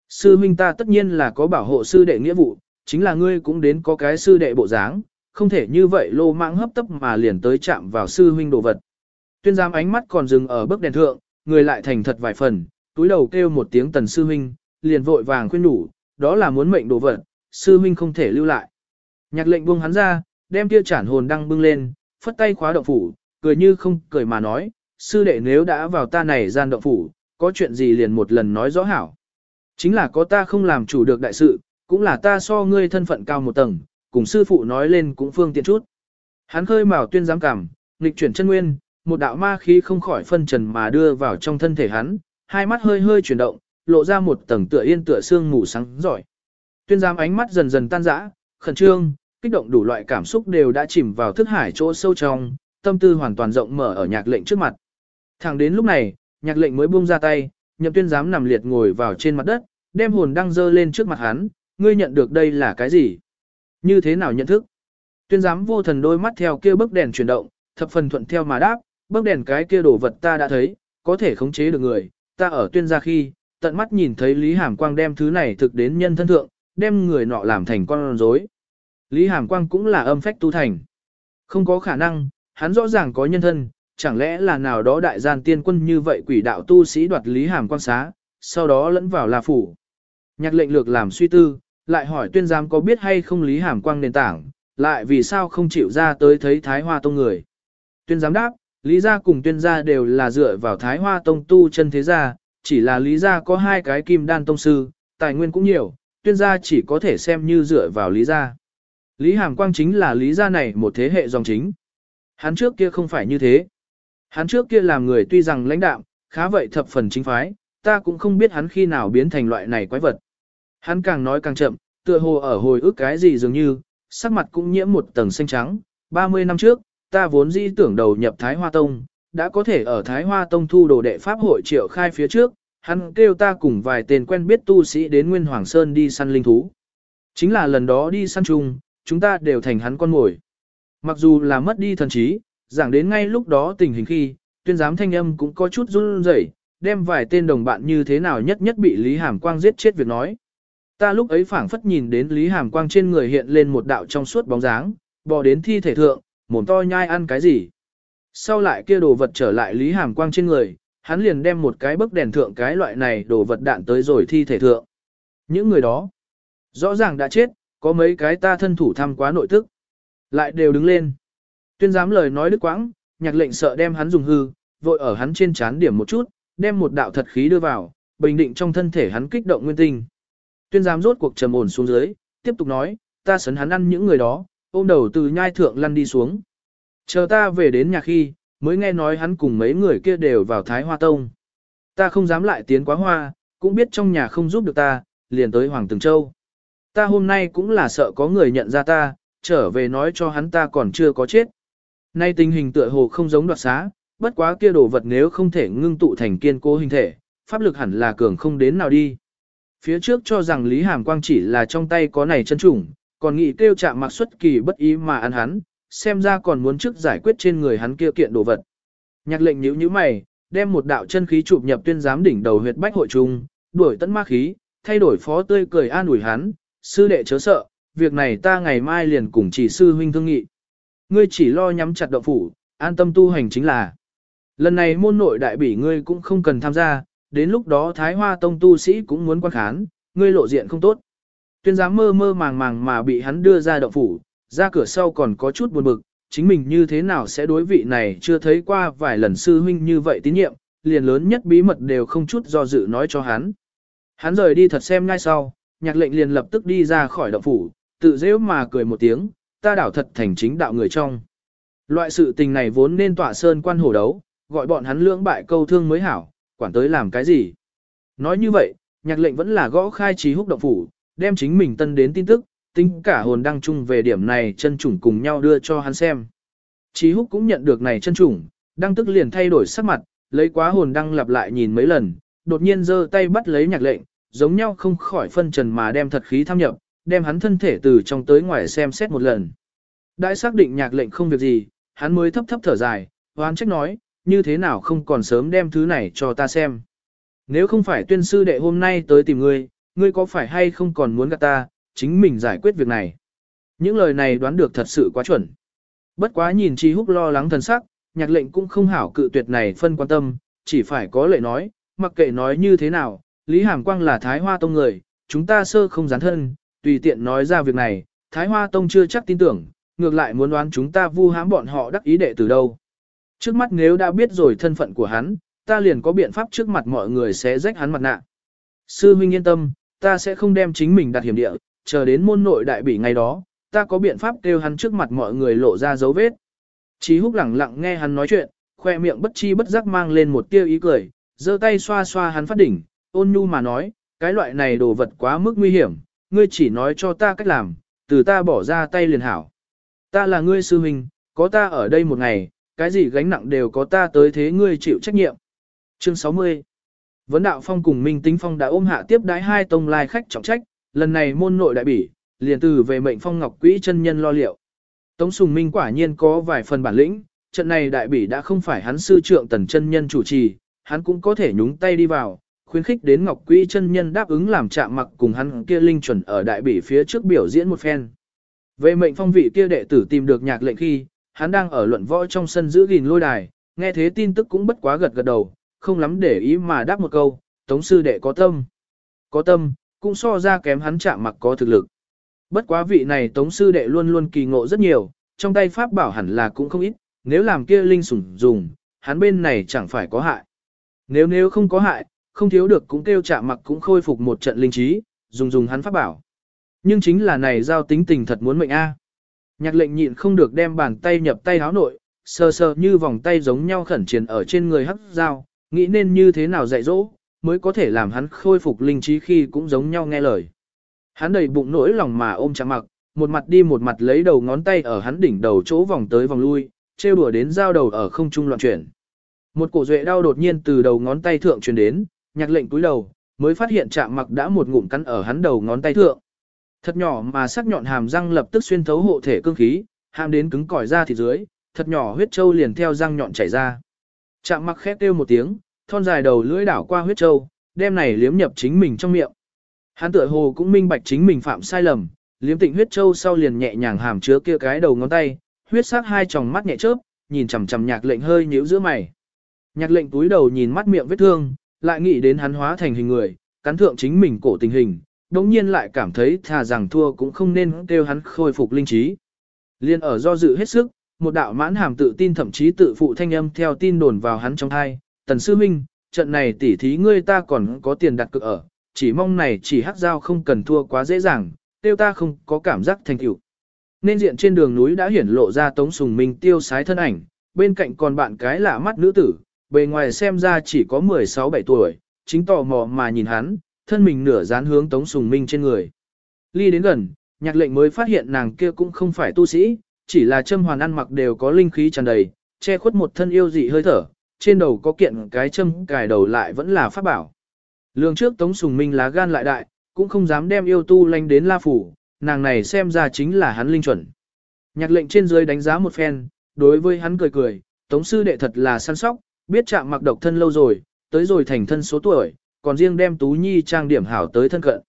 Sư huynh ta tất nhiên là có bảo hộ sư đệ nghĩa vụ, chính là ngươi cũng đến có cái sư đệ bộ dáng, không thể như vậy lô mạng hấp tấp mà liền tới chạm vào sư huynh đồ vật. Tuyên giám ánh mắt còn dừng ở bức đèn thượng, người lại thành thật vài phần, túi đầu kêu một tiếng tần sư huynh, liền vội vàng khuyên đủ, đó là muốn mệnh đồ vật, sư huynh không thể lưu lại. Nhạc lệnh buông hắn ra, đem kia chản hồn đăng bưng lên, phất tay khóa động phủ, cười như không cười mà nói, sư đệ nếu đã vào ta này gian động phủ, có chuyện gì liền một lần nói rõ hảo. Chính là có ta không làm chủ được đại sự, cũng là ta so ngươi thân phận cao một tầng, cùng sư phụ nói lên cũng phương tiện chút. Hắn khơi mào tuyên giám cảm, nghịch chuyển chân nguyên, một đạo ma khí không khỏi phân trần mà đưa vào trong thân thể hắn, hai mắt hơi hơi chuyển động, lộ ra một tầng tựa yên tựa xương ngủ sáng giỏi. Tuyên giám ánh mắt dần dần tan rã, khẩn trương, kích động đủ loại cảm xúc đều đã chìm vào thức hải chỗ sâu trong, tâm tư hoàn toàn rộng mở ở nhạc lệnh trước mặt. Thẳng đến lúc này, nhạc lệnh mới buông ra tay, nhậm tuyên giám nằm liệt ngồi vào trên mặt đất, đem hồn đăng dơ lên trước mặt hắn, ngươi nhận được đây là cái gì? Như thế nào nhận thức? Tuyên giám vô thần đôi mắt theo kia bức đèn chuyển động, thập phần thuận theo mà đáp, bức đèn cái kia đồ vật ta đã thấy, có thể khống chế được người, ta ở tuyên gia khi, tận mắt nhìn thấy Lý Hàm Quang đem thứ này thực đến nhân thân thượng, đem người nọ làm thành con rối. Lý Hàm Quang cũng là âm phách tu thành. Không có khả năng, hắn rõ ràng có nhân thân, chẳng lẽ là nào đó đại gian tiên quân như vậy quỷ đạo tu sĩ đoạt Lý Hàm Quang xá, sau đó lẫn vào La Phủ. Nhạc lệnh lược làm suy tư, lại hỏi tuyên giám có biết hay không Lý Hàm Quang nền tảng, lại vì sao không chịu ra tới thấy Thái Hoa Tông người. Tuyên giám đáp, Lý gia cùng tuyên gia đều là dựa vào Thái Hoa Tông tu chân thế gia, chỉ là Lý gia có hai cái kim đan tông sư, tài nguyên cũng nhiều, tuyên gia chỉ có thể xem như dựa vào Lý gia. Lý Hàm Quang chính là Lý gia này một thế hệ dòng chính. Hắn trước kia không phải như thế. Hắn trước kia làm người tuy rằng lãnh đạm, khá vậy thập phần chính phái, ta cũng không biết hắn khi nào biến thành loại này quái vật. Hắn càng nói càng chậm, tựa hồ ở hồi ức cái gì dường như, sắc mặt cũng nhiễm một tầng xanh trắng. 30 năm trước, ta vốn dĩ tưởng đầu nhập Thái Hoa Tông, đã có thể ở Thái Hoa Tông thu đồ đệ Pháp hội triệu khai phía trước, hắn kêu ta cùng vài tên quen biết tu sĩ đến Nguyên Hoàng Sơn đi săn linh thú. Chính là lần đó đi săn chung, chúng ta đều thành hắn con mồi. Mặc dù là mất đi thần trí, giảng đến ngay lúc đó tình hình khi, tuyên giám thanh âm cũng có chút run rẩy, đem vài tên đồng bạn như thế nào nhất nhất bị Lý Hàm Quang giết chết việc nói. Ta lúc ấy phảng phất nhìn đến Lý Hàm Quang trên người hiện lên một đạo trong suốt bóng dáng, bò đến thi thể thượng, mồm to nhai ăn cái gì. Sau lại kia đồ vật trở lại Lý Hàm Quang trên người, hắn liền đem một cái bức đèn thượng cái loại này đồ vật đạn tới rồi thi thể thượng. Những người đó, rõ ràng đã chết, có mấy cái ta thân thủ thăm quá nội tức. Lại đều đứng lên. Tuyên giám lời nói đức quãng, nhạc lệnh sợ đem hắn dùng hư, vội ở hắn trên chán điểm một chút, đem một đạo thật khí đưa vào, bình định trong thân thể hắn kích động nguyên tinh. Tuyên giám rốt cuộc trầm ổn xuống dưới, tiếp tục nói, ta sấn hắn ăn những người đó, ôm đầu từ nhai thượng lăn đi xuống. Chờ ta về đến nhà khi, mới nghe nói hắn cùng mấy người kia đều vào Thái Hoa Tông. Ta không dám lại tiến quá hoa, cũng biết trong nhà không giúp được ta, liền tới Hoàng Tường Châu. Ta hôm nay cũng là sợ có người nhận ra ta, trở về nói cho hắn ta còn chưa có chết. Nay tình hình tựa hồ không giống đoạt xá, bất quá kia đồ vật nếu không thể ngưng tụ thành kiên cố hình thể, pháp lực hẳn là cường không đến nào đi. Phía trước cho rằng Lý Hàm Quang chỉ là trong tay có này chân trùng, còn nghĩ kêu chạm mặc xuất kỳ bất ý mà ăn hắn, xem ra còn muốn trước giải quyết trên người hắn kia kiện đồ vật. Nhạc lệnh nhíu nhíu mày, đem một đạo chân khí chụp nhập tuyên giám đỉnh đầu huyệt bách hội trung, đuổi tận ma khí, thay đổi phó tươi cười an ủi hắn, sư đệ chớ sợ, việc này ta ngày mai liền cùng chỉ sư huynh thương nghị. Ngươi chỉ lo nhắm chặt động phủ, an tâm tu hành chính là. Lần này môn nội đại bỉ ngươi cũng không cần tham gia, đến lúc đó Thái Hoa Tông tu sĩ cũng muốn quan khán, ngươi lộ diện không tốt. Tuyên giám mơ mơ màng màng mà bị hắn đưa ra động phủ, ra cửa sau còn có chút buồn bực, chính mình như thế nào sẽ đối vị này chưa thấy qua vài lần sư huynh như vậy tín nhiệm, liền lớn nhất bí mật đều không chút do dự nói cho hắn. Hắn rời đi thật xem ngay sau, nhạc lệnh liền lập tức đi ra khỏi động phủ, tự dễ mà cười một tiếng, ta đảo thật thành chính đạo người trong. Loại sự tình này vốn nên tỏa sơn quan hổ đấu, gọi bọn hắn lưỡng bại câu thương mới hảo, quản tới làm cái gì. Nói như vậy, nhạc lệnh vẫn là gõ khai trí húc động phủ, đem chính mình tân đến tin tức, tính cả hồn đăng chung về điểm này chân chủng cùng nhau đưa cho hắn xem. Trí húc cũng nhận được này chân chủng, đăng tức liền thay đổi sắc mặt, lấy quá hồn đăng lặp lại nhìn mấy lần, đột nhiên giơ tay bắt lấy nhạc lệnh, giống nhau không khỏi phân trần mà đem thật khí tham nhập, đem hắn thân thể từ trong tới ngoài xem xét một lần. Đã xác định nhạc lệnh không việc gì, hắn mới thấp thấp thở dài, hoán trách nói, như thế nào không còn sớm đem thứ này cho ta xem. Nếu không phải tuyên sư đệ hôm nay tới tìm ngươi, ngươi có phải hay không còn muốn gặp ta, chính mình giải quyết việc này. Những lời này đoán được thật sự quá chuẩn. Bất quá nhìn Chi Húc lo lắng thần sắc, nhạc lệnh cũng không hảo cự tuyệt này phân quan tâm, chỉ phải có lệ nói, mặc kệ nói như thế nào, Lý Hàm Quang là Thái Hoa Tông người, chúng ta sơ không gián thân, tùy tiện nói ra việc này, Thái Hoa Tông chưa chắc tin tưởng, ngược lại muốn đoán chúng ta vu hãm bọn họ đắc ý đệ từ đâu. Trước mắt nếu đã biết rồi thân phận của hắn, ta liền có biện pháp trước mặt mọi người sẽ rách hắn mặt nạ. Sư huynh yên tâm, ta sẽ không đem chính mình đặt hiểm địa, chờ đến môn nội đại bỉ ngày đó, ta có biện pháp kêu hắn trước mặt mọi người lộ ra dấu vết. Chí húc lẳng lặng nghe hắn nói chuyện, khoe miệng bất chi bất giác mang lên một tia ý cười, giơ tay xoa xoa hắn phát đỉnh, ôn nhu mà nói, cái loại này đồ vật quá mức nguy hiểm, ngươi chỉ nói cho ta cách làm, từ ta bỏ ra tay liền hảo. Ta là ngươi sư huynh, có ta ở đây một ngày, cái gì gánh nặng đều có ta tới thế ngươi chịu trách nhiệm. Chương 60 Vấn đạo phong cùng Minh Tính Phong đã ôm hạ tiếp đái hai tông lai khách trọng trách, lần này môn nội đại bỉ, liền từ về mệnh phong ngọc quỹ chân nhân lo liệu. Tống Sùng Minh quả nhiên có vài phần bản lĩnh, trận này đại bỉ đã không phải hắn sư trượng tần chân nhân chủ trì, hắn cũng có thể nhúng tay đi vào, khuyến khích đến ngọc quỹ chân nhân đáp ứng làm chạm mặc cùng hắn kia linh chuẩn ở đại bỉ phía trước biểu diễn một phen. Về mệnh phong vị kia đệ tử tìm được nhạc lệnh khi, hắn đang ở luận võ trong sân giữ gìn lôi đài, nghe thế tin tức cũng bất quá gật gật đầu, không lắm để ý mà đáp một câu, tống sư đệ có tâm. Có tâm, cũng so ra kém hắn chạm mặc có thực lực. Bất quá vị này tống sư đệ luôn luôn kỳ ngộ rất nhiều, trong tay pháp bảo hẳn là cũng không ít, nếu làm kia linh sủng dùng, hắn bên này chẳng phải có hại. Nếu nếu không có hại, không thiếu được cũng kêu chạm mặc cũng khôi phục một trận linh trí, dùng dùng hắn pháp bảo. Nhưng chính là này giao tính tình thật muốn mệnh A. Nhạc lệnh nhịn không được đem bàn tay nhập tay háo nội, sờ sờ như vòng tay giống nhau khẩn triển ở trên người hắc dao, nghĩ nên như thế nào dạy dỗ, mới có thể làm hắn khôi phục linh trí khi cũng giống nhau nghe lời. Hắn đầy bụng nỗi lòng mà ôm chặt mặc, một mặt đi một mặt lấy đầu ngón tay ở hắn đỉnh đầu chỗ vòng tới vòng lui, trêu đùa đến giao đầu ở không trung loạn chuyển. Một cổ duệ đau đột nhiên từ đầu ngón tay thượng truyền đến, nhạc lệnh cúi đầu, mới phát hiện chạm mặc đã một ngụm cắn ở hắn đầu ngón tay thượng. Thật nhỏ mà sắc nhọn hàm răng lập tức xuyên thấu hộ thể cương khí, hàm đến cứng cỏi ra thịt dưới, thật nhỏ huyết châu liền theo răng nhọn chảy ra. Chạm mặc khét kêu một tiếng, thon dài đầu lưỡi đảo qua huyết châu, đem này liếm nhập chính mình trong miệng. Hắn tựa hồ cũng minh bạch chính mình phạm sai lầm, liếm tịnh huyết châu sau liền nhẹ nhàng hàm chứa kia cái đầu ngón tay, huyết sắc hai tròng mắt nhẹ chớp, nhìn chằm chằm nhạc lệnh hơi nhíu giữa mày. Nhạc lệnh túi đầu nhìn mắt miệng vết thương, lại nghĩ đến hắn hóa thành hình người, cắn thượng chính mình cổ tình hình, đồng nhiên lại cảm thấy thà rằng thua cũng không nên kêu hắn khôi phục linh trí. Liên ở do dự hết sức, một đạo mãn hàm tự tin thậm chí tự phụ thanh âm theo tin đồn vào hắn trong thai, tần sư minh, trận này tỉ thí ngươi ta còn có tiền đặt cược ở, chỉ mong này chỉ hắc giao không cần thua quá dễ dàng, tiêu ta không có cảm giác thành tựu. Nên diện trên đường núi đã hiển lộ ra Tống Sùng Minh tiêu sái thân ảnh, bên cạnh còn bạn cái lạ mắt nữ tử, bề ngoài xem ra chỉ có 16-17 tuổi, chính tò mò mà nhìn hắn, thân mình nửa dán hướng Tống Sùng Minh trên người. Ly đến gần, nhạc lệnh mới phát hiện nàng kia cũng không phải tu sĩ, chỉ là châm hoàn ăn mặc đều có linh khí tràn đầy, che khuất một thân yêu dị hơi thở, trên đầu có kiện cái châm cài đầu lại vẫn là pháp bảo. Lương trước Tống Sùng Minh lá gan lại đại, cũng không dám đem yêu tu lanh đến La Phủ, nàng này xem ra chính là hắn linh chuẩn. Nhạc lệnh trên dưới đánh giá một phen, đối với hắn cười cười, Tống sư đệ thật là săn sóc, biết chạm mặc độc thân lâu rồi, tới rồi thành thân số tuổi, còn riêng đem Tú Nhi trang điểm hảo tới thân cận.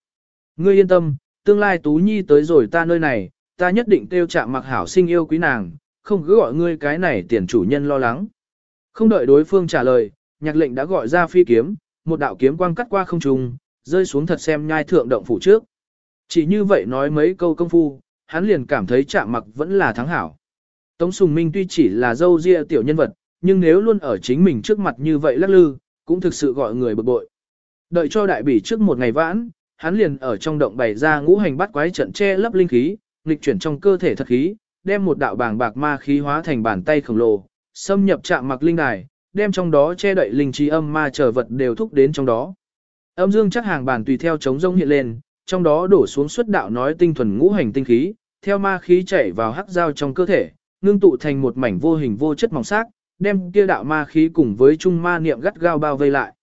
Ngươi yên tâm, tương lai Tú Nhi tới rồi ta nơi này, ta nhất định tiêu chạm mặc hảo sinh yêu quý nàng, không cứ gọi ngươi cái này tiền chủ nhân lo lắng. Không đợi đối phương trả lời, nhạc lệnh đã gọi ra phi kiếm, một đạo kiếm quang cắt qua không trung, rơi xuống thật xem nhai thượng động phủ trước. Chỉ như vậy nói mấy câu công phu, hắn liền cảm thấy chạm mặc vẫn là thắng hảo. Tống Sùng Minh tuy chỉ là dâu ria tiểu nhân vật, nhưng nếu luôn ở chính mình trước mặt như vậy lắc lư, cũng thực sự gọi người bực bội. Đợi cho đại bỉ trước một ngày vãn, hắn liền ở trong động bày ra ngũ hành bắt quái trận che lấp linh khí, nghịch chuyển trong cơ thể thật khí, đem một đạo bàng bạc ma khí hóa thành bàn tay khổng lồ, xâm nhập chạm mặc linh đài, đem trong đó che đậy linh trí âm ma trở vật đều thúc đến trong đó. Âm dương chắc hàng bàn tùy theo chống rông hiện lên, trong đó đổ xuống xuất đạo nói tinh thuần ngũ hành tinh khí, theo ma khí chảy vào hắc giao trong cơ thể, ngưng tụ thành một mảnh vô hình vô chất mỏng sắc, đem kia đạo ma khí cùng với trung ma niệm gắt gao bao vây lại.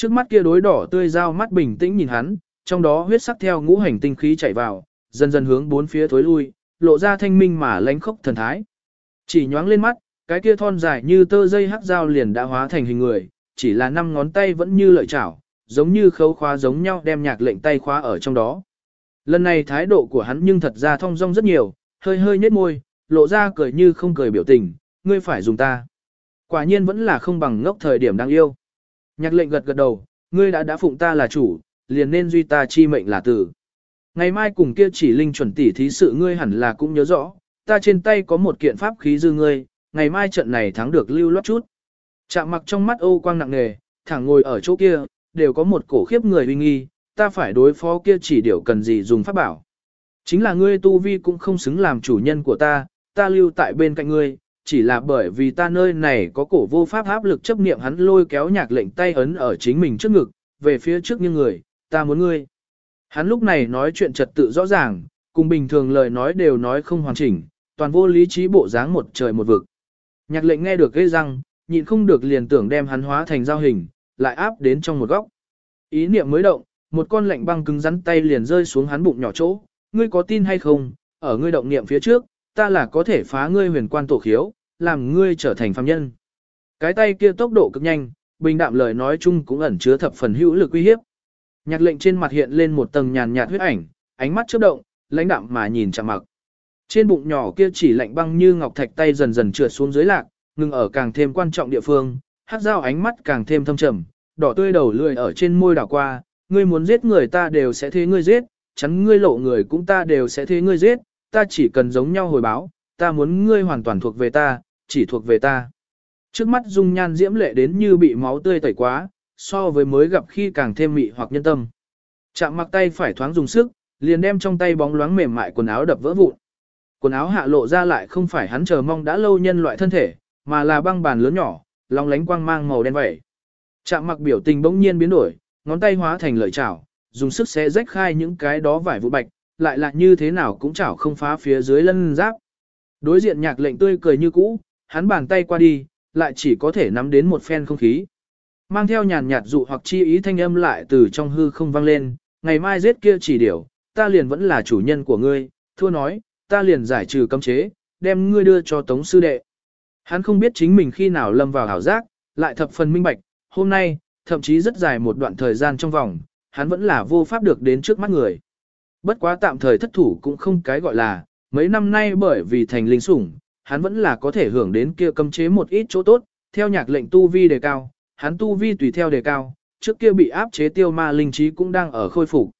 Trước mắt kia đối đỏ tươi giao mắt bình tĩnh nhìn hắn, trong đó huyết sắc theo ngũ hành tinh khí chảy vào, dần dần hướng bốn phía thối lui, lộ ra thanh minh mà lánh khốc thần thái. Chỉ nhoáng lên mắt, cái kia thon dài như tơ dây hắc dao liền đã hóa thành hình người, chỉ là năm ngón tay vẫn như lợi chảo, giống như khấu khóa giống nhau đem nhạc lệnh tay khóa ở trong đó. Lần này thái độ của hắn nhưng thật ra thong dong rất nhiều, hơi hơi nhếch môi, lộ ra cười như không cười biểu tình, ngươi phải dùng ta. Quả nhiên vẫn là không bằng ngốc thời điểm đang yêu. Nhạc lệnh gật gật đầu, ngươi đã đã phụng ta là chủ, liền nên duy ta chi mệnh là tử. Ngày mai cùng kia chỉ linh chuẩn tỷ thí sự ngươi hẳn là cũng nhớ rõ, ta trên tay có một kiện pháp khí dư ngươi, ngày mai trận này thắng được lưu lót chút. Chạm mặc trong mắt ô quang nặng nề, thẳng ngồi ở chỗ kia, đều có một cổ khiếp người uy nghi, ta phải đối phó kia chỉ điều cần gì dùng pháp bảo. Chính là ngươi tu vi cũng không xứng làm chủ nhân của ta, ta lưu tại bên cạnh ngươi, chỉ là bởi vì ta nơi này có cổ vô pháp áp lực chấp niệm hắn lôi kéo nhạc lệnh tay ấn ở chính mình trước ngực, về phía trước như người, ta muốn ngươi. Hắn lúc này nói chuyện trật tự rõ ràng, cùng bình thường lời nói đều nói không hoàn chỉnh, toàn vô lý trí bộ dáng một trời một vực. Nhạc lệnh nghe được gây răng, nhịn không được liền tưởng đem hắn hóa thành giao hình, lại áp đến trong một góc. Ý niệm mới động, một con lạnh băng cứng rắn tay liền rơi xuống hắn bụng nhỏ chỗ, ngươi có tin hay không, ở ngươi động niệm phía trước, ta là có thể phá ngươi huyền quan tổ khiếu, làm ngươi trở thành phàm nhân. Cái tay kia tốc độ cực nhanh, bình đạm lời nói chung cũng ẩn chứa thập phần hữu lực uy hiếp. Nhạc lệnh trên mặt hiện lên một tầng nhàn nhạt huyết ảnh, ánh mắt chớp động, lãnh đạm mà nhìn chằm mặc. Trên bụng nhỏ kia chỉ lạnh băng như ngọc thạch tay dần dần trượt xuống dưới lạc, ngừng ở càng thêm quan trọng địa phương, hát dao ánh mắt càng thêm thâm trầm, đỏ tươi đầu lười ở trên môi đảo qua, ngươi muốn giết người ta đều sẽ thế ngươi giết, chắn ngươi lộ người cũng ta đều sẽ thế ngươi giết, ta chỉ cần giống nhau hồi báo, ta muốn ngươi hoàn toàn thuộc về ta, chỉ thuộc về ta. Trước mắt dung nhan diễm lệ đến như bị máu tươi tẩy quá, so với mới gặp khi càng thêm mị hoặc nhân tâm. Chạm mặc tay phải thoáng dùng sức, liền đem trong tay bóng loáng mềm mại quần áo đập vỡ vụn. Quần áo hạ lộ ra lại không phải hắn chờ mong đã lâu nhân loại thân thể, mà là băng bàn lớn nhỏ, long lánh quang mang màu đen vậy. Chạm mặc biểu tình bỗng nhiên biến đổi, ngón tay hóa thành lợi chảo, dùng sức xé rách khai những cái đó vải vụ bạch, lại là như thế nào cũng chảo không phá phía dưới lân giáp. Đối diện nhạc lệnh tươi cười như cũ, hắn bàn tay qua đi, lại chỉ có thể nắm đến một phen không khí. Mang theo nhàn nhạt dụ hoặc chi ý thanh âm lại từ trong hư không vang lên, ngày mai giết kia chỉ điểu, ta liền vẫn là chủ nhân của ngươi, thua nói, ta liền giải trừ cấm chế, đem ngươi đưa cho tống sư đệ. Hắn không biết chính mình khi nào lâm vào hảo giác, lại thập phần minh bạch, hôm nay, thậm chí rất dài một đoạn thời gian trong vòng, hắn vẫn là vô pháp được đến trước mắt người. Bất quá tạm thời thất thủ cũng không cái gọi là, mấy năm nay bởi vì thành linh sủng, hắn vẫn là có thể hưởng đến kia cấm chế một ít chỗ tốt, theo nhạc lệnh tu vi đề cao, hắn tu vi tùy theo đề cao, trước kia bị áp chế tiêu ma linh trí cũng đang ở khôi phục.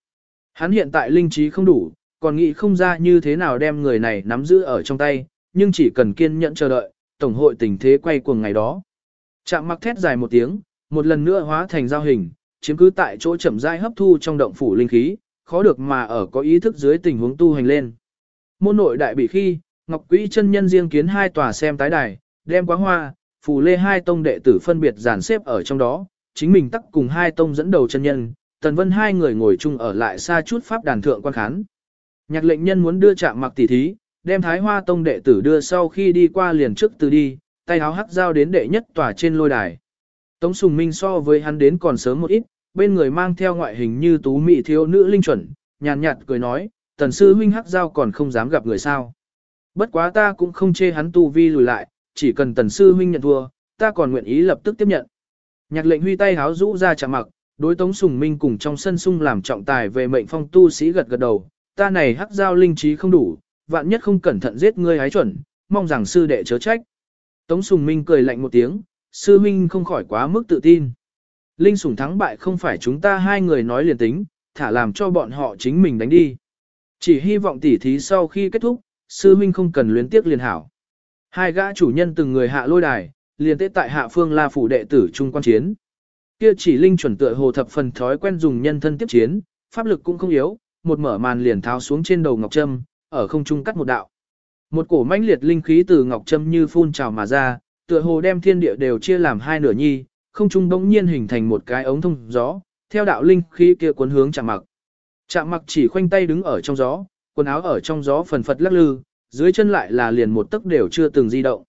Hắn hiện tại linh trí không đủ, còn nghĩ không ra như thế nào đem người này nắm giữ ở trong tay, nhưng chỉ cần kiên nhẫn chờ đợi, tổng hội tình thế quay cuồng ngày đó. Chạm mặc thét dài một tiếng, một lần nữa hóa thành giao hình, chiếm cứ tại chỗ chậm rãi hấp thu trong động phủ linh khí, khó được mà ở có ý thức dưới tình huống tu hành lên. Môn nội đại bị khi, Ngọc Quỹ chân nhân riêng kiến hai tòa xem tái đài, đem quá hoa, phù lê hai tông đệ tử phân biệt dàn xếp ở trong đó, chính mình tắc cùng hai tông dẫn đầu chân nhân, tần vân hai người ngồi chung ở lại xa chút pháp đàn thượng quan khán. Nhạc lệnh nhân muốn đưa chạm mặc tỷ thí, đem thái hoa tông đệ tử đưa sau khi đi qua liền trước từ đi, tay háo hắc giao đến đệ nhất tòa trên lôi đài. Tống Sùng Minh so với hắn đến còn sớm một ít, bên người mang theo ngoại hình như tú mỹ thiếu nữ linh chuẩn, nhàn nhạt cười nói, tần sư huynh hắc giao còn không dám gặp người sao. Bất quá ta cũng không chê hắn tu vi lùi lại, chỉ cần tần sư huynh nhận thua, ta còn nguyện ý lập tức tiếp nhận. Nhạc lệnh huy tay háo rũ ra chạm mặc, đối tống sùng minh cùng trong sân sung làm trọng tài về mệnh phong tu sĩ gật gật đầu, ta này hắc giao linh trí không đủ, vạn nhất không cẩn thận giết ngươi hái chuẩn, mong rằng sư đệ chớ trách. Tống sùng minh cười lạnh một tiếng, sư huynh không khỏi quá mức tự tin. Linh sủng thắng bại không phải chúng ta hai người nói liền tính, thả làm cho bọn họ chính mình đánh đi. Chỉ hy vọng tỉ thí sau khi kết thúc, sư huynh không cần luyến tiếc liền hảo. Hai gã chủ nhân từng người hạ lôi đài, liền tế tại hạ phương la phủ đệ tử trung quan chiến. Kia chỉ linh chuẩn tựa hồ thập phần thói quen dùng nhân thân tiếp chiến, pháp lực cũng không yếu, một mở màn liền tháo xuống trên đầu ngọc trâm, ở không trung cắt một đạo. Một cổ mãnh liệt linh khí từ ngọc trâm như phun trào mà ra, tựa hồ đem thiên địa đều chia làm hai nửa nhi, không trung bỗng nhiên hình thành một cái ống thông gió, theo đạo linh khí kia cuốn hướng chạm mặc. Chạm mặc chỉ khoanh tay đứng ở trong gió, quần áo ở trong gió phần phật lắc lư, dưới chân lại là liền một tấc đều chưa từng di động.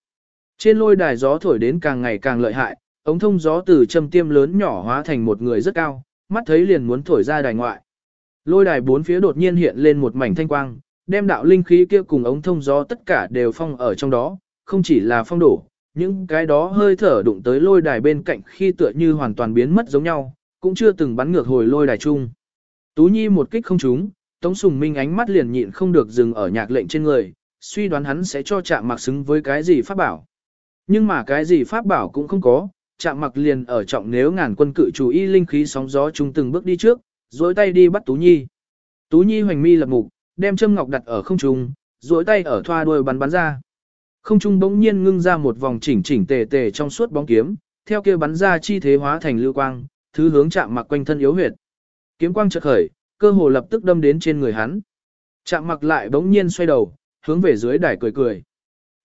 Trên lôi đài gió thổi đến càng ngày càng lợi hại, ống thông gió từ châm tiêm lớn nhỏ hóa thành một người rất cao, mắt thấy liền muốn thổi ra đài ngoại. Lôi đài bốn phía đột nhiên hiện lên một mảnh thanh quang, đem đạo linh khí kia cùng ống thông gió tất cả đều phong ở trong đó, không chỉ là phong đổ, những cái đó hơi thở đụng tới lôi đài bên cạnh khi tựa như hoàn toàn biến mất giống nhau, cũng chưa từng bắn ngược hồi lôi đài chung. Tú Nhi một kích không trúng, Tống Sùng Minh ánh mắt liền nhịn không được dừng ở nhạc lệnh trên người, suy đoán hắn sẽ cho chạm mặc xứng với cái gì pháp bảo. Nhưng mà cái gì pháp bảo cũng không có, chạm mặc liền ở trọng nếu ngàn quân cự chủ y linh khí sóng gió chung từng bước đi trước, duỗi tay đi bắt Tú Nhi. Tú Nhi hoành mi lập mục, đem châm ngọc đặt ở không trung, duỗi tay ở thoa đuôi bắn bắn ra. Không trung bỗng nhiên ngưng ra một vòng chỉnh chỉnh tề tề trong suốt bóng kiếm, theo kia bắn ra chi thế hóa thành lưu quang, thứ hướng chạm mặc quanh thân yếu huyệt. Kiếm quang chợt khởi, cơ hồ lập tức đâm đến trên người hắn. Chạm mặc lại bỗng nhiên xoay đầu, hướng về dưới đài cười cười.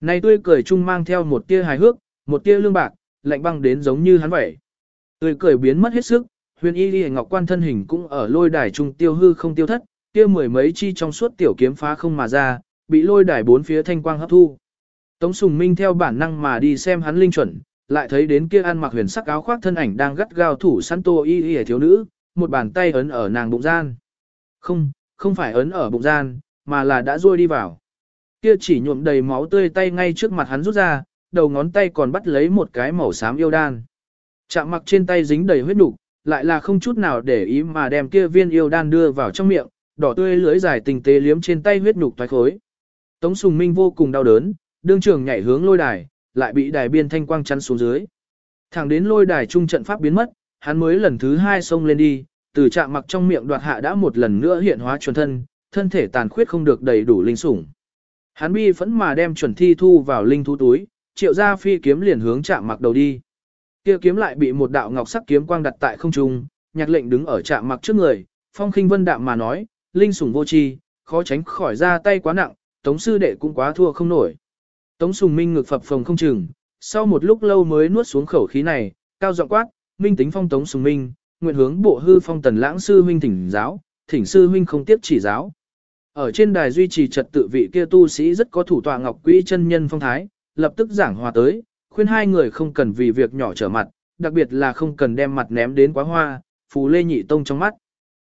Này tươi cười chung mang theo một tia hài hước, một tia lương bạc, lạnh băng đến giống như hắn vậy. Tươi cười biến mất hết sức, huyền y đi ngọc quan thân hình cũng ở lôi đài trung tiêu hư không tiêu thất, kia mười mấy chi trong suốt tiểu kiếm phá không mà ra, bị lôi đài bốn phía thanh quang hấp thu. Tống Sùng Minh theo bản năng mà đi xem hắn linh chuẩn, lại thấy đến kia ăn mặc huyền sắc áo khoác thân ảnh đang gắt gao thủ săn tô y y thiếu nữ, một bàn tay ấn ở nàng bụng gian. Không, không phải ấn ở bụng gian, mà là đã ruôi đi vào. Kia chỉ nhuộm đầy máu tươi tay ngay trước mặt hắn rút ra, đầu ngón tay còn bắt lấy một cái màu xám yêu đan. Chạm mặc trên tay dính đầy huyết đục, lại là không chút nào để ý mà đem kia viên yêu đan đưa vào trong miệng, đỏ tươi lưỡi dài tình tế liếm trên tay huyết nhục toái khối. Tống Sùng Minh vô cùng đau đớn, đương trường nhảy hướng lôi đài, lại bị đài biên thanh quang chắn xuống dưới. Thẳng đến lôi đài trung trận pháp biến mất, hắn mới lần thứ hai xông lên đi, từ chạm mặc trong miệng đoạt hạ đã một lần nữa hiện hóa chuẩn thân, thân thể tàn khuyết không được đầy đủ linh sủng. Hắn bi phẫn mà đem chuẩn thi thu vào linh thú túi, triệu ra phi kiếm liền hướng chạm mặc đầu đi. Kia kiếm lại bị một đạo ngọc sắc kiếm quang đặt tại không trung, nhạc lệnh đứng ở chạm mặc trước người, phong khinh vân đạm mà nói, linh sủng vô tri, khó tránh khỏi ra tay quá nặng, tống sư đệ cũng quá thua không nổi. Tống sùng minh ngực phập phồng không chừng, sau một lúc lâu mới nuốt xuống khẩu khí này, cao giọng quát, minh tính phong tống sùng minh, nguyện hướng bộ hư phong tần lãng sư huynh thỉnh giáo, thỉnh sư huynh không tiếp chỉ giáo. Ở trên đài duy trì trật tự vị kia tu sĩ rất có thủ tọa ngọc quỹ chân nhân phong thái, lập tức giảng hòa tới, khuyên hai người không cần vì việc nhỏ trở mặt, đặc biệt là không cần đem mặt ném đến quá hoa, phù lê nhị tông trong mắt.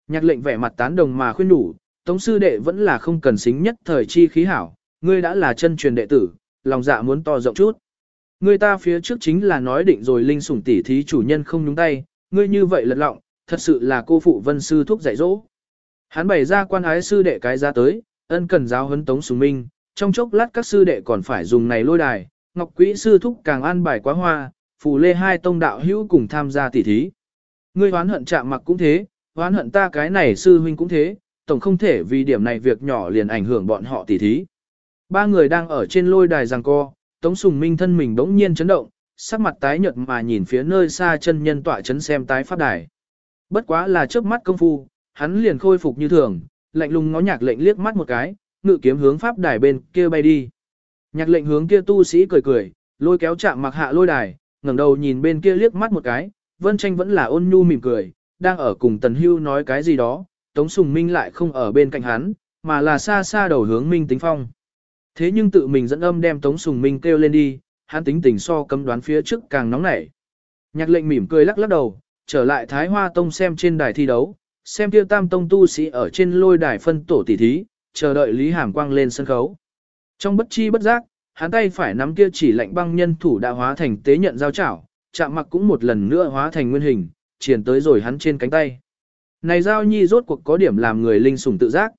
Nhạc lệnh vẻ mặt tán đồng mà khuyên đủ, tống sư đệ vẫn là không cần xính nhất thời chi khí hảo, ngươi đã là chân truyền đệ tử, lòng dạ muốn to rộng chút. Ngươi ta phía trước chính là nói định rồi linh sủng tỷ thí chủ nhân không nhúng tay, ngươi như vậy lật lọng, thật sự là cô phụ vân sư thúc dạy dỗ. Hắn bày ra quan ái sư đệ cái ra tới, ân cần giáo huấn tống sùng minh, trong chốc lát các sư đệ còn phải dùng này lôi đài, ngọc quỹ sư thúc càng an bài quá hoa, phù lê hai tông đạo hữu cùng tham gia tỷ thí. Ngươi hoán hận chạm mặc cũng thế, hoán hận ta cái này sư huynh cũng thế, tổng không thể vì điểm này việc nhỏ liền ảnh hưởng bọn họ tỷ thí. Ba người đang ở trên lôi đài giằng co, Tống Sùng Minh thân mình đống nhiên chấn động, sắc mặt tái nhợt mà nhìn phía nơi xa chân nhân tọa chấn xem tái pháp đài. Bất quá là chớp mắt công phu, hắn liền khôi phục như thường, lạnh lùng ngó nhạc lệnh liếc mắt một cái, ngự kiếm hướng pháp đài bên kia bay đi. Nhạc lệnh hướng kia tu sĩ cười cười, lôi kéo chạm mặc hạ lôi đài, ngẩng đầu nhìn bên kia liếc mắt một cái, vân tranh vẫn là ôn nhu mỉm cười, đang ở cùng tần hưu nói cái gì đó, tống sùng minh lại không ở bên cạnh hắn, mà là xa xa đầu hướng minh tính phong. Thế nhưng tự mình dẫn âm đem tống sùng minh kêu lên đi, hắn tính tình so cấm đoán phía trước càng nóng nảy. Nhạc lệnh mỉm cười lắc lắc đầu, trở lại Thái Hoa Tông xem trên đài thi đấu, xem kia tam tông tu sĩ ở trên lôi đài phân tổ tỷ thí, chờ đợi Lý Hàm Quang lên sân khấu. Trong bất chi bất giác, hắn tay phải nắm kia chỉ lạnh băng nhân thủ đã hóa thành tế nhận giao chảo, chạm mặc cũng một lần nữa hóa thành nguyên hình, triển tới rồi hắn trên cánh tay. Này giao nhi rốt cuộc có điểm làm người linh sủng tự giác.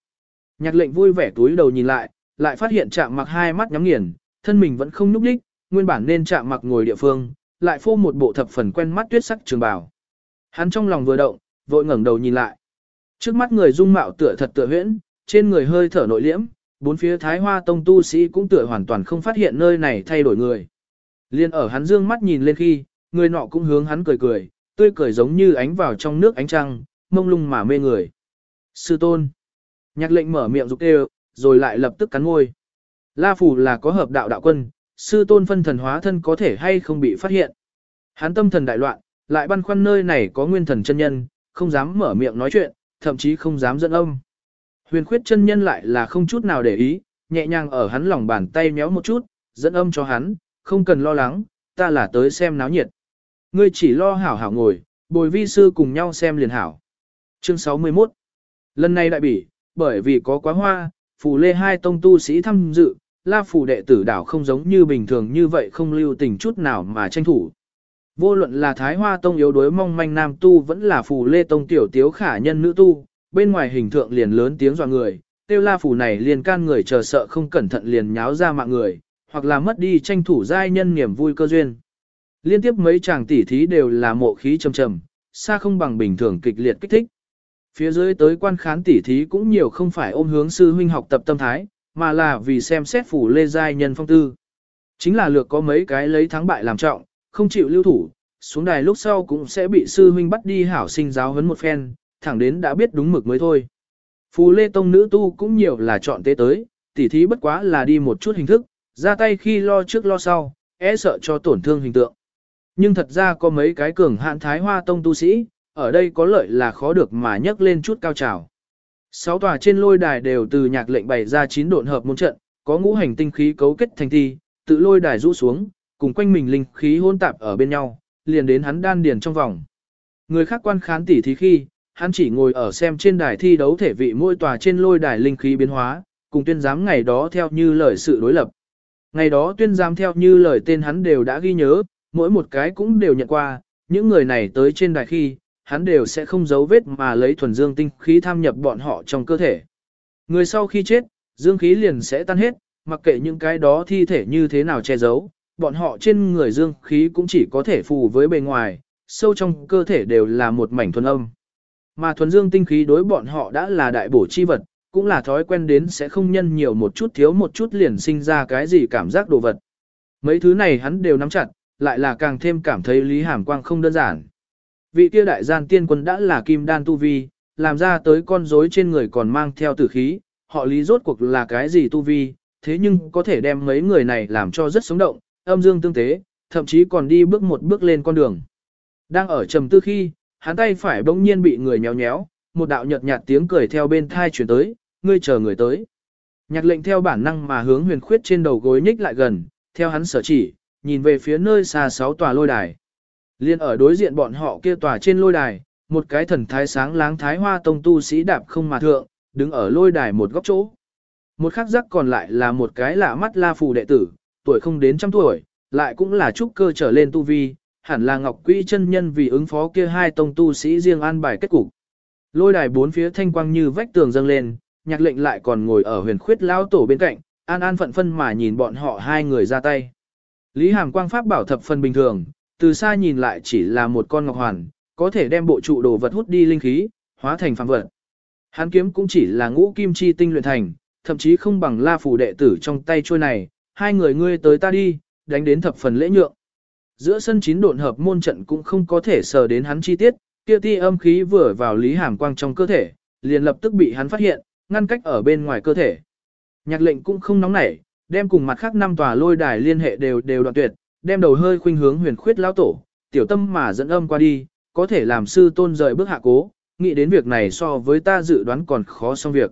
Nhạc lệnh vui vẻ túi đầu nhìn lại, lại phát hiện chạm mặc hai mắt nhắm nghiền, thân mình vẫn không nhúc đích, nguyên bản nên chạm mặc ngồi địa phương, lại phô một bộ thập phần quen mắt tuyết sắc trường bào. Hắn trong lòng vừa động, vội ngẩng đầu nhìn lại. Trước mắt người dung mạo tựa thật tựa huyễn, trên người hơi thở nội liễm, bốn phía Thái Hoa Tông tu sĩ cũng tựa hoàn toàn không phát hiện nơi này thay đổi người. Liên ở hắn dương mắt nhìn lên khi, người nọ cũng hướng hắn cười cười, tươi cười giống như ánh vào trong nước ánh trăng, mông lung mà mê người. Sư tôn. Nhạc lệnh mở miệng rục đều, rồi lại lập tức cắn ngôi. La Phủ là có hợp đạo đạo quân, sư tôn phân thần hóa thân có thể hay không bị phát hiện. Hắn tâm thần đại loạn, lại băn khoăn nơi này có nguyên thần chân nhân, không dám mở miệng nói chuyện, thậm chí không dám dẫn âm. Huyền khuyết chân nhân lại là không chút nào để ý, nhẹ nhàng ở hắn lòng bàn tay méo một chút, dẫn âm cho hắn, không cần lo lắng, ta là tới xem náo nhiệt. Ngươi chỉ lo hảo hảo ngồi, bồi vi sư cùng nhau xem liền hảo. Chương 61 Lần này đại bỉ, bởi vì có quá hoa, phù lê hai tông tu sĩ tham dự, la phù đệ tử đảo không giống như bình thường như vậy không lưu tình chút nào mà tranh thủ. Vô luận là Thái Hoa Tông yếu đuối mong manh nam tu vẫn là phù lê tông tiểu tiếu khả nhân nữ tu, bên ngoài hình thượng liền lớn tiếng dọa người, tiêu la phù này liền can người chờ sợ không cẩn thận liền nháo ra mạng người, hoặc là mất đi tranh thủ giai nhân niềm vui cơ duyên. Liên tiếp mấy chàng tỉ thí đều là mộ khí trầm trầm, xa không bằng bình thường kịch liệt kích thích. Phía dưới tới quan khán tỉ thí cũng nhiều không phải ôm hướng sư huynh học tập tâm thái, mà là vì xem xét phủ lê giai nhân phong tư. Chính là lược có mấy cái lấy thắng bại làm trọng, không chịu lưu thủ, xuống đài lúc sau cũng sẽ bị sư huynh bắt đi hảo sinh giáo huấn một phen, thẳng đến đã biết đúng mực mới thôi. Phù lê tông nữ tu cũng nhiều là chọn tế tới, tỉ thí bất quá là đi một chút hình thức, ra tay khi lo trước lo sau, e sợ cho tổn thương hình tượng. Nhưng thật ra có mấy cái cường hạn thái hoa tông tu sĩ, ở đây có lợi là khó được mà nhấc lên chút cao trào. Sáu tòa trên lôi đài đều từ nhạc lệnh bày ra chín độn hợp môn trận, có ngũ hành tinh khí cấu kết thành thi, tự lôi đài rũ xuống, cùng quanh mình linh khí hôn tạp ở bên nhau, liền đến hắn đan điền trong vòng. Người khác quan khán tỉ thí khi, hắn chỉ ngồi ở xem trên đài thi đấu thể vị mỗi tòa trên lôi đài linh khí biến hóa, cùng tuyên giám ngày đó theo như lời sự đối lập. Ngày đó tuyên giám theo như lời tên hắn đều đã ghi nhớ, mỗi một cái cũng đều nhận qua, những người này tới trên đài khi, hắn đều sẽ không giấu vết mà lấy thuần dương tinh khí tham nhập bọn họ trong cơ thể. Người sau khi chết, dương khí liền sẽ tan hết, mặc kệ những cái đó thi thể như thế nào che giấu, bọn họ trên người dương khí cũng chỉ có thể phù với bề ngoài, sâu trong cơ thể đều là một mảnh thuần âm. Mà thuần dương tinh khí đối bọn họ đã là đại bổ chi vật, cũng là thói quen đến sẽ không nhân nhiều một chút thiếu một chút liền sinh ra cái gì cảm giác đồ vật. Mấy thứ này hắn đều nắm chặt, lại là càng thêm cảm thấy Lý Hàm Quang không đơn giản. Vị kia đại gian tiên quân đã là kim đan tu vi, làm ra tới con rối trên người còn mang theo tử khí, họ lý rốt cuộc là cái gì tu vi, thế nhưng có thể đem mấy người này làm cho rất sống động, âm dương tương tế, thậm chí còn đi bước một bước lên con đường. Đang ở trầm tư khi, hắn tay phải bỗng nhiên bị người nhéo nhéo, một đạo nhợt nhạt tiếng cười theo bên thai chuyển tới, ngươi chờ người tới. Nhạc lệnh theo bản năng mà hướng huyền khuyết trên đầu gối nhích lại gần, theo hắn sở chỉ, nhìn về phía nơi xa sáu tòa lôi đài. Liên ở đối diện bọn họ kia tòa trên lôi đài, một cái thần thái sáng láng thái hoa tông tu sĩ đạp không mà thượng, đứng ở lôi đài một góc chỗ. Một khắc giác còn lại là một cái lạ mắt la phù đệ tử, tuổi không đến trăm tuổi, lại cũng là trúc cơ trở lên tu vi, hẳn là ngọc quỹ chân nhân vì ứng phó kia hai tông tu sĩ riêng an bài kết cục. Lôi đài bốn phía thanh quang như vách tường dâng lên, nhạc lệnh lại còn ngồi ở huyền khuyết lao tổ bên cạnh, an an phận phân mà nhìn bọn họ hai người ra tay. Lý Hàm Quang Pháp bảo thập phần bình thường, từ xa nhìn lại chỉ là một con ngọc hoàn, có thể đem bộ trụ đồ vật hút đi linh khí, hóa thành phàm vật. Hán kiếm cũng chỉ là ngũ kim chi tinh luyện thành, thậm chí không bằng la phù đệ tử trong tay trôi này, hai người ngươi tới ta đi, đánh đến thập phần lễ nhượng. giữa sân chín độn hợp môn trận cũng không có thể sờ đến hắn chi tiết, kia ti âm khí vừa vào Lý Hàm Quang trong cơ thể, liền lập tức bị hắn phát hiện, ngăn cách ở bên ngoài cơ thể. Nhạc lệnh cũng không nóng nảy, đem cùng mặt khác năm tòa lôi đài liên hệ đều đều đoạn tuyệt, đem đầu hơi khuynh hướng huyền khuyết lão tổ, tiểu tâm mà dẫn âm qua đi, có thể làm sư tôn rời bước hạ cố, nghĩ đến việc này so với ta dự đoán còn khó xong việc.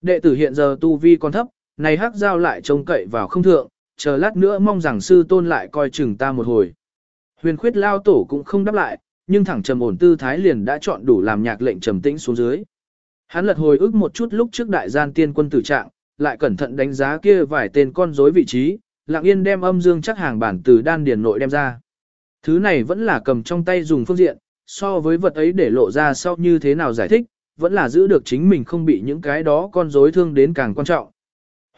Đệ tử hiện giờ tu vi còn thấp, này hắc giao lại trông cậy vào không thượng, chờ lát nữa mong rằng sư tôn lại coi chừng ta một hồi. Huyền khuyết lao tổ cũng không đáp lại, nhưng thẳng trầm ổn tư thái liền đã chọn đủ làm nhạc lệnh trầm tĩnh xuống dưới. Hắn lật hồi ức một chút lúc trước đại gian tiên quân tử trạng, lại cẩn thận đánh giá kia vài tên con rối vị trí, lặng yên đem âm dương chắc hàng bản từ đan điền nội đem ra. Thứ này vẫn là cầm trong tay dùng phương diện, so với vật ấy để lộ ra sau như thế nào giải thích, vẫn là giữ được chính mình không bị những cái đó con rối thương đến càng quan trọng.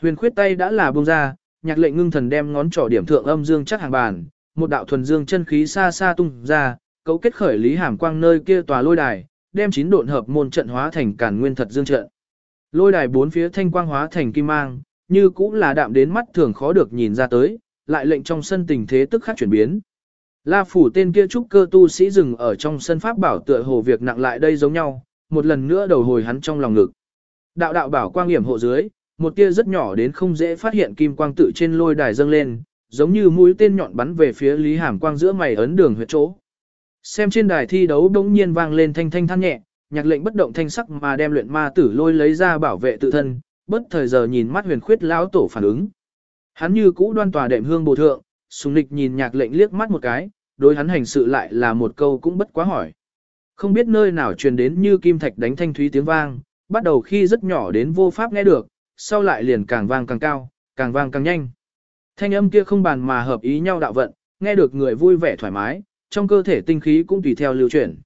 Huyền khuyết tay đã là buông ra, nhạc lệnh ngưng thần đem ngón trỏ điểm thượng âm dương chắc hàng bàn, một đạo thuần dương chân khí xa xa tung ra, cấu kết khởi lý hàm quang nơi kia tòa lôi đài, đem chín độn hợp môn trận hóa thành càn nguyên thật dương trận. Lôi đài bốn phía thanh quang hóa thành kim mang, như cũng là đạm đến mắt thường khó được nhìn ra tới, lại lệnh trong sân tình thế tức khắc chuyển biến. La phủ tên kia trúc cơ tu sĩ dừng ở trong sân pháp bảo tựa hồ việc nặng lại đây giống nhau, một lần nữa đầu hồi hắn trong lòng ngực. Đạo đạo bảo quang hiểm hộ dưới, một tia rất nhỏ đến không dễ phát hiện kim quang tự trên lôi đài dâng lên, giống như mũi tên nhọn bắn về phía Lý Hàm Quang giữa mày ấn đường huyệt chỗ. Xem trên đài thi đấu bỗng nhiên vang lên thanh thanh than nhẹ, nhạc lệnh bất động thanh sắc mà đem luyện ma tử lôi lấy ra bảo vệ tự thân, bất thời giờ nhìn mắt huyền khuyết lão tổ phản ứng. Hắn như cũ đoan tòa đệm hương bổ thượng, sùng nịch nhìn nhạc lệnh liếc mắt một cái, đối hắn hành sự lại là một câu cũng bất quá hỏi. Không biết nơi nào truyền đến như kim thạch đánh thanh thúy tiếng vang, bắt đầu khi rất nhỏ đến vô pháp nghe được, sau lại liền càng vang càng cao, càng vang càng nhanh. Thanh âm kia không bàn mà hợp ý nhau đạo vận, nghe được người vui vẻ thoải mái, trong cơ thể tinh khí cũng tùy theo lưu chuyển.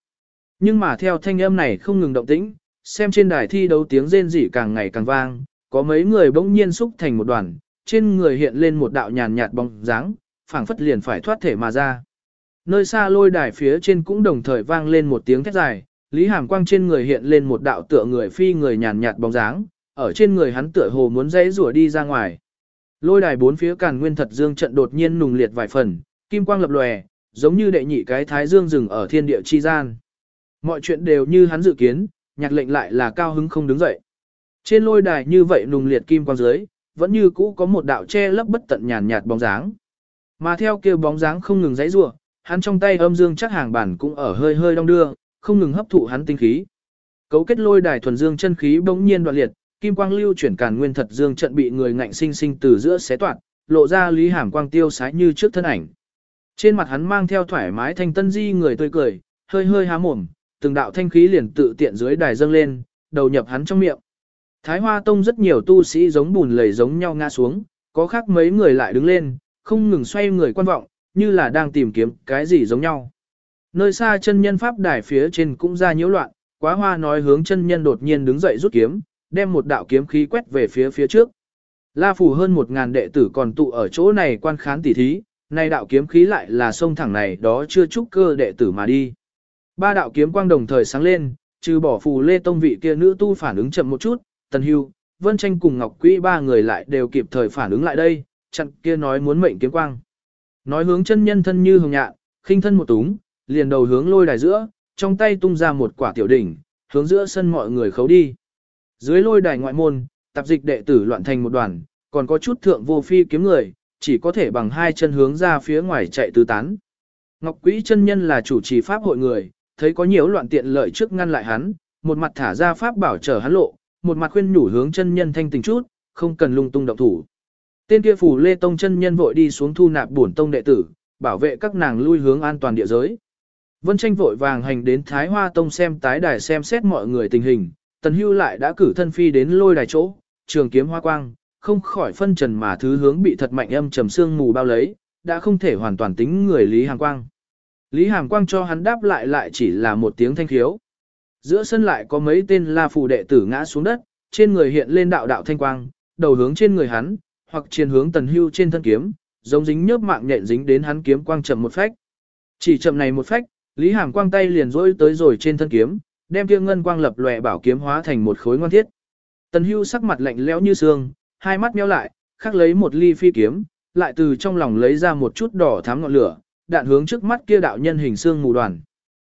Nhưng mà theo thanh âm này không ngừng động tĩnh, xem trên đài thi đấu tiếng rên rỉ càng ngày càng vang, có mấy người bỗng nhiên xúc thành một đoàn, trên người hiện lên một đạo nhàn nhạt bóng dáng, phảng phất liền phải thoát thể mà ra. Nơi xa lôi đài phía trên cũng đồng thời vang lên một tiếng thét dài, Lý Hàm Quang trên người hiện lên một đạo tựa người phi người nhàn nhạt bóng dáng, ở trên người hắn tựa hồ muốn dãy rủa đi ra ngoài. Lôi đài bốn phía càn nguyên thật dương trận đột nhiên nùng liệt vài phần, kim quang lập lòe, giống như đệ nhị cái thái dương rừng ở thiên địa chi gian. Mọi chuyện đều như hắn dự kiến, nhạc lệnh lại là cao hứng không đứng dậy. Trên lôi đài như vậy nùng liệt kim quang dưới, vẫn như cũ có một đạo che lấp bất tận nhàn nhạt bóng dáng. Mà theo kêu bóng dáng không ngừng dãy rủa, hắn trong tay âm dương chắc hàng bản cũng ở hơi hơi đong đưa, không ngừng hấp thụ hắn tinh khí. Cấu kết lôi đài thuần dương chân khí bỗng nhiên đoạn liệt, kim quang lưu chuyển càn nguyên thật dương trận bị người ngạnh sinh sinh từ giữa xé toạc, lộ ra lý hàm quang tiêu sái như trước thân ảnh. Trên mặt hắn mang theo thoải mái thanh tân di người tươi cười, hơi hơi há mồm, từng đạo thanh khí liền tự tiện dưới đài dâng lên, đầu nhập hắn trong miệng. Thái Hoa Tông rất nhiều tu sĩ giống bùn lầy giống nhau ngã xuống, có khác mấy người lại đứng lên, không ngừng xoay người quan vọng, như là đang tìm kiếm cái gì giống nhau. Nơi xa chân nhân pháp đài phía trên cũng ra nhiễu loạn, quá hoa nói hướng chân nhân đột nhiên đứng dậy rút kiếm, đem một đạo kiếm khí quét về phía phía trước. La phủ hơn một ngàn đệ tử còn tụ ở chỗ này quan khán tỉ thí, nay đạo kiếm khí lại là sông thẳng này đó chưa chúc cơ đệ tử mà đi. Ba đạo kiếm quang đồng thời sáng lên, trừ bỏ phù lê tông vị kia nữ tu phản ứng chậm một chút, tần hưu, vân tranh cùng ngọc quỹ ba người lại đều kịp thời phản ứng lại đây, chặn kia nói muốn mệnh kiếm quang. Nói hướng chân nhân thân như hồng nhạn, khinh thân một túng, liền đầu hướng lôi đài giữa, trong tay tung ra một quả tiểu đỉnh, hướng giữa sân mọi người khấu đi. Dưới lôi đài ngoại môn, tạp dịch đệ tử loạn thành một đoàn, còn có chút thượng vô phi kiếm người, chỉ có thể bằng hai chân hướng ra phía ngoài chạy tứ tán. Ngọc Quý chân nhân là chủ trì pháp hội người, thấy có nhiều loạn tiện lợi trước ngăn lại hắn, một mặt thả ra pháp bảo chờ hắn lộ, một mặt khuyên nhủ hướng chân nhân thanh tình chút, không cần lung tung động thủ. Tên kia phủ Lê Tông chân nhân vội đi xuống thu nạp bổn tông đệ tử, bảo vệ các nàng lui hướng an toàn địa giới. Vân tranh vội vàng hành đến Thái Hoa Tông xem tái đài xem xét mọi người tình hình, Tần Hưu lại đã cử thân phi đến lôi đài chỗ, trường kiếm hoa quang, không khỏi phân trần mà thứ hướng bị thật mạnh âm trầm xương mù bao lấy, đã không thể hoàn toàn tính người Lý hàng Quang. Lý Hàm Quang cho hắn đáp lại lại chỉ là một tiếng thanh khiếu. Giữa sân lại có mấy tên la phù đệ tử ngã xuống đất, trên người hiện lên đạo đạo thanh quang, đầu hướng trên người hắn, hoặc trên hướng Tần Hưu trên thân kiếm, giống dính nhớp mạng nhện dính đến hắn kiếm quang chậm một phách. Chỉ chậm này một phách, Lý Hàm Quang tay liền rỗi tới rồi trên thân kiếm, đem kia ngân quang lập lòe bảo kiếm hóa thành một khối ngoan thiết. Tần Hưu sắc mặt lạnh lẽo như xương, hai mắt nheo lại, khắc lấy một ly phi kiếm, lại từ trong lòng lấy ra một chút đỏ thắm ngọn lửa, đạn hướng trước mắt kia đạo nhân hình xương mù đoàn.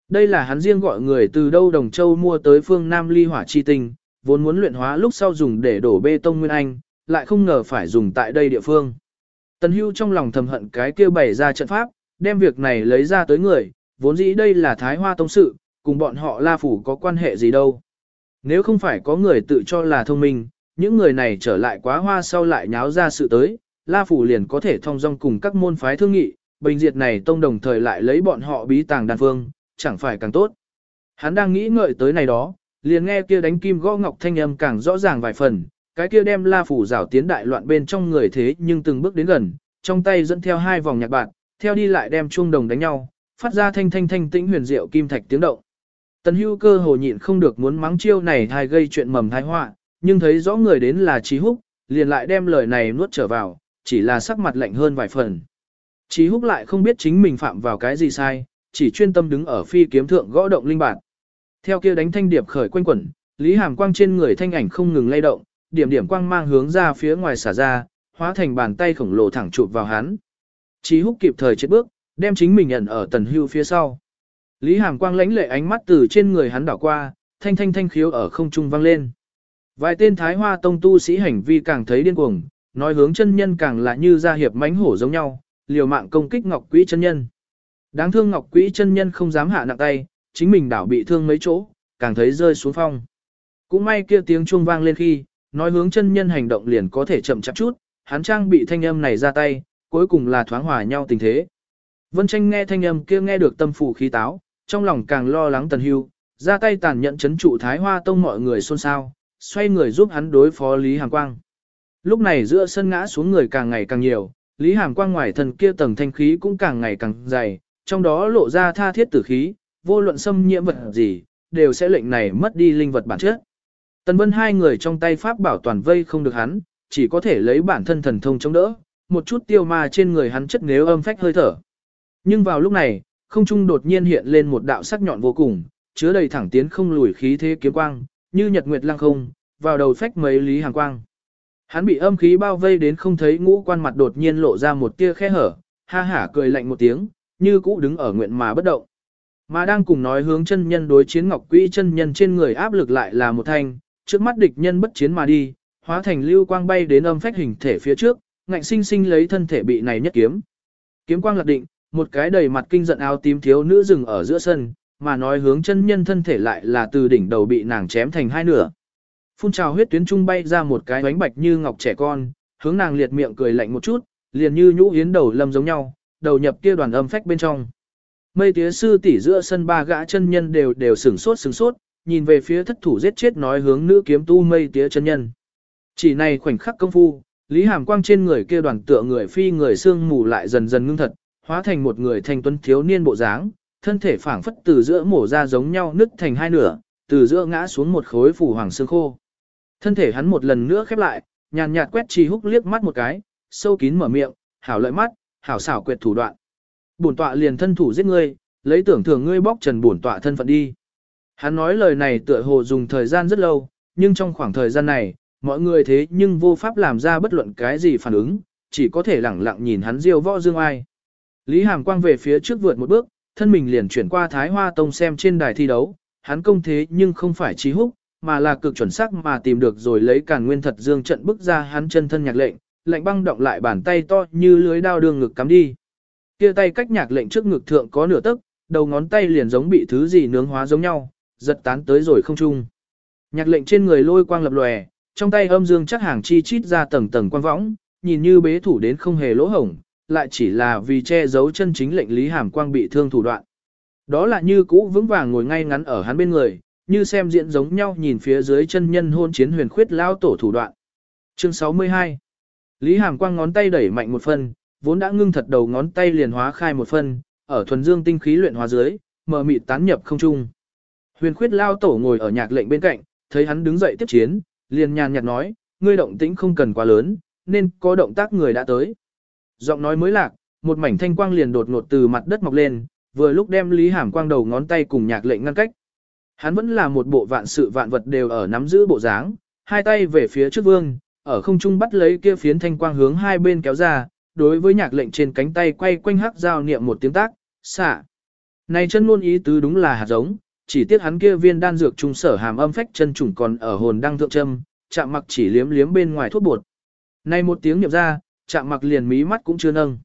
Đây là hắn riêng gọi người từ đâu Đồng Châu mua tới phương Nam ly hỏa chi tinh, vốn muốn luyện hóa lúc sau dùng để đổ bê tông nguyên anh, lại không ngờ phải dùng tại đây địa phương. Tần Hưu trong lòng thầm hận cái kia bày ra trận pháp, đem việc này lấy ra tới người, vốn dĩ đây là Thái Hoa Tông sự, cùng bọn họ La Phủ có quan hệ gì đâu. Nếu không phải có người tự cho là thông minh, những người này trở lại quá hoa sau lại nháo ra sự tới, La Phủ liền có thể thông dong cùng các môn phái thương nghị, bình diệt này tông đồng thời lại lấy bọn họ bí tàng đan phương, chẳng phải càng tốt. Hắn đang nghĩ ngợi tới này đó, liền nghe kia đánh kim gõ ngọc thanh âm càng rõ ràng vài phần, cái kia đem La Phủ rảo tiến đại loạn bên trong người thế nhưng từng bước đến gần, trong tay dẫn theo hai vòng nhạc bạn, theo đi lại đem chuông đồng đánh nhau, phát ra thanh thanh thanh tĩnh huyền diệu kim thạch tiếng động. Tần hưu cơ hồ nhịn không được muốn mắng chiêu này hay gây chuyện mầm thái họa, nhưng thấy rõ người đến là Trí Húc, liền lại đem lời này nuốt trở vào, chỉ là sắc mặt lạnh hơn vài phần. Chí Húc lại không biết chính mình phạm vào cái gì sai, chỉ chuyên tâm đứng ở phi kiếm thượng gõ động linh bản. Theo kia đánh thanh điệp khởi quanh quẩn, Lý Hàm Quang trên người thanh ảnh không ngừng lay động, điểm điểm quang mang hướng ra phía ngoài xả ra, hóa thành bàn tay khổng lồ thẳng chụp vào hắn. Chí Húc kịp thời chết bước, đem chính mình ẩn ở tần hưu phía sau. Lý Hàm Quang lãnh lệ ánh mắt từ trên người hắn đảo qua, thanh thanh thanh khiếu ở không trung vang lên. Vài tên Thái Hoa Tông tu sĩ hành vi càng thấy điên cuồng, nói hướng chân nhân càng là như gia hiệp mãnh hổ giống nhau, liều mạng công kích Ngọc Quỹ chân nhân. Đáng thương Ngọc Quỹ chân nhân không dám hạ nặng tay, chính mình đảo bị thương mấy chỗ, càng thấy rơi xuống phong. Cũng may kia tiếng chuông vang lên khi, nói hướng chân nhân hành động liền có thể chậm chạp chút, hắn trang bị thanh âm này ra tay, cuối cùng là thoáng hòa nhau tình thế. Vân tranh nghe thanh âm kia nghe được tâm phủ khí táo, trong lòng càng lo lắng tần hưu, ra tay tàn nhận chấn trụ Thái Hoa Tông mọi người xôn xao, xoay người giúp hắn đối phó Lý Hàm Quang. Lúc này giữa sân ngã xuống người càng ngày càng nhiều, Lý Hàm Quang ngoài thần kia tầng thanh khí cũng càng ngày càng dày, trong đó lộ ra tha thiết tử khí, vô luận xâm nhiễm vật gì, đều sẽ lệnh này mất đi linh vật bản chất. Tần Vân hai người trong tay pháp bảo toàn vây không được hắn, chỉ có thể lấy bản thân thần thông chống đỡ, một chút tiêu ma trên người hắn chất nếu âm phách hơi thở. Nhưng vào lúc này, không trung đột nhiên hiện lên một đạo sắc nhọn vô cùng, chứa đầy thẳng tiến không lùi khí thế kiếm quang, như nhật nguyệt lăng không, vào đầu phách mấy lý hàng quang. Hắn bị âm khí bao vây đến không thấy ngũ quan mặt đột nhiên lộ ra một tia khe hở, ha hả cười lạnh một tiếng, như cũ đứng ở nguyện mà bất động. Mà đang cùng nói hướng chân nhân đối chiến ngọc quỹ chân nhân trên người áp lực lại là một thanh, trước mắt địch nhân bất chiến mà đi, hóa thành lưu quang bay đến âm phách hình thể phía trước, ngạnh sinh sinh lấy thân thể bị này nhất kiếm. Kiếm quang lạc định, một cái đầy mặt kinh giận áo tím thiếu nữ dừng ở giữa sân, mà nói hướng chân nhân thân thể lại là từ đỉnh đầu bị nàng chém thành hai nửa. Phun trào huyết tuyến trung bay ra một cái bánh bạch như ngọc trẻ con, hướng nàng liệt miệng cười lạnh một chút, liền như nhũ yến đầu lâm giống nhau, đầu nhập kia đoàn âm phách bên trong. Mây tía sư tỷ giữa sân ba gã chân nhân đều đều sửng sốt sửng sốt, nhìn về phía thất thủ giết chết nói hướng nữ kiếm tu mây tía chân nhân. Chỉ này khoảnh khắc công phu, Lý Hàm Quang trên người kia đoàn tựa người phi người xương mù lại dần dần ngưng thật, hóa thành một người thanh tuấn thiếu niên bộ dáng, thân thể phảng phất từ giữa mổ ra giống nhau nứt thành hai nửa, từ giữa ngã xuống một khối phủ hoàng xương khô. Thân thể hắn một lần nữa khép lại, nhàn nhạt quét trì húc liếc mắt một cái, sâu kín mở miệng, hảo lợi mắt, hảo xảo quyệt thủ đoạn. Bổn tọa liền thân thủ giết ngươi, lấy tưởng thường ngươi bóc trần bổn tọa thân phận đi. Hắn nói lời này tựa hồ dùng thời gian rất lâu, nhưng trong khoảng thời gian này, mọi người thế nhưng vô pháp làm ra bất luận cái gì phản ứng, chỉ có thể lẳng lặng nhìn hắn diêu võ dương ai. Lý Hàm Quang về phía trước vượt một bước, thân mình liền chuyển qua Thái Hoa Tông xem trên đài thi đấu, hắn công thế nhưng không phải trí húc, mà là cực chuẩn xác mà tìm được rồi lấy càn nguyên thật dương trận bức ra hắn chân thân nhạc lệnh, lệnh băng động lại bàn tay to như lưới đao đường ngực cắm đi. Kia tay cách nhạc lệnh trước ngực thượng có nửa tấc, đầu ngón tay liền giống bị thứ gì nướng hóa giống nhau, giật tán tới rồi không trung. Nhạc lệnh trên người lôi quang lập lòe, trong tay âm dương chắc hàng chi chít ra tầng tầng quang võng, nhìn như bế thủ đến không hề lỗ hổng, lại chỉ là vì che giấu chân chính lệnh Lý Hàm Quang bị thương thủ đoạn. Đó là như cũ vững vàng ngồi ngay ngắn ở hắn bên người, như xem diễn giống nhau nhìn phía dưới chân nhân hôn chiến huyền khuyết lao tổ thủ đoạn. Chương 62 Lý Hàm Quang ngón tay đẩy mạnh một phân, vốn đã ngưng thật đầu ngón tay liền hóa khai một phân, ở thuần dương tinh khí luyện hóa dưới, mờ mịt tán nhập không trung. Huyền khuyết lao tổ ngồi ở nhạc lệnh bên cạnh, thấy hắn đứng dậy tiếp chiến, liền nhàn nhạt nói, ngươi động tĩnh không cần quá lớn, nên có động tác người đã tới. Giọng nói mới lạc, một mảnh thanh quang liền đột ngột từ mặt đất mọc lên, vừa lúc đem Lý Hàm Quang đầu ngón tay cùng nhạc lệnh ngăn cách. Hắn vẫn là một bộ vạn sự vạn vật đều ở nắm giữ bộ dáng, hai tay về phía trước vương, ở không trung bắt lấy kia phiến thanh quang hướng hai bên kéo ra, đối với nhạc lệnh trên cánh tay quay quanh hắc giao niệm một tiếng tác, xạ. Này chân luôn ý tứ đúng là hạt giống, chỉ tiếc hắn kia viên đan dược trung sở hàm âm phách chân trùng còn ở hồn đăng thượng châm, chạm mặc chỉ liếm liếm bên ngoài thuốc bột. Này một tiếng niệm ra, chạm mặc liền mí mắt cũng chưa nâng.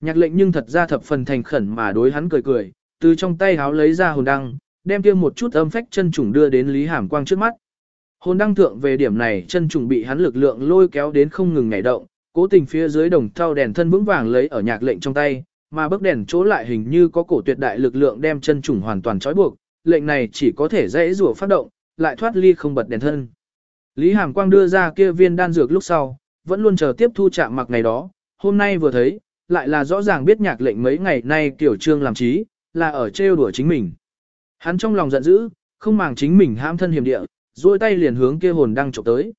Nhạc lệnh nhưng thật ra thập phần thành khẩn mà đối hắn cười cười, từ trong tay háo lấy ra hồn đăng, đem kia một chút âm phách chân trùng đưa đến Lý Hàm Quang trước mắt. Hồn đăng thượng về điểm này chân trùng bị hắn lực lượng lôi kéo đến không ngừng nhảy động, cố tình phía dưới đồng thau đèn thân vững vàng lấy ở nhạc lệnh trong tay, mà bức đèn chỗ lại hình như có cổ tuyệt đại lực lượng đem chân trùng hoàn toàn trói buộc, lệnh này chỉ có thể dễ rủa phát động, lại thoát ly không bật đèn thân. Lý Hàm Quang đưa ra kia viên đan dược lúc sau, vẫn luôn chờ tiếp thu chạm mặc ngày đó, hôm nay vừa thấy, lại là rõ ràng biết nhạc lệnh mấy ngày nay tiểu trương làm trí, là ở trêu đùa chính mình. Hắn trong lòng giận dữ, không màng chính mình hãm thân hiểm địa, duỗi tay liền hướng kia hồn đang chụp tới.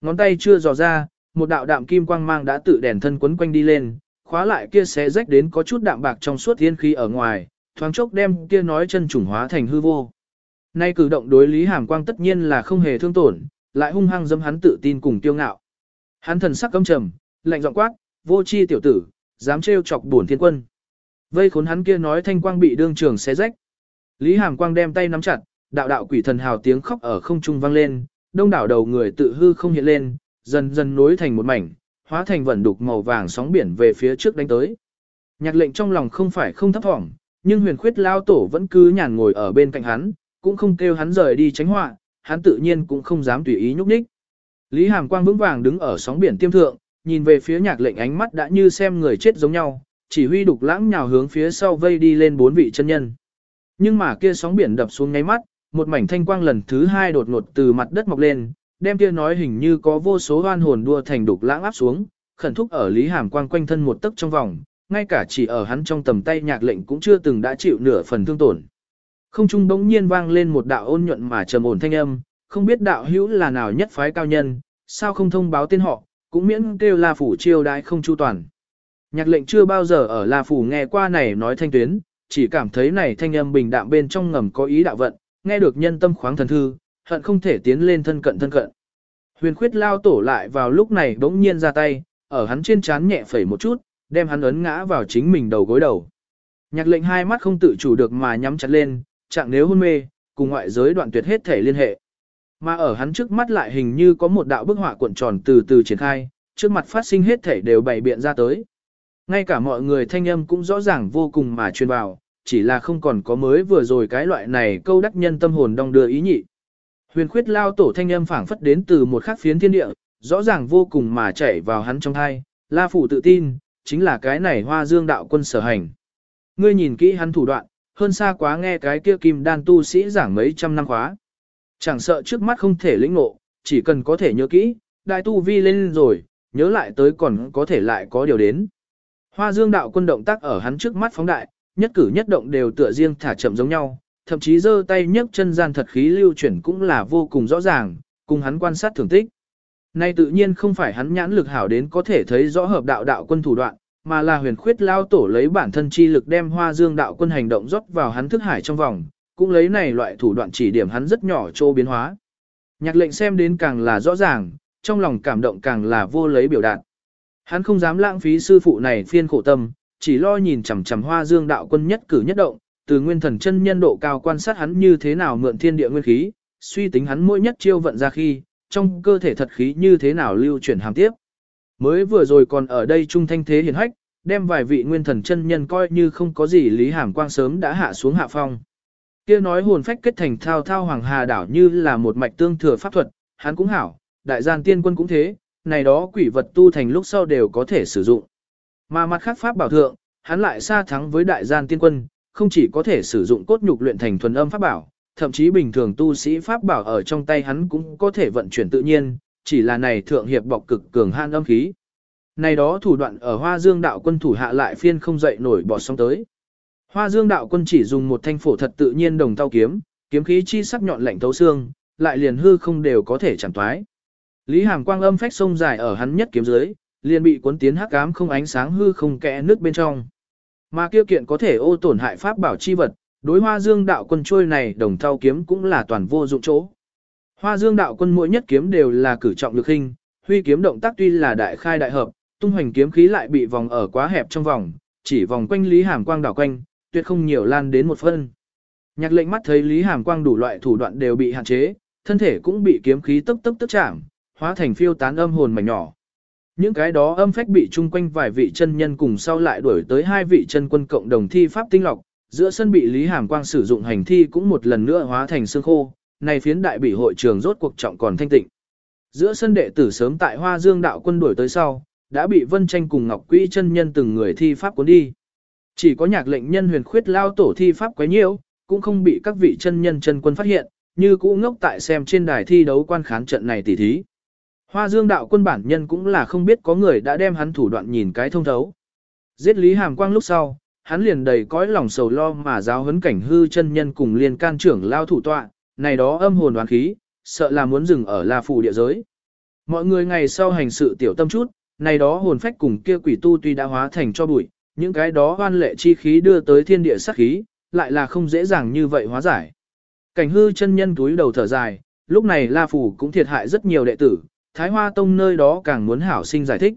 Ngón tay chưa dò ra, một đạo đạm kim quang mang đã tự đèn thân quấn quanh đi lên, khóa lại kia xé rách đến có chút đạm bạc trong suốt thiên khí ở ngoài, thoáng chốc đem kia nói chân trùng hóa thành hư vô. Nay cử động đối Lý Hàm Quang tất nhiên là không hề thương tổn, lại hung hăng dâm hắn tự tin cùng tiêu ngạo. Hắn thần sắc căm trầm, lạnh giọng quát, vô chi tiểu tử, dám trêu chọc bổn thiên quân. Vây khốn hắn kia nói thanh quang bị đương trường xé rách. Lý Hàm Quang đem tay nắm chặt, đạo đạo quỷ thần hào tiếng khóc ở không trung vang lên, đông đảo đầu người tự hư không hiện lên, dần dần nối thành một mảnh, hóa thành vẩn đục màu vàng sóng biển về phía trước đánh tới. Nhạc lệnh trong lòng không phải không thấp thỏm, nhưng huyền khuyết lao tổ vẫn cứ nhàn ngồi ở bên cạnh hắn, cũng không kêu hắn rời đi tránh họa, hắn tự nhiên cũng không dám tùy ý nhúc nhích. Lý Hàm Quang vững vàng đứng ở sóng biển tiêm thượng, nhìn về phía nhạc lệnh ánh mắt đã như xem người chết giống nhau, chỉ huy đục lãng nhào hướng phía sau vây đi lên bốn vị chân nhân. Nhưng mà kia sóng biển đập xuống ngay mắt, một mảnh thanh quang lần thứ hai đột ngột từ mặt đất mọc lên, đem kia nói hình như có vô số hoan hồn đua thành đục lãng áp xuống, khẩn thúc ở Lý Hàm Quang quanh thân một tấc trong vòng, ngay cả chỉ ở hắn trong tầm tay nhạc lệnh cũng chưa từng đã chịu nửa phần thương tổn. Không trung bỗng nhiên vang lên một đạo ôn nhuận mà trầm ổn thanh âm, không biết đạo hữu là nào nhất phái cao nhân, sao không thông báo tên họ, cũng miễn kêu La Phủ chiêu đãi không chu toàn. Nhạc lệnh chưa bao giờ ở La Phủ nghe qua này nói thanh tuyến, chỉ cảm thấy này thanh âm bình đạm bên trong ngầm có ý đạo vận, nghe được nhân tâm khoáng thần thư, hận không thể tiến lên thân cận thân cận. Huyền khuyết lao tổ lại vào lúc này bỗng nhiên ra tay, ở hắn trên trán nhẹ phẩy một chút, đem hắn ấn ngã vào chính mình đầu gối đầu. Nhạc lệnh hai mắt không tự chủ được mà nhắm chặt lên, chẳng nếu hôn mê, cùng ngoại giới đoạn tuyệt hết thể liên hệ. Mà ở hắn trước mắt lại hình như có một đạo bức họa cuộn tròn từ từ triển khai, trước mặt phát sinh hết thể đều bày biện ra tới. Ngay cả mọi người thanh âm cũng rõ ràng vô cùng mà truyền vào, chỉ là không còn có mới vừa rồi cái loại này câu đắc nhân tâm hồn đong đưa ý nhị. Huyền khuyết lao tổ thanh âm phảng phất đến từ một khắc phiến thiên địa, rõ ràng vô cùng mà chảy vào hắn trong thai, la phủ tự tin, chính là cái này hoa dương đạo quân sở hành. Ngươi nhìn kỹ hắn thủ đoạn, hơn xa quá nghe cái kia kim đan tu sĩ giảng mấy trăm năm khóa. Chẳng sợ trước mắt không thể lĩnh ngộ, chỉ cần có thể nhớ kỹ, đại tu vi lên rồi, nhớ lại tới còn có thể lại có điều đến. Hoa dương đạo quân động tác ở hắn trước mắt phóng đại, nhất cử nhất động đều tựa riêng thả chậm giống nhau, thậm chí giơ tay nhấc chân gian thật khí lưu chuyển cũng là vô cùng rõ ràng, cùng hắn quan sát thưởng tích. Nay tự nhiên không phải hắn nhãn lực hảo đến có thể thấy rõ hợp đạo đạo quân thủ đoạn, mà là huyền khuyết lao tổ lấy bản thân chi lực đem hoa dương đạo quân hành động rót vào hắn thức hải trong vòng, cũng lấy này loại thủ đoạn chỉ điểm hắn rất nhỏ chỗ biến hóa. Nhạc lệnh xem đến càng là rõ ràng, trong lòng cảm động càng là vô lấy biểu đạt. Hắn không dám lãng phí sư phụ này phiên khổ tâm, chỉ lo nhìn chằm chằm hoa dương đạo quân nhất cử nhất động, từ nguyên thần chân nhân độ cao quan sát hắn như thế nào mượn thiên địa nguyên khí, suy tính hắn mỗi nhất chiêu vận ra khi, trong cơ thể thật khí như thế nào lưu chuyển hàm tiếp. Mới vừa rồi còn ở đây trung thanh thế hiển hách, đem vài vị nguyên thần chân nhân coi như không có gì lý hàm quang sớm đã hạ xuống hạ phong. kia nói hồn phách kết thành thao thao hoàng hà đảo như là một mạch tương thừa pháp thuật, hắn cũng hảo, đại gian tiên quân cũng thế, này đó quỷ vật tu thành lúc sau đều có thể sử dụng. Mà mặt khác pháp bảo thượng, hắn lại xa thắng với đại gian tiên quân, không chỉ có thể sử dụng cốt nhục luyện thành thuần âm pháp bảo, thậm chí bình thường tu sĩ pháp bảo ở trong tay hắn cũng có thể vận chuyển tự nhiên, chỉ là này thượng hiệp bọc cực cường han âm khí. Này đó thủ đoạn ở Hoa Dương đạo quân thủ hạ lại phiên không dậy nổi bọt sóng tới. Hoa Dương đạo quân chỉ dùng một thanh phổ thật tự nhiên đồng tao kiếm, kiếm khí chi sắc nhọn lạnh thấu xương, lại liền hư không đều có thể chẳng toái. Lý Hàm quang âm phách sông dài ở hắn nhất kiếm dưới, liền bị cuốn tiến hắc ám không ánh sáng hư không kẽ nước bên trong. Mà kia kiện có thể ô tổn hại pháp bảo chi vật, đối Hoa Dương đạo quân trôi này đồng thau kiếm cũng là toàn vô dụng chỗ. Hoa Dương đạo quân mỗi nhất kiếm đều là cử trọng lực hình, huy kiếm động tác tuy là đại khai đại hợp, tung hoành kiếm khí lại bị vòng ở quá hẹp trong vòng, chỉ vòng quanh Lý Hàm Quang đảo quanh, tuyệt không nhiều lan đến một phân. Nhạc lệnh mắt thấy Lý Hàm Quang đủ loại thủ đoạn đều bị hạn chế, thân thể cũng bị kiếm khí tức tức tức chạm, hóa thành phiêu tán âm hồn mảnh nhỏ. Những cái đó âm phách bị chung quanh vài vị chân nhân cùng sau lại đuổi tới hai vị chân quân cộng đồng thi pháp tinh lọc, giữa sân bị Lý Hàm Quang sử dụng hành thi cũng một lần nữa hóa thành xương khô, này phiến đại bị hội trường rốt cuộc trọng còn thanh tịnh. Giữa sân đệ tử sớm tại Hoa Dương đạo quân đuổi tới sau, đã bị Vân Tranh cùng Ngọc Quỹ chân nhân từng người thi pháp cuốn đi. Chỉ có nhạc lệnh nhân huyền khuyết lao tổ thi pháp quấy nhiễu, cũng không bị các vị chân nhân chân quân phát hiện, như cũ ngốc tại xem trên đài thi đấu quan khán trận này tỉ thí. Hoa Dương đạo quân bản nhân cũng là không biết có người đã đem hắn thủ đoạn nhìn cái thông thấu. Giết Lý Hàm Quang lúc sau, hắn liền đầy cõi lòng sầu lo mà giáo huấn cảnh hư chân nhân cùng liên can trưởng lao thủ tọa, này đó âm hồn đoán khí, sợ là muốn dừng ở La Phủ địa giới. Mọi người ngày sau hành sự tiểu tâm chút, này đó hồn phách cùng kia quỷ tu tuy đã hóa thành cho bụi, những cái đó hoan lệ chi khí đưa tới thiên địa sát khí, lại là không dễ dàng như vậy hóa giải. Cảnh hư chân nhân túi đầu thở dài, lúc này La Phủ cũng thiệt hại rất nhiều đệ tử, Thái Hoa Tông nơi đó càng muốn hảo sinh giải thích.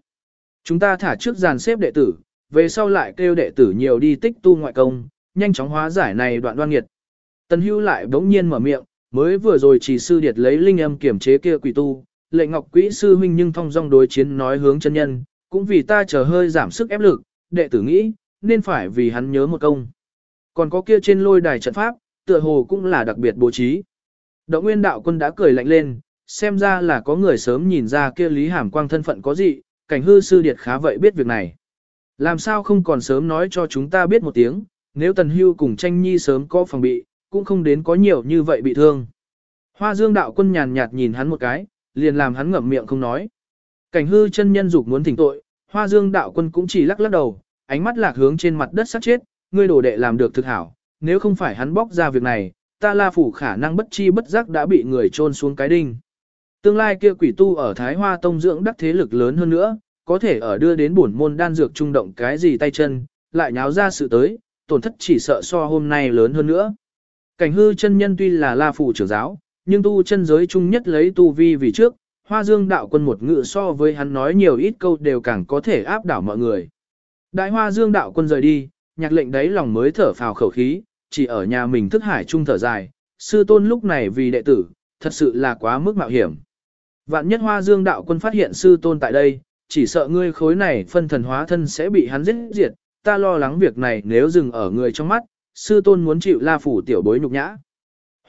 Chúng ta thả trước dàn xếp đệ tử, về sau lại kêu đệ tử nhiều đi tích tu ngoại công, nhanh chóng hóa giải này đoạn đoan nghiệt. Tần Hưu lại bỗng nhiên mở miệng, mới vừa rồi chỉ sư điệt lấy linh âm kiểm chế kia quỷ tu, lệ ngọc quỹ sư huynh nhưng thông dong đối chiến nói hướng chân nhân, cũng vì ta chờ hơi giảm sức ép lực, đệ tử nghĩ, nên phải vì hắn nhớ một công. Còn có kia trên lôi đài trận pháp, tựa hồ cũng là đặc biệt bố trí. Đỗ Nguyên đạo quân đã cười lạnh lên, xem ra là có người sớm nhìn ra kia Lý Hàm Quang thân phận có gì, cảnh hư sư điệt khá vậy biết việc này. Làm sao không còn sớm nói cho chúng ta biết một tiếng, nếu Tần Hưu cùng tranh nhi sớm có phòng bị, cũng không đến có nhiều như vậy bị thương. Hoa Dương đạo quân nhàn nhạt nhìn hắn một cái, liền làm hắn ngậm miệng không nói. Cảnh hư chân nhân dục muốn thỉnh tội, Hoa Dương đạo quân cũng chỉ lắc lắc đầu, ánh mắt lạc hướng trên mặt đất sát chết, ngươi đồ đệ làm được thực hảo, nếu không phải hắn bóc ra việc này, ta La phủ khả năng bất chi bất giác đã bị người trôn xuống cái đinh. Tương lai kia quỷ tu ở Thái Hoa Tông dưỡng đắc thế lực lớn hơn nữa, có thể ở đưa đến bổn môn đan dược trung động cái gì tay chân, lại nháo ra sự tới, tổn thất chỉ sợ so hôm nay lớn hơn nữa. Cảnh hư chân nhân tuy là La phủ trưởng giáo, nhưng tu chân giới chung nhất lấy tu vi vì trước, Hoa Dương đạo quân một ngự so với hắn nói nhiều ít câu đều càng có thể áp đảo mọi người. Đại Hoa Dương đạo quân rời đi, nhạc lệnh đấy lòng mới thở phào khẩu khí, chỉ ở nhà mình thức hải trung thở dài, sư tôn lúc này vì đệ tử, thật sự là quá mức mạo hiểm. Vạn nhất Hoa Dương đạo quân phát hiện sư tôn tại đây, chỉ sợ ngươi khối này phân thần hóa thân sẽ bị hắn giết diệt, ta lo lắng việc này nếu dừng ở người trong mắt, sư tôn muốn chịu la phủ tiểu bối nhục nhã.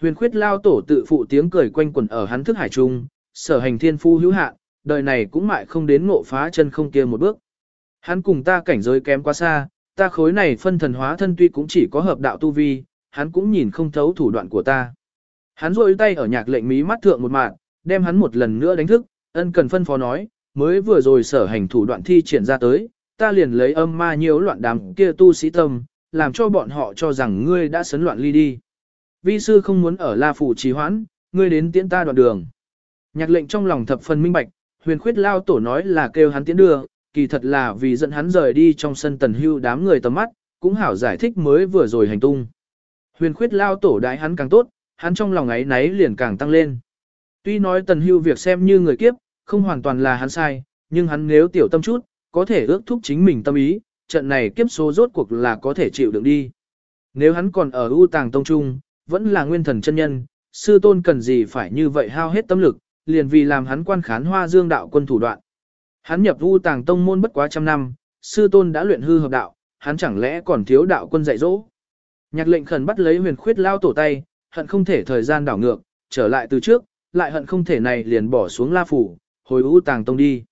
Huyền khuyết lao tổ tự phụ tiếng cười quanh quẩn ở hắn thức hải trung, sở hành thiên phu hữu hạn, đời này cũng mại không đến ngộ phá chân không kia một bước. Hắn cùng ta cảnh giới kém quá xa, ta khối này phân thần hóa thân tuy cũng chỉ có hợp đạo tu vi, hắn cũng nhìn không thấu thủ đoạn của ta. Hắn rôi tay ở nhạc lệnh mí mắt thượng một mạng, đem hắn một lần nữa đánh thức, ân cần phân phó nói, mới vừa rồi sở hành thủ đoạn thi triển ra tới, ta liền lấy âm ma nhiễu loạn đám kia tu sĩ tâm, làm cho bọn họ cho rằng ngươi đã sấn loạn ly đi. Vi sư không muốn ở La Phủ trì hoãn, ngươi đến tiễn ta đoạn đường. Nhạc lệnh trong lòng thập phần minh bạch, huyền khuyết lao tổ nói là kêu hắn tiễn đưa, kỳ thật là vì dẫn hắn rời đi trong sân tần hưu đám người tầm mắt, cũng hảo giải thích mới vừa rồi hành tung. Huyền khuyết lao tổ đái hắn càng tốt, hắn trong lòng ấy náy liền càng tăng lên. Tuy nói tần hưu việc xem như người kiếp, không hoàn toàn là hắn sai, nhưng hắn nếu tiểu tâm chút, có thể ước thúc chính mình tâm ý, trận này kiếp số rốt cuộc là có thể chịu đựng đi. Nếu hắn còn ở ưu tàng tông trung, vẫn là nguyên thần chân nhân, sư tôn cần gì phải như vậy hao hết tâm lực, liền vì làm hắn quan khán hoa dương đạo quân thủ đoạn. Hắn nhập ưu tàng tông môn bất quá trăm năm, sư tôn đã luyện hư hợp đạo, hắn chẳng lẽ còn thiếu đạo quân dạy dỗ. Nhạc lệnh khẩn bắt lấy huyền khuyết lao tổ tay, hận không thể thời gian đảo ngược, trở lại từ trước, lại hận không thể này liền bỏ xuống la phủ, hồi ưu tàng tông đi.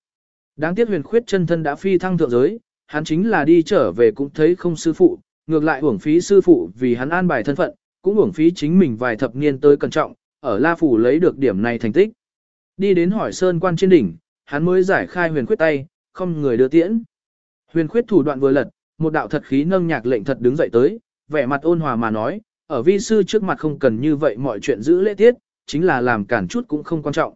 Đáng tiếc huyền khuyết chân thân đã phi thăng thượng giới, hắn chính là đi trở về cũng thấy không sư phụ, ngược lại uổng phí sư phụ vì hắn an bài thân phận, cũng uổng phí chính mình vài thập niên tới cẩn trọng, ở La Phủ lấy được điểm này thành tích. Đi đến hỏi sơn quan trên đỉnh, hắn mới giải khai huyền khuyết tay, không người đưa tiễn. Huyền khuyết thủ đoạn vừa lật, một đạo thật khí nâng nhạc lệnh thật đứng dậy tới, vẻ mặt ôn hòa mà nói, ở vi sư trước mặt không cần như vậy mọi chuyện giữ lễ tiết, chính là làm cản chút cũng không quan trọng.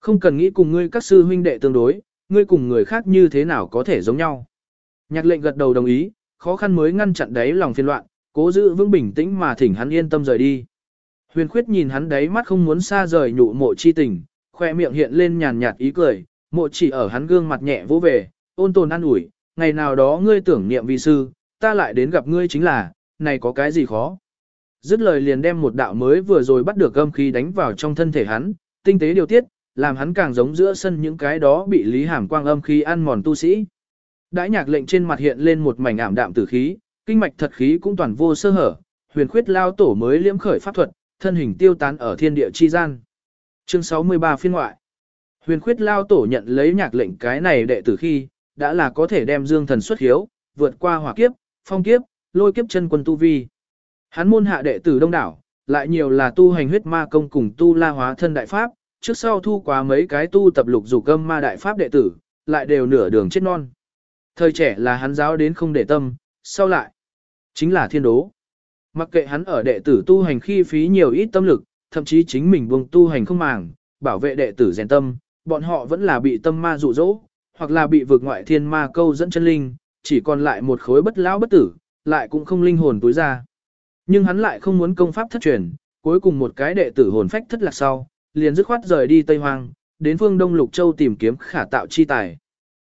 Không cần nghĩ cùng ngươi các sư huynh đệ tương đối, ngươi cùng người khác như thế nào có thể giống nhau. Nhạc lệnh gật đầu đồng ý, khó khăn mới ngăn chặn đáy lòng phiên loạn, cố giữ vững bình tĩnh mà thỉnh hắn yên tâm rời đi. Huyền khuyết nhìn hắn đáy mắt không muốn xa rời nhụ mộ chi tình, khoe miệng hiện lên nhàn nhạt ý cười, mộ chỉ ở hắn gương mặt nhẹ vỗ về, ôn tồn an ủi, ngày nào đó ngươi tưởng niệm vi sư, ta lại đến gặp ngươi chính là, này có cái gì khó. Dứt lời liền đem một đạo mới vừa rồi bắt được âm khí đánh vào trong thân thể hắn, tinh tế điều tiết, làm hắn càng giống giữa sân những cái đó bị lý hàm quang âm khí ăn mòn tu sĩ. Đãi nhạc lệnh trên mặt hiện lên một mảnh ảm đạm tử khí, kinh mạch thật khí cũng toàn vô sơ hở, huyền khuyết lao tổ mới liễm khởi pháp thuật, thân hình tiêu tán ở thiên địa chi gian. Chương 63 phiên ngoại. Huyền khuyết lao tổ nhận lấy nhạc lệnh cái này đệ tử khi, đã là có thể đem dương thần xuất hiếu, vượt qua hỏa kiếp, phong kiếp, lôi kiếp chân quân tu vi. Hắn môn hạ đệ tử đông đảo, lại nhiều là tu hành huyết ma công cùng tu la hóa thân đại pháp, trước sau thu quá mấy cái tu tập lục dục âm ma đại pháp đệ tử, lại đều nửa đường chết non. Thời trẻ là hắn giáo đến không để tâm, sau lại, chính là thiên đố. Mặc kệ hắn ở đệ tử tu hành khi phí nhiều ít tâm lực, thậm chí chính mình buông tu hành không màng, bảo vệ đệ tử rèn tâm, bọn họ vẫn là bị tâm ma dụ dỗ, hoặc là bị vượt ngoại thiên ma câu dẫn chân linh, chỉ còn lại một khối bất lão bất tử, lại cũng không linh hồn tối ra. Nhưng hắn lại không muốn công pháp thất truyền, cuối cùng một cái đệ tử hồn phách thất lạc sau, liền dứt khoát rời đi Tây Hoang, đến phương Đông Lục Châu tìm kiếm khả tạo chi tài.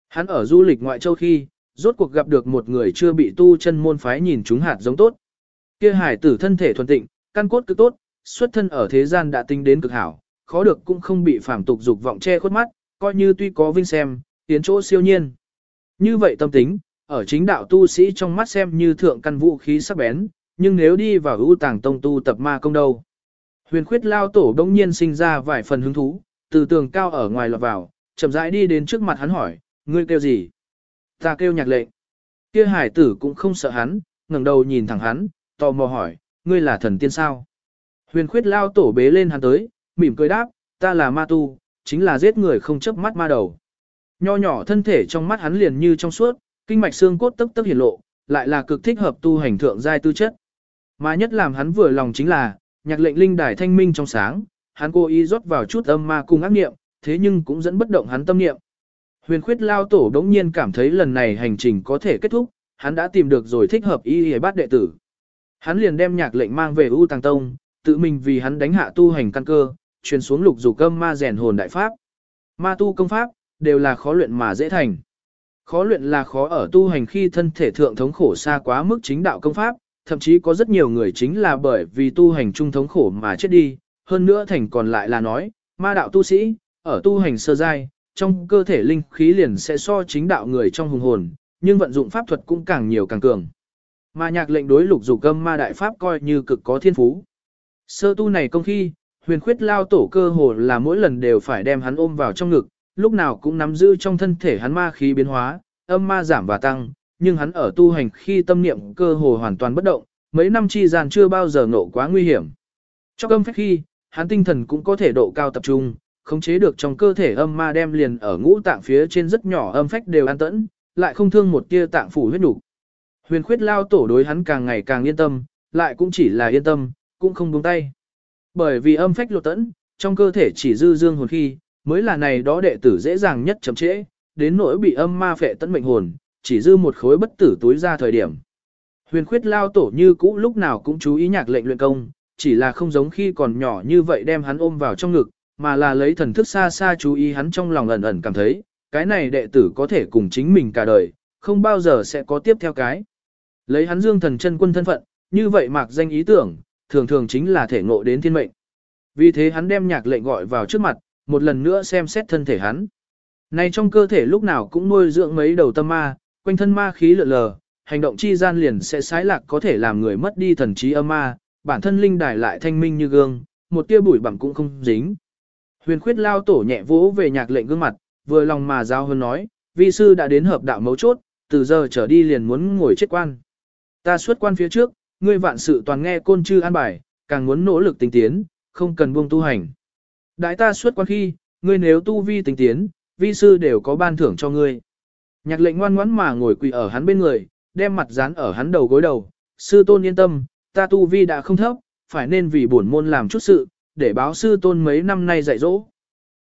Hắn ở du lịch ngoại châu khi, rốt cuộc gặp được một người chưa bị tu chân môn phái nhìn chúng hạt giống tốt. Kia hải tử thân thể thuần tịnh, căn cốt cực tốt, xuất thân ở thế gian đã tinh đến cực hảo, khó được cũng không bị phàm tục dục vọng che khuất mắt, coi như tuy có vinh xem, tiến chỗ siêu nhiên. Như vậy tâm tính, ở chính đạo tu sĩ trong mắt xem như thượng căn vũ khí sắc bén, nhưng nếu đi vào ưu tàng tông tu tập ma công đâu. Huyền khuyết lao tổ đông nhiên sinh ra vài phần hứng thú, từ tường cao ở ngoài lọt vào, chậm rãi đi đến trước mặt hắn hỏi, ngươi kêu gì? Ta kêu nhạc lệnh. Kia hải tử cũng không sợ hắn, ngẩng đầu nhìn thẳng hắn, tò mò hỏi, ngươi là thần tiên sao? Huyền khuyết lao tổ bế lên hắn tới, mỉm cười đáp, ta là ma tu, chính là giết người không chớp mắt ma đầu. Nho nhỏ thân thể trong mắt hắn liền như trong suốt, kinh mạch xương cốt tức tức hiển lộ, lại là cực thích hợp tu hành thượng giai tư chất. Mà nhất làm hắn vừa lòng chính là, nhạc lệnh linh đài thanh minh trong sáng, hắn cố ý rót vào chút âm ma cùng ác niệm, thế nhưng cũng dẫn bất động hắn tâm niệm. Huyền khuyết lao tổ đống nhiên cảm thấy lần này hành trình có thể kết thúc, hắn đã tìm được rồi thích hợp y hề bát đệ tử. Hắn liền đem nhạc lệnh mang về U Tàng Tông, tự mình vì hắn đánh hạ tu hành căn cơ, truyền xuống lục dù âm ma rèn hồn đại pháp. Ma tu công pháp, đều là khó luyện mà dễ thành. Khó luyện là khó ở tu hành khi thân thể thượng thống khổ xa quá mức chính đạo công pháp, thậm chí có rất nhiều người chính là bởi vì tu hành trung thống khổ mà chết đi, hơn nữa thành còn lại là nói, ma đạo tu sĩ, ở tu hành sơ giai, trong cơ thể linh khí liền sẽ so chính đạo người trong hùng hồn, nhưng vận dụng pháp thuật cũng càng nhiều càng cường. Mà nhạc lệnh đối lục dục âm ma đại pháp coi như cực có thiên phú. Sơ tu này công khi, huyền khuyết lao tổ cơ hồ là mỗi lần đều phải đem hắn ôm vào trong ngực, lúc nào cũng nắm giữ trong thân thể hắn ma khí biến hóa, âm ma giảm và tăng, nhưng hắn ở tu hành khi tâm niệm cơ hồ hoàn toàn bất động, mấy năm chi gian chưa bao giờ ngộ quá nguy hiểm. Trong âm phách khi, hắn tinh thần cũng có thể độ cao tập trung, khống chế được trong cơ thể âm ma đem liền ở ngũ tạng phía trên rất nhỏ âm phách đều an tẫn, lại không thương một tia tạng phủ huyết đủ. Huyền khuyết lao tổ đối hắn càng ngày càng yên tâm, lại cũng chỉ là yên tâm, cũng không buông tay. Bởi vì âm phách lột tẫn, trong cơ thể chỉ dư dương hồn khi, mới là này đó đệ tử dễ dàng nhất chậm trễ, đến nỗi bị âm ma phệ tận mệnh hồn, chỉ dư một khối bất tử túi ra thời điểm. Huyền khuyết lao tổ như cũ lúc nào cũng chú ý nhạc lệnh luyện công, chỉ là không giống khi còn nhỏ như vậy đem hắn ôm vào trong ngực, mà là lấy thần thức xa xa chú ý hắn trong lòng ẩn ẩn cảm thấy, cái này đệ tử có thể cùng chính mình cả đời, không bao giờ sẽ có tiếp theo cái. Lấy hắn dương thần chân quân thân phận, như vậy mạc danh ý tưởng, thường thường chính là thể ngộ đến thiên mệnh. Vì thế hắn đem nhạc lệnh gọi vào trước mặt, một lần nữa xem xét thân thể hắn. Này trong cơ thể lúc nào cũng nuôi dưỡng mấy đầu tâm ma, quanh thân ma khí lượn lờ, hành động chi gian liền sẽ sái lạc có thể làm người mất đi thần trí âm ma, bản thân linh đài lại thanh minh như gương, một tia bụi bặm cũng không dính. Huyền khuyết lao tổ nhẹ vỗ về nhạc lệnh gương mặt, vừa lòng mà giao hơn nói, vi sư đã đến hợp đạo mấu chốt, từ giờ trở đi liền muốn ngồi chết quan. Ta xuất quan phía trước, ngươi vạn sự toàn nghe côn chư an bài, càng muốn nỗ lực tinh tiến, không cần buông tu hành. Đại ta xuất quan khi, ngươi nếu tu vi tinh tiến, vi sư đều có ban thưởng cho ngươi. Nhạc lệnh ngoan ngoãn mà ngồi quỳ ở hắn bên người, đem mặt dán ở hắn đầu gối đầu. Sư tôn yên tâm, ta tu vi đã không thấp, phải nên vì bổn môn làm chút sự, để báo sư tôn mấy năm nay dạy dỗ.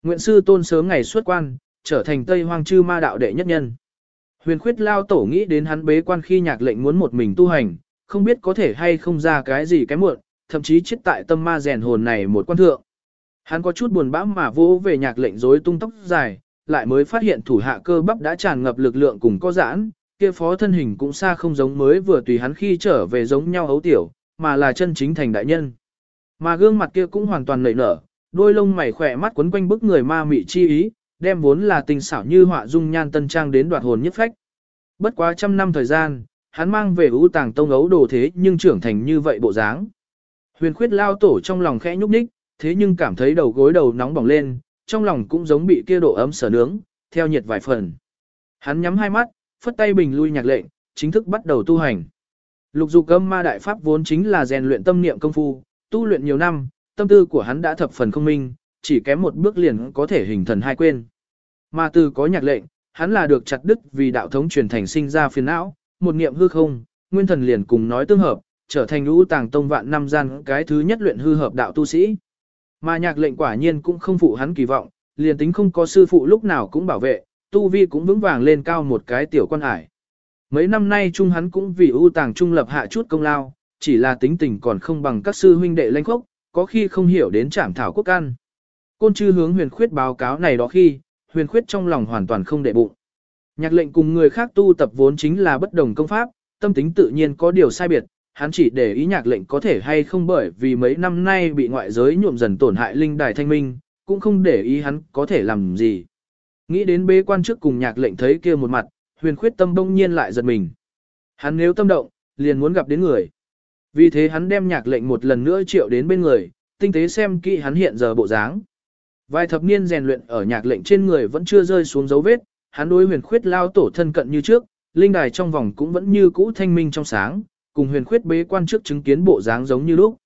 Nguyện sư tôn sớm ngày xuất quan, trở thành Tây Hoang chư ma đạo đệ nhất nhân. Huyền khuyết lao tổ nghĩ đến hắn bế quan khi nhạc lệnh muốn một mình tu hành, không biết có thể hay không ra cái gì cái muộn, thậm chí chết tại tâm ma rèn hồn này một quan thượng. Hắn có chút buồn bã mà vô về nhạc lệnh rối tung tóc dài, lại mới phát hiện thủ hạ cơ bắp đã tràn ngập lực lượng cùng có giãn, kia phó thân hình cũng xa không giống mới vừa tùy hắn khi trở về giống nhau hấu tiểu, mà là chân chính thành đại nhân. Mà gương mặt kia cũng hoàn toàn nảy nở, đôi lông mày khỏe mắt quấn quanh bức người ma mị chi ý, đem vốn là tình xảo như họa dung nhan tân trang đến đoạt hồn nhất phách. Bất quá trăm năm thời gian, hắn mang về ưu tàng tông ấu đồ thế nhưng trưởng thành như vậy bộ dáng. Huyền khuyết lao tổ trong lòng khẽ nhúc nhích, thế nhưng cảm thấy đầu gối đầu nóng bỏng lên, trong lòng cũng giống bị kia độ ấm sở nướng, theo nhiệt vài phần. Hắn nhắm hai mắt, phất tay bình lui nhạc lệnh, chính thức bắt đầu tu hành. Lục dục âm ma đại pháp vốn chính là rèn luyện tâm niệm công phu, tu luyện nhiều năm, tâm tư của hắn đã thập phần không minh, chỉ kém một bước liền có thể hình thần hai quên. Mà từ có nhạc lệnh, hắn là được chặt đứt vì đạo thống truyền thành sinh ra phiền não, một niệm hư không, nguyên thần liền cùng nói tương hợp, trở thành lũ tàng tông vạn năm gian cái thứ nhất luyện hư hợp đạo tu sĩ. Mà nhạc lệnh quả nhiên cũng không phụ hắn kỳ vọng, liền tính không có sư phụ lúc nào cũng bảo vệ, tu vi cũng vững vàng lên cao một cái tiểu quan hải. Mấy năm nay chung hắn cũng vì ưu tàng trung lập hạ chút công lao, chỉ là tính tình còn không bằng các sư huynh đệ lanh khốc, có khi không hiểu đến trảm thảo quốc can. Côn chư hướng huyền khuyết báo cáo này đó khi, huyền khuyết trong lòng hoàn toàn không đệ bụng. Nhạc lệnh cùng người khác tu tập vốn chính là bất đồng công pháp, tâm tính tự nhiên có điều sai biệt, hắn chỉ để ý nhạc lệnh có thể hay không bởi vì mấy năm nay bị ngoại giới nhuộm dần tổn hại linh đài thanh minh, cũng không để ý hắn có thể làm gì. Nghĩ đến bế quan trước cùng nhạc lệnh thấy kia một mặt, huyền khuyết tâm bỗng nhiên lại giật mình. Hắn nếu tâm động, liền muốn gặp đến người. Vì thế hắn đem nhạc lệnh một lần nữa triệu đến bên người, tinh tế xem kỹ hắn hiện giờ bộ dáng. Vài thập niên rèn luyện ở nhạc lệnh trên người vẫn chưa rơi xuống dấu vết, hắn đối huyền khuyết lao tổ thân cận như trước, linh đài trong vòng cũng vẫn như cũ thanh minh trong sáng, cùng huyền khuyết bế quan trước chứng kiến bộ dáng giống như lúc.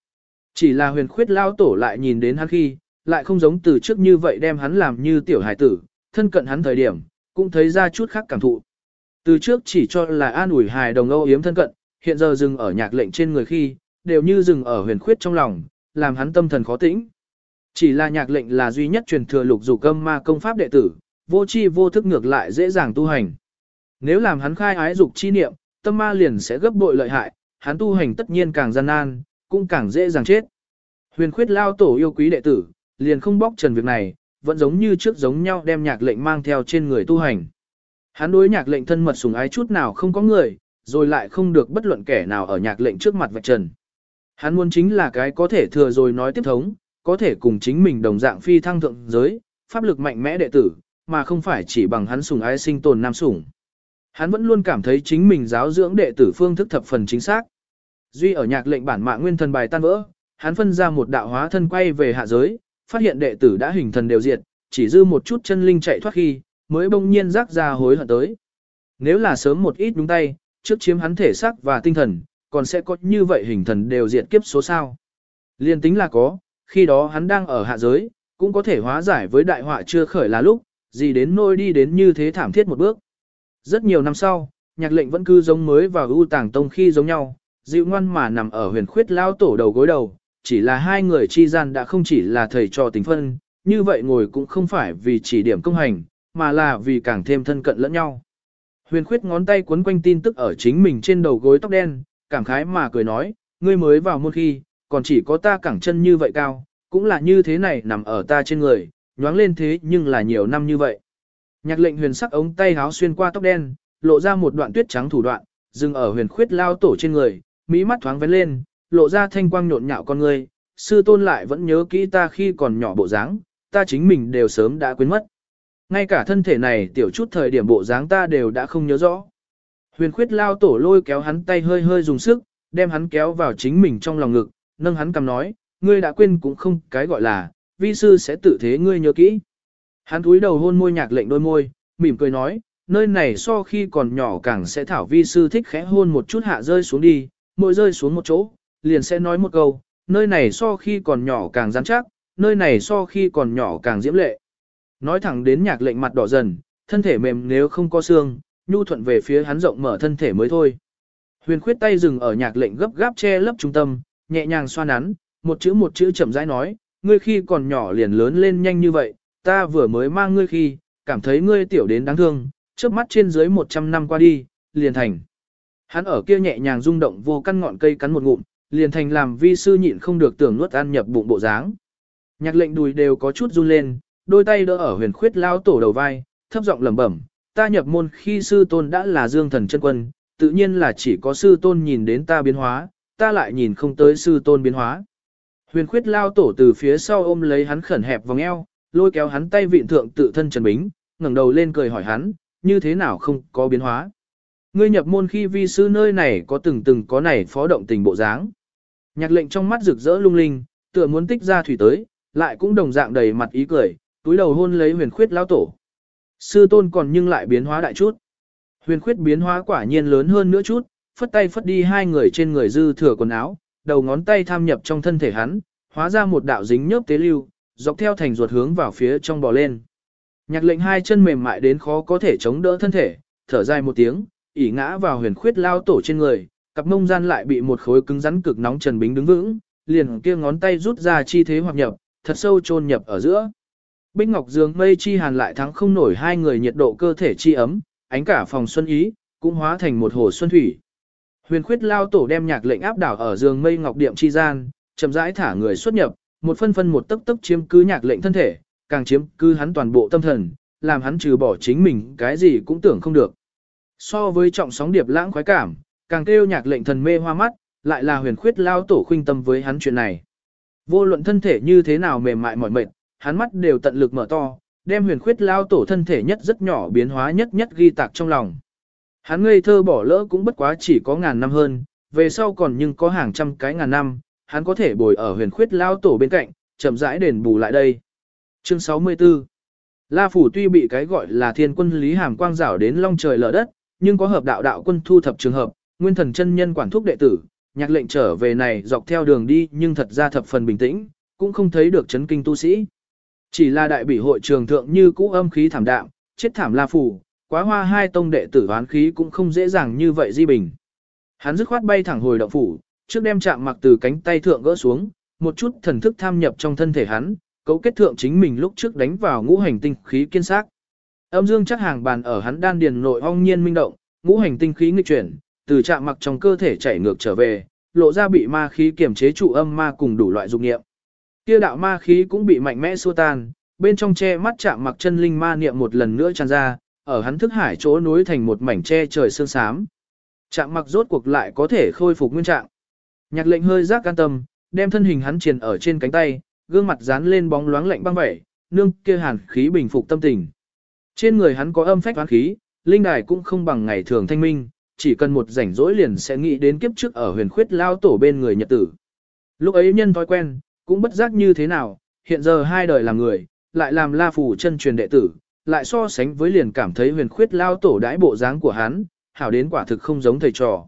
Chỉ là huyền khuyết lao tổ lại nhìn đến hắn khi, lại không giống từ trước như vậy đem hắn làm như tiểu hải tử, thân cận hắn thời điểm, cũng thấy ra chút khác cảm thụ. Từ trước chỉ cho là an ủi hài đồng âu yếm thân cận, hiện giờ dừng ở nhạc lệnh trên người khi, đều như dừng ở huyền khuyết trong lòng, làm hắn tâm thần khó tĩnh. Chỉ là nhạc lệnh là duy nhất truyền thừa lục dục âm ma công pháp đệ tử, vô chi vô thức ngược lại dễ dàng tu hành. Nếu làm hắn khai ái dục chi niệm, tâm ma liền sẽ gấp bội lợi hại, hắn tu hành tất nhiên càng gian nan, cũng càng dễ dàng chết. Huyền khuyết lao tổ yêu quý đệ tử, liền không bóc trần việc này, vẫn giống như trước giống nhau đem nhạc lệnh mang theo trên người tu hành. Hắn đối nhạc lệnh thân mật sùng ái chút nào không có người, rồi lại không được bất luận kẻ nào ở nhạc lệnh trước mặt vạch trần. Hắn muốn chính là cái có thể thừa rồi nói tiếp thống, có thể cùng chính mình đồng dạng phi thăng thượng giới, pháp lực mạnh mẽ đệ tử, mà không phải chỉ bằng hắn sùng ái sinh tồn nam sủng. Hắn vẫn luôn cảm thấy chính mình giáo dưỡng đệ tử phương thức thập phần chính xác. Duy ở nhạc lệnh bản mạng nguyên thần bài tan vỡ, hắn phân ra một đạo hóa thân quay về hạ giới, phát hiện đệ tử đã hình thần đều diệt, chỉ dư một chút chân linh chạy thoát khi, mới bỗng nhiên rắc ra hối hận tới. Nếu là sớm một ít đúng tay, trước chiếm hắn thể xác và tinh thần, còn sẽ có như vậy hình thần đều diệt kiếp số sao. Liên tính là có, khi đó hắn đang ở hạ giới, cũng có thể hóa giải với đại họa chưa khởi là lúc, gì đến nôi đi đến như thế thảm thiết một bước. Rất nhiều năm sau, nhạc lệnh vẫn cứ giống mới và ưu tàng tông khi giống nhau, dịu ngoan mà nằm ở huyền khuyết lao tổ đầu gối đầu, chỉ là hai người chi gian đã không chỉ là thầy trò tình phân, như vậy ngồi cũng không phải vì chỉ điểm công hành, mà là vì càng thêm thân cận lẫn nhau. Huyền khuyết ngón tay quấn quanh tin tức ở chính mình trên đầu gối tóc đen, cảm khái mà cười nói, ngươi mới vào môn khi, còn chỉ có ta cẳng chân như vậy cao, cũng là như thế này nằm ở ta trên người, nhoáng lên thế nhưng là nhiều năm như vậy. Nhạc lệnh huyền sắc ống tay háo xuyên qua tóc đen, lộ ra một đoạn tuyết trắng thủ đoạn, dừng ở huyền khuyết lao tổ trên người, mỹ mắt thoáng vén lên, lộ ra thanh quang nhộn nhạo con người, sư tôn lại vẫn nhớ kỹ ta khi còn nhỏ bộ dáng, ta chính mình đều sớm đã quên mất. Ngay cả thân thể này tiểu chút thời điểm bộ dáng ta đều đã không nhớ rõ. Huyền khuyết lao tổ lôi kéo hắn tay hơi hơi dùng sức, đem hắn kéo vào chính mình trong lòng ngực, nâng hắn cầm nói, ngươi đã quên cũng không cái gọi là, vi sư sẽ tự thế ngươi nhớ kỹ. Hắn cúi đầu hôn môi nhạc lệnh đôi môi, mỉm cười nói, nơi này so khi còn nhỏ càng sẽ thảo vi sư thích khẽ hôn một chút hạ rơi xuống đi, mỗi rơi xuống một chỗ, liền sẽ nói một câu, nơi này so khi còn nhỏ càng rắn chắc, nơi này so khi còn nhỏ càng diễm lệ. Nói thẳng đến nhạc lệnh mặt đỏ dần, thân thể mềm nếu không có xương, nhu thuận về phía hắn rộng mở thân thể mới thôi. Huyền khuyết tay dừng ở nhạc lệnh gấp gáp che lấp trung tâm, nhẹ nhàng xoa nắn, một chữ một chữ chậm rãi nói, ngươi khi còn nhỏ liền lớn lên nhanh như vậy, ta vừa mới mang ngươi khi, cảm thấy ngươi tiểu đến đáng thương, trước mắt trên dưới 100 năm qua đi, liền thành. Hắn ở kia nhẹ nhàng rung động vô căn ngọn cây cắn một ngụm, liền thành làm vi sư nhịn không được tưởng nuốt ăn nhập bụng bộ dáng. Nhạc lệnh đùi đều có chút run lên, đôi tay đỡ ở huyền khuyết lao tổ đầu vai, thấp giọng lẩm bẩm, ta nhập môn khi sư tôn đã là dương thần chân quân, tự nhiên là chỉ có sư tôn nhìn đến ta biến hóa, ta lại nhìn không tới sư tôn biến hóa. Huyền khuyết lao tổ từ phía sau ôm lấy hắn khẩn hẹp vòng eo, lôi kéo hắn tay vịn thượng tự thân Trần Bính, ngẩng đầu lên cười hỏi hắn, như thế nào không có biến hóa. Ngươi nhập môn khi vi sư nơi này có từng từng có này phó động tình bộ dáng. Nhạc lệnh trong mắt rực rỡ lung linh, tựa muốn tích ra thủy tới, lại cũng đồng dạng đầy mặt ý cười, túi đầu hôn lấy huyền khuyết lao tổ. Sư tôn còn nhưng lại biến hóa đại chút. Huyền khuyết biến hóa quả nhiên lớn hơn nữa chút, phất tay phất đi hai người trên người dư thừa quần áo, đầu ngón tay tham nhập trong thân thể hắn, hóa ra một đạo dính nhớp tế lưu, dọc theo thành ruột hướng vào phía trong bò lên. Nhạc lệnh hai chân mềm mại đến khó có thể chống đỡ thân thể, thở dài một tiếng, ỉ ngã vào huyền khuyết lao tổ trên người, cặp mông gian lại bị một khối cứng rắn cực nóng trần bính đứng vững, liền kia ngón tay rút ra chi thế hoặc nhập, thật sâu chôn nhập ở giữa. Bích Ngọc Dương mây chi hàn lại thắng không nổi hai người nhiệt độ cơ thể chi ấm, ánh cả phòng xuân ý, cũng hóa thành một hồ xuân thủy. Huyền khuyết lao tổ đem nhạc lệnh áp đảo ở giường mây ngọc điệm chi gian, chậm rãi thả người xuất nhập, một phân phân một tấc tấc chiếm cứ nhạc lệnh thân thể, càng chiếm cứ hắn toàn bộ tâm thần, làm hắn trừ bỏ chính mình cái gì cũng tưởng không được. So với trọng sóng điệp lãng khoái cảm, càng kêu nhạc lệnh thần mê hoa mắt, lại là huyền khuyết lao tổ khuynh tâm với hắn chuyện này. Vô luận thân thể như thế nào mềm mại mỏi mệt, hắn mắt đều tận lực mở to, đem huyền khuyết lao tổ thân thể nhất rất nhỏ biến hóa nhất nhất ghi tạc trong lòng. Hắn ngây thơ bỏ lỡ cũng bất quá chỉ có ngàn năm hơn, về sau còn nhưng có hàng trăm cái ngàn năm, hắn có thể bồi ở huyền khuyết lao tổ bên cạnh, chậm rãi đền bù lại đây. Chương 64 La Phủ tuy bị cái gọi là thiên quân Lý Hàm Quang rảo đến long trời lở đất, nhưng có hợp đạo đạo quân thu thập trường hợp, nguyên thần chân nhân quản thúc đệ tử, nhạc lệnh trở về này dọc theo đường đi nhưng thật ra thập phần bình tĩnh, cũng không thấy được chấn kinh tu sĩ. Chỉ là đại bỉ hội trường thượng như cũ âm khí thảm đạm, chết thảm La Phủ, quá hoa hai tông đệ tử oán khí cũng không dễ dàng như vậy di bình. Hắn dứt khoát bay thẳng hồi động phủ, trước đem chạm mặc từ cánh tay thượng gỡ xuống, một chút thần thức tham nhập trong thân thể hắn, cấu kết thượng chính mình lúc trước đánh vào ngũ hành tinh khí kiên xác. Âm dương chắc hàng bàn ở hắn đan điền nội ong nhiên minh động, ngũ hành tinh khí nghịch chuyển, từ chạm mặc trong cơ thể chảy ngược trở về, lộ ra bị ma khí kiểm chế trụ âm ma cùng đủ loại dục niệm. Kia đạo ma khí cũng bị mạnh mẽ xua tan, bên trong che mắt chạm mặc chân linh ma niệm một lần nữa tràn ra, ở hắn thức hải chỗ núi thành một mảnh che trời sương xám. Chạm mặc rốt cuộc lại có thể khôi phục nguyên trạng. Nhạc lệnh hơi giác can tâm, đem thân hình hắn triền ở trên cánh tay, gương mặt dán lên bóng loáng lạnh băng vẻ, nương kia hàn khí bình phục tâm tình. Trên người hắn có âm phách toán khí, linh đài cũng không bằng ngày thường thanh minh, chỉ cần một rảnh rỗi liền sẽ nghĩ đến kiếp trước ở huyền khuyết lao tổ bên người nhật tử. Lúc ấy nhân thói quen, cũng bất giác như thế nào, hiện giờ hai đời làm người, lại làm la phủ chân truyền đệ tử, lại so sánh với liền cảm thấy huyền khuyết lao tổ đãi bộ dáng của hắn, hảo đến quả thực không giống thầy trò.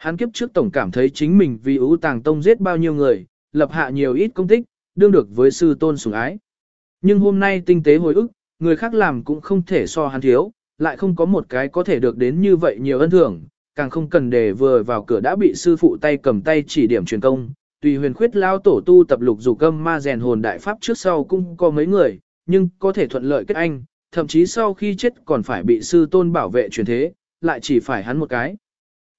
Hắn kiếp trước tổng cảm thấy chính mình vì ưu tàng tông giết bao nhiêu người, lập hạ nhiều ít công tích, đương được với sư tôn sủng ái. Nhưng hôm nay tinh tế hồi ức, người khác làm cũng không thể so hắn thiếu, lại không có một cái có thể được đến như vậy nhiều ân thưởng, càng không cần để vừa vào cửa đã bị sư phụ tay cầm tay chỉ điểm truyền công. Tùy huyền khuyết lao tổ tu tập lục dục câm ma rèn hồn đại pháp trước sau cũng có mấy người, nhưng có thể thuận lợi kết anh, thậm chí sau khi chết còn phải bị sư tôn bảo vệ truyền thế, lại chỉ phải hắn một cái.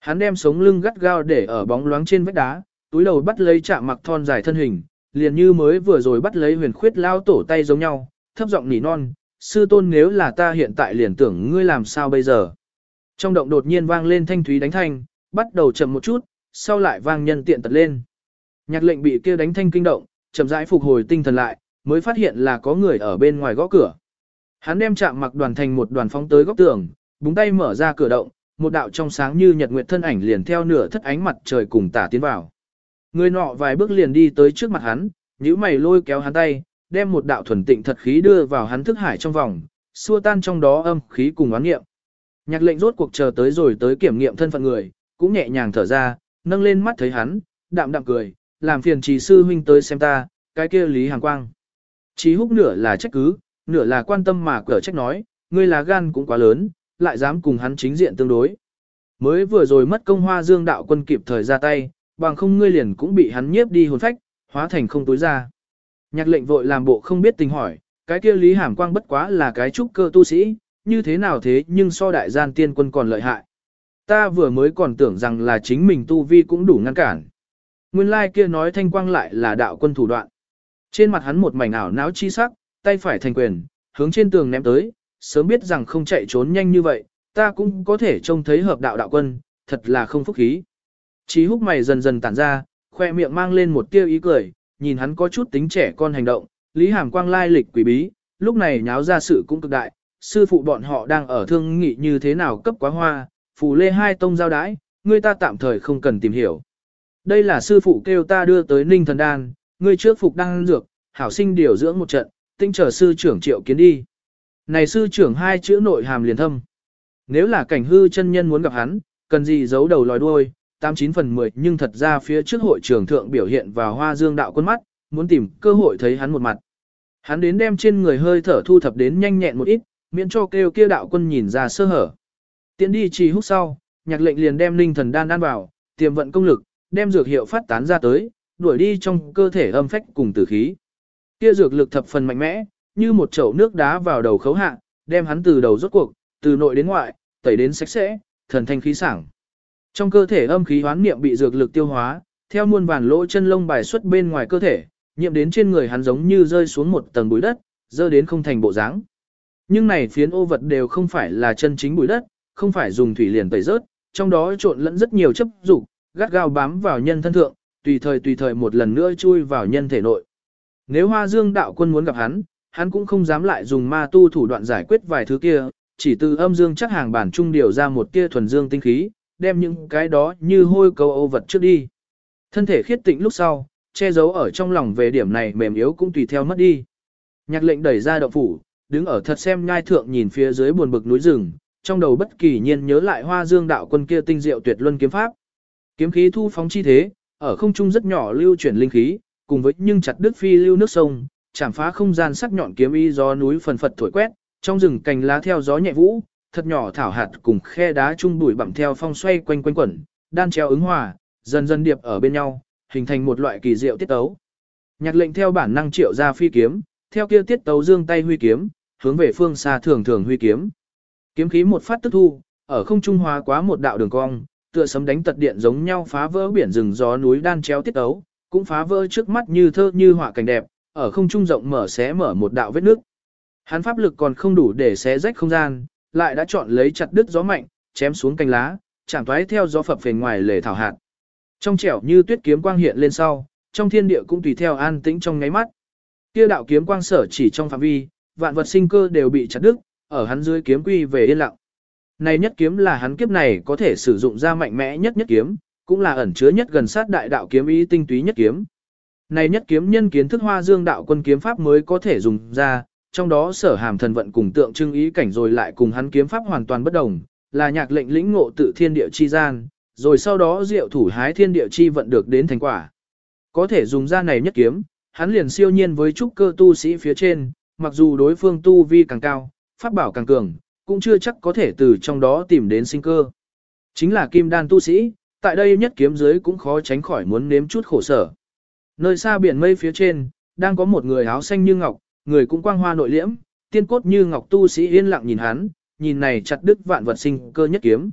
Hắn đem sống lưng gắt gao để ở bóng loáng trên vách đá, túi đầu bắt lấy chạm mặc thon dài thân hình, liền như mới vừa rồi bắt lấy huyền khuyết lao tổ tay giống nhau, thấp giọng nỉ non, sư tôn nếu là ta hiện tại liền tưởng ngươi làm sao bây giờ. Trong động đột nhiên vang lên thanh thúy đánh thanh, bắt đầu chậm một chút, sau lại vang nhân tiện tật lên. Nhạc lệnh bị kia đánh thanh kinh động, chậm rãi phục hồi tinh thần lại, mới phát hiện là có người ở bên ngoài gõ cửa. Hắn đem chạm mặc đoàn thành một đoàn phóng tới góc tường, búng tay mở ra cửa động, một đạo trong sáng như nhật nguyệt thân ảnh liền theo nửa thất ánh mặt trời cùng tả tiến vào. Người nọ vài bước liền đi tới trước mặt hắn, nhíu mày lôi kéo hắn tay, đem một đạo thuần tịnh thật khí đưa vào hắn thức hải trong vòng, xua tan trong đó âm khí cùng oán nghiệm. Nhạc lệnh rốt cuộc chờ tới rồi tới kiểm nghiệm thân phận người, cũng nhẹ nhàng thở ra, nâng lên mắt thấy hắn, đạm đạm cười, làm phiền trì sư huynh tới xem ta, cái kia Lý Hàng Quang. Chí húc nửa là trách cứ, nửa là quan tâm mà cửa trách nói, ngươi là gan cũng quá lớn, lại dám cùng hắn chính diện tương đối. Mới vừa rồi mất công hoa dương đạo quân kịp thời ra tay, bằng không ngươi liền cũng bị hắn nhiếp đi hồn phách, hóa thành không tối ra. Nhạc lệnh vội làm bộ không biết tình hỏi, cái kia Lý Hàm Quang bất quá là cái trúc cơ tu sĩ, như thế nào thế nhưng so đại gian tiên quân còn lợi hại. Ta vừa mới còn tưởng rằng là chính mình tu vi cũng đủ ngăn cản. Nguyên lai kia nói thanh quang lại là đạo quân thủ đoạn. Trên mặt hắn một mảnh ảo não chi sắc, tay phải thành quyền, hướng trên tường ném tới, sớm biết rằng không chạy trốn nhanh như vậy, ta cũng có thể trông thấy hợp đạo đạo quân, thật là không phúc khí. Chí húc mày dần dần tản ra, khoe miệng mang lên một tia ý cười, nhìn hắn có chút tính trẻ con hành động, Lý Hàm Quang lai lịch quỷ bí, lúc này nháo ra sự cũng cực đại, sư phụ bọn họ đang ở thương nghị như thế nào cấp quá hoa, phù lê hai tông giao đái, người ta tạm thời không cần tìm hiểu. Đây là sư phụ kêu ta đưa tới Ninh Thần Đan, ngươi trước phục đang dược, hảo sinh điều dưỡng một trận, tinh trở sư trưởng triệu kiến đi. Này sư trưởng hai chữ nội hàm liền thâm. Nếu là cảnh hư chân nhân muốn gặp hắn, cần gì giấu đầu lòi đuôi, 89 phần 10 nhưng thật ra phía trước hội trưởng thượng biểu hiện vào hoa dương đạo quân mắt, muốn tìm cơ hội thấy hắn một mặt. Hắn đến đem trên người hơi thở thu thập đến nhanh nhẹn một ít, miễn cho kêu kia đạo quân nhìn ra sơ hở. Tiến đi trì hút sau, nhạc lệnh liền đem linh thần đan đan vào, tiềm vận công lực, đem dược hiệu phát tán ra tới, đuổi đi trong cơ thể âm phách cùng tử khí. Kia dược lực thập phần mạnh mẽ, như một chậu nước đá vào đầu khấu hạ, đem hắn từ đầu rốt cuộc, từ nội đến ngoại, tẩy đến sạch sẽ, thần thanh khí sảng. Trong cơ thể âm khí hoán niệm bị dược lực tiêu hóa, theo muôn vàn lỗ chân lông bài xuất bên ngoài cơ thể, nhiệm đến trên người hắn giống như rơi xuống một tầng bụi đất, dơ đến không thành bộ dáng. Nhưng này phiến ô vật đều không phải là chân chính bụi đất, không phải dùng thủy liền tẩy rớt, trong đó trộn lẫn rất nhiều chấp dục, gắt gao bám vào nhân thân thượng, tùy thời tùy thời một lần nữa chui vào nhân thể nội. Nếu Hoa Dương đạo quân muốn gặp hắn, hắn cũng không dám lại dùng ma tu thủ đoạn giải quyết vài thứ kia, chỉ từ âm dương chắc hàng bản trung điều ra một tia thuần dương tinh khí, đem những cái đó như hôi cầu ô vật trước đi. Thân thể khiết tịnh lúc sau, che giấu ở trong lòng về điểm này mềm yếu cũng tùy theo mất đi. Nhạc lệnh đẩy ra động phủ, đứng ở thật xem nhai thượng nhìn phía dưới buồn bực núi rừng, trong đầu bất kỳ nhiên nhớ lại hoa dương đạo quân kia tinh diệu tuyệt luân kiếm pháp. Kiếm khí thu phóng chi thế, ở không trung rất nhỏ lưu chuyển linh khí, cùng với nhưng chặt đứt phi lưu nước sông, chảm phá không gian sắc nhọn kiếm y gió núi phần phật thổi quét, trong rừng cành lá theo gió nhẹ vũ, thật nhỏ thảo hạt cùng khe đá trung bụi bặm theo phong xoay quanh quanh quẩn, đan treo ứng hòa, dần dần điệp ở bên nhau, hình thành một loại kỳ diệu tiết tấu. Nhạc lệnh theo bản năng triệu ra phi kiếm, theo kia tiết tấu dương tay huy kiếm, hướng về phương xa thường thường huy kiếm. Kiếm khí một phát tức thu, ở không trung hóa quá một đạo đường cong, tựa sấm đánh tật điện giống nhau phá vỡ biển rừng gió núi đan chéo tiết tấu, cũng phá vỡ trước mắt như thơ như họa cảnh đẹp, ở không trung rộng mở xé mở một đạo vết nước. Hắn pháp lực còn không đủ để xé rách không gian, lại đã chọn lấy chặt đứt gió mạnh, chém xuống cành lá, chẳng toái theo gió phập phền ngoài lề thảo hạt. Trong trẻo như tuyết kiếm quang hiện lên sau, trong thiên địa cũng tùy theo an tĩnh trong ngáy mắt. Kia đạo kiếm quang sở chỉ trong phạm vi, vạn vật sinh cơ đều bị chặt đứt, ở hắn dưới kiếm quy về yên lặng. Này nhất kiếm là hắn kiếp này có thể sử dụng ra mạnh mẽ nhất nhất kiếm, cũng là ẩn chứa nhất gần sát đại đạo kiếm ý tinh túy nhất kiếm. Này nhất kiếm nhân kiến thức hoa dương đạo quân kiếm pháp mới có thể dùng ra, trong đó sở hàm thần vận cùng tượng trưng ý cảnh rồi lại cùng hắn kiếm pháp hoàn toàn bất đồng, là nhạc lệnh lĩnh ngộ tự thiên địa chi gian, rồi sau đó diệu thủ hái thiên địa chi vận được đến thành quả. Có thể dùng ra này nhất kiếm, hắn liền siêu nhiên với trúc cơ tu sĩ phía trên, mặc dù đối phương tu vi càng cao, pháp bảo càng cường, cũng chưa chắc có thể từ trong đó tìm đến sinh cơ. Chính là kim đan tu sĩ, tại đây nhất kiếm dưới cũng khó tránh khỏi muốn nếm chút khổ sở. Nơi xa biển mây phía trên, đang có một người áo xanh như ngọc, người cũng quang hoa nội liễm, tiên cốt như ngọc tu sĩ yên lặng nhìn hắn, nhìn này chặt đứt vạn vật sinh cơ nhất kiếm.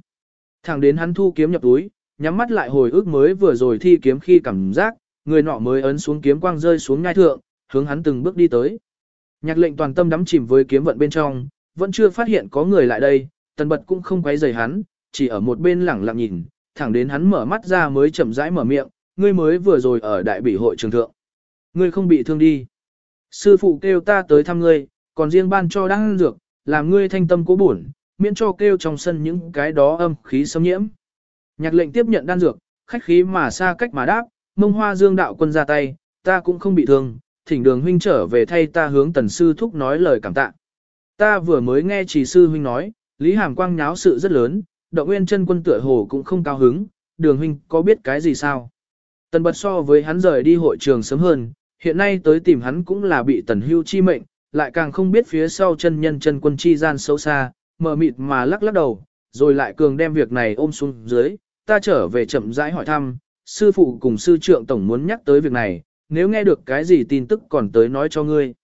Thẳng đến hắn thu kiếm nhập túi, nhắm mắt lại hồi ức mới vừa rồi thi kiếm khi cảm giác, người nọ mới ấn xuống kiếm quang rơi xuống ngai thượng, hướng hắn từng bước đi tới. Nhạc lệnh toàn tâm đắm chìm với kiếm vận bên trong, vẫn chưa phát hiện có người lại đây, tần bật cũng không quấy rầy hắn, chỉ ở một bên lẳng lặng nhìn, thẳng đến hắn mở mắt ra mới chậm rãi mở miệng, ngươi mới vừa rồi ở đại bỉ hội trường thượng. Ngươi không bị thương đi. Sư phụ kêu ta tới thăm ngươi, còn riêng ban cho đăng dược, làm ngươi thanh tâm cố buồn, miễn cho kêu trong sân những cái đó âm khí xâm nhiễm. Nhạc lệnh tiếp nhận đan dược, khách khí mà xa cách mà đáp, mông hoa dương đạo quân ra tay, ta cũng không bị thương, thỉnh đường huynh trở về thay ta hướng tần sư thúc nói lời cảm tạ. Ta vừa mới nghe chỉ sư huynh nói, Lý Hàm Quang nháo sự rất lớn, động nguyên chân quân tựa hồ cũng không cao hứng, đường huynh có biết cái gì sao? Tần bật so với hắn rời đi hội trường sớm hơn, hiện nay tới tìm hắn cũng là bị tần hưu chi mệnh, lại càng không biết phía sau chân nhân chân quân chi gian xấu xa, mờ mịt mà lắc lắc đầu, rồi lại cường đem việc này ôm xuống dưới, ta trở về chậm rãi hỏi thăm, sư phụ cùng sư trượng tổng muốn nhắc tới việc này, nếu nghe được cái gì tin tức còn tới nói cho ngươi.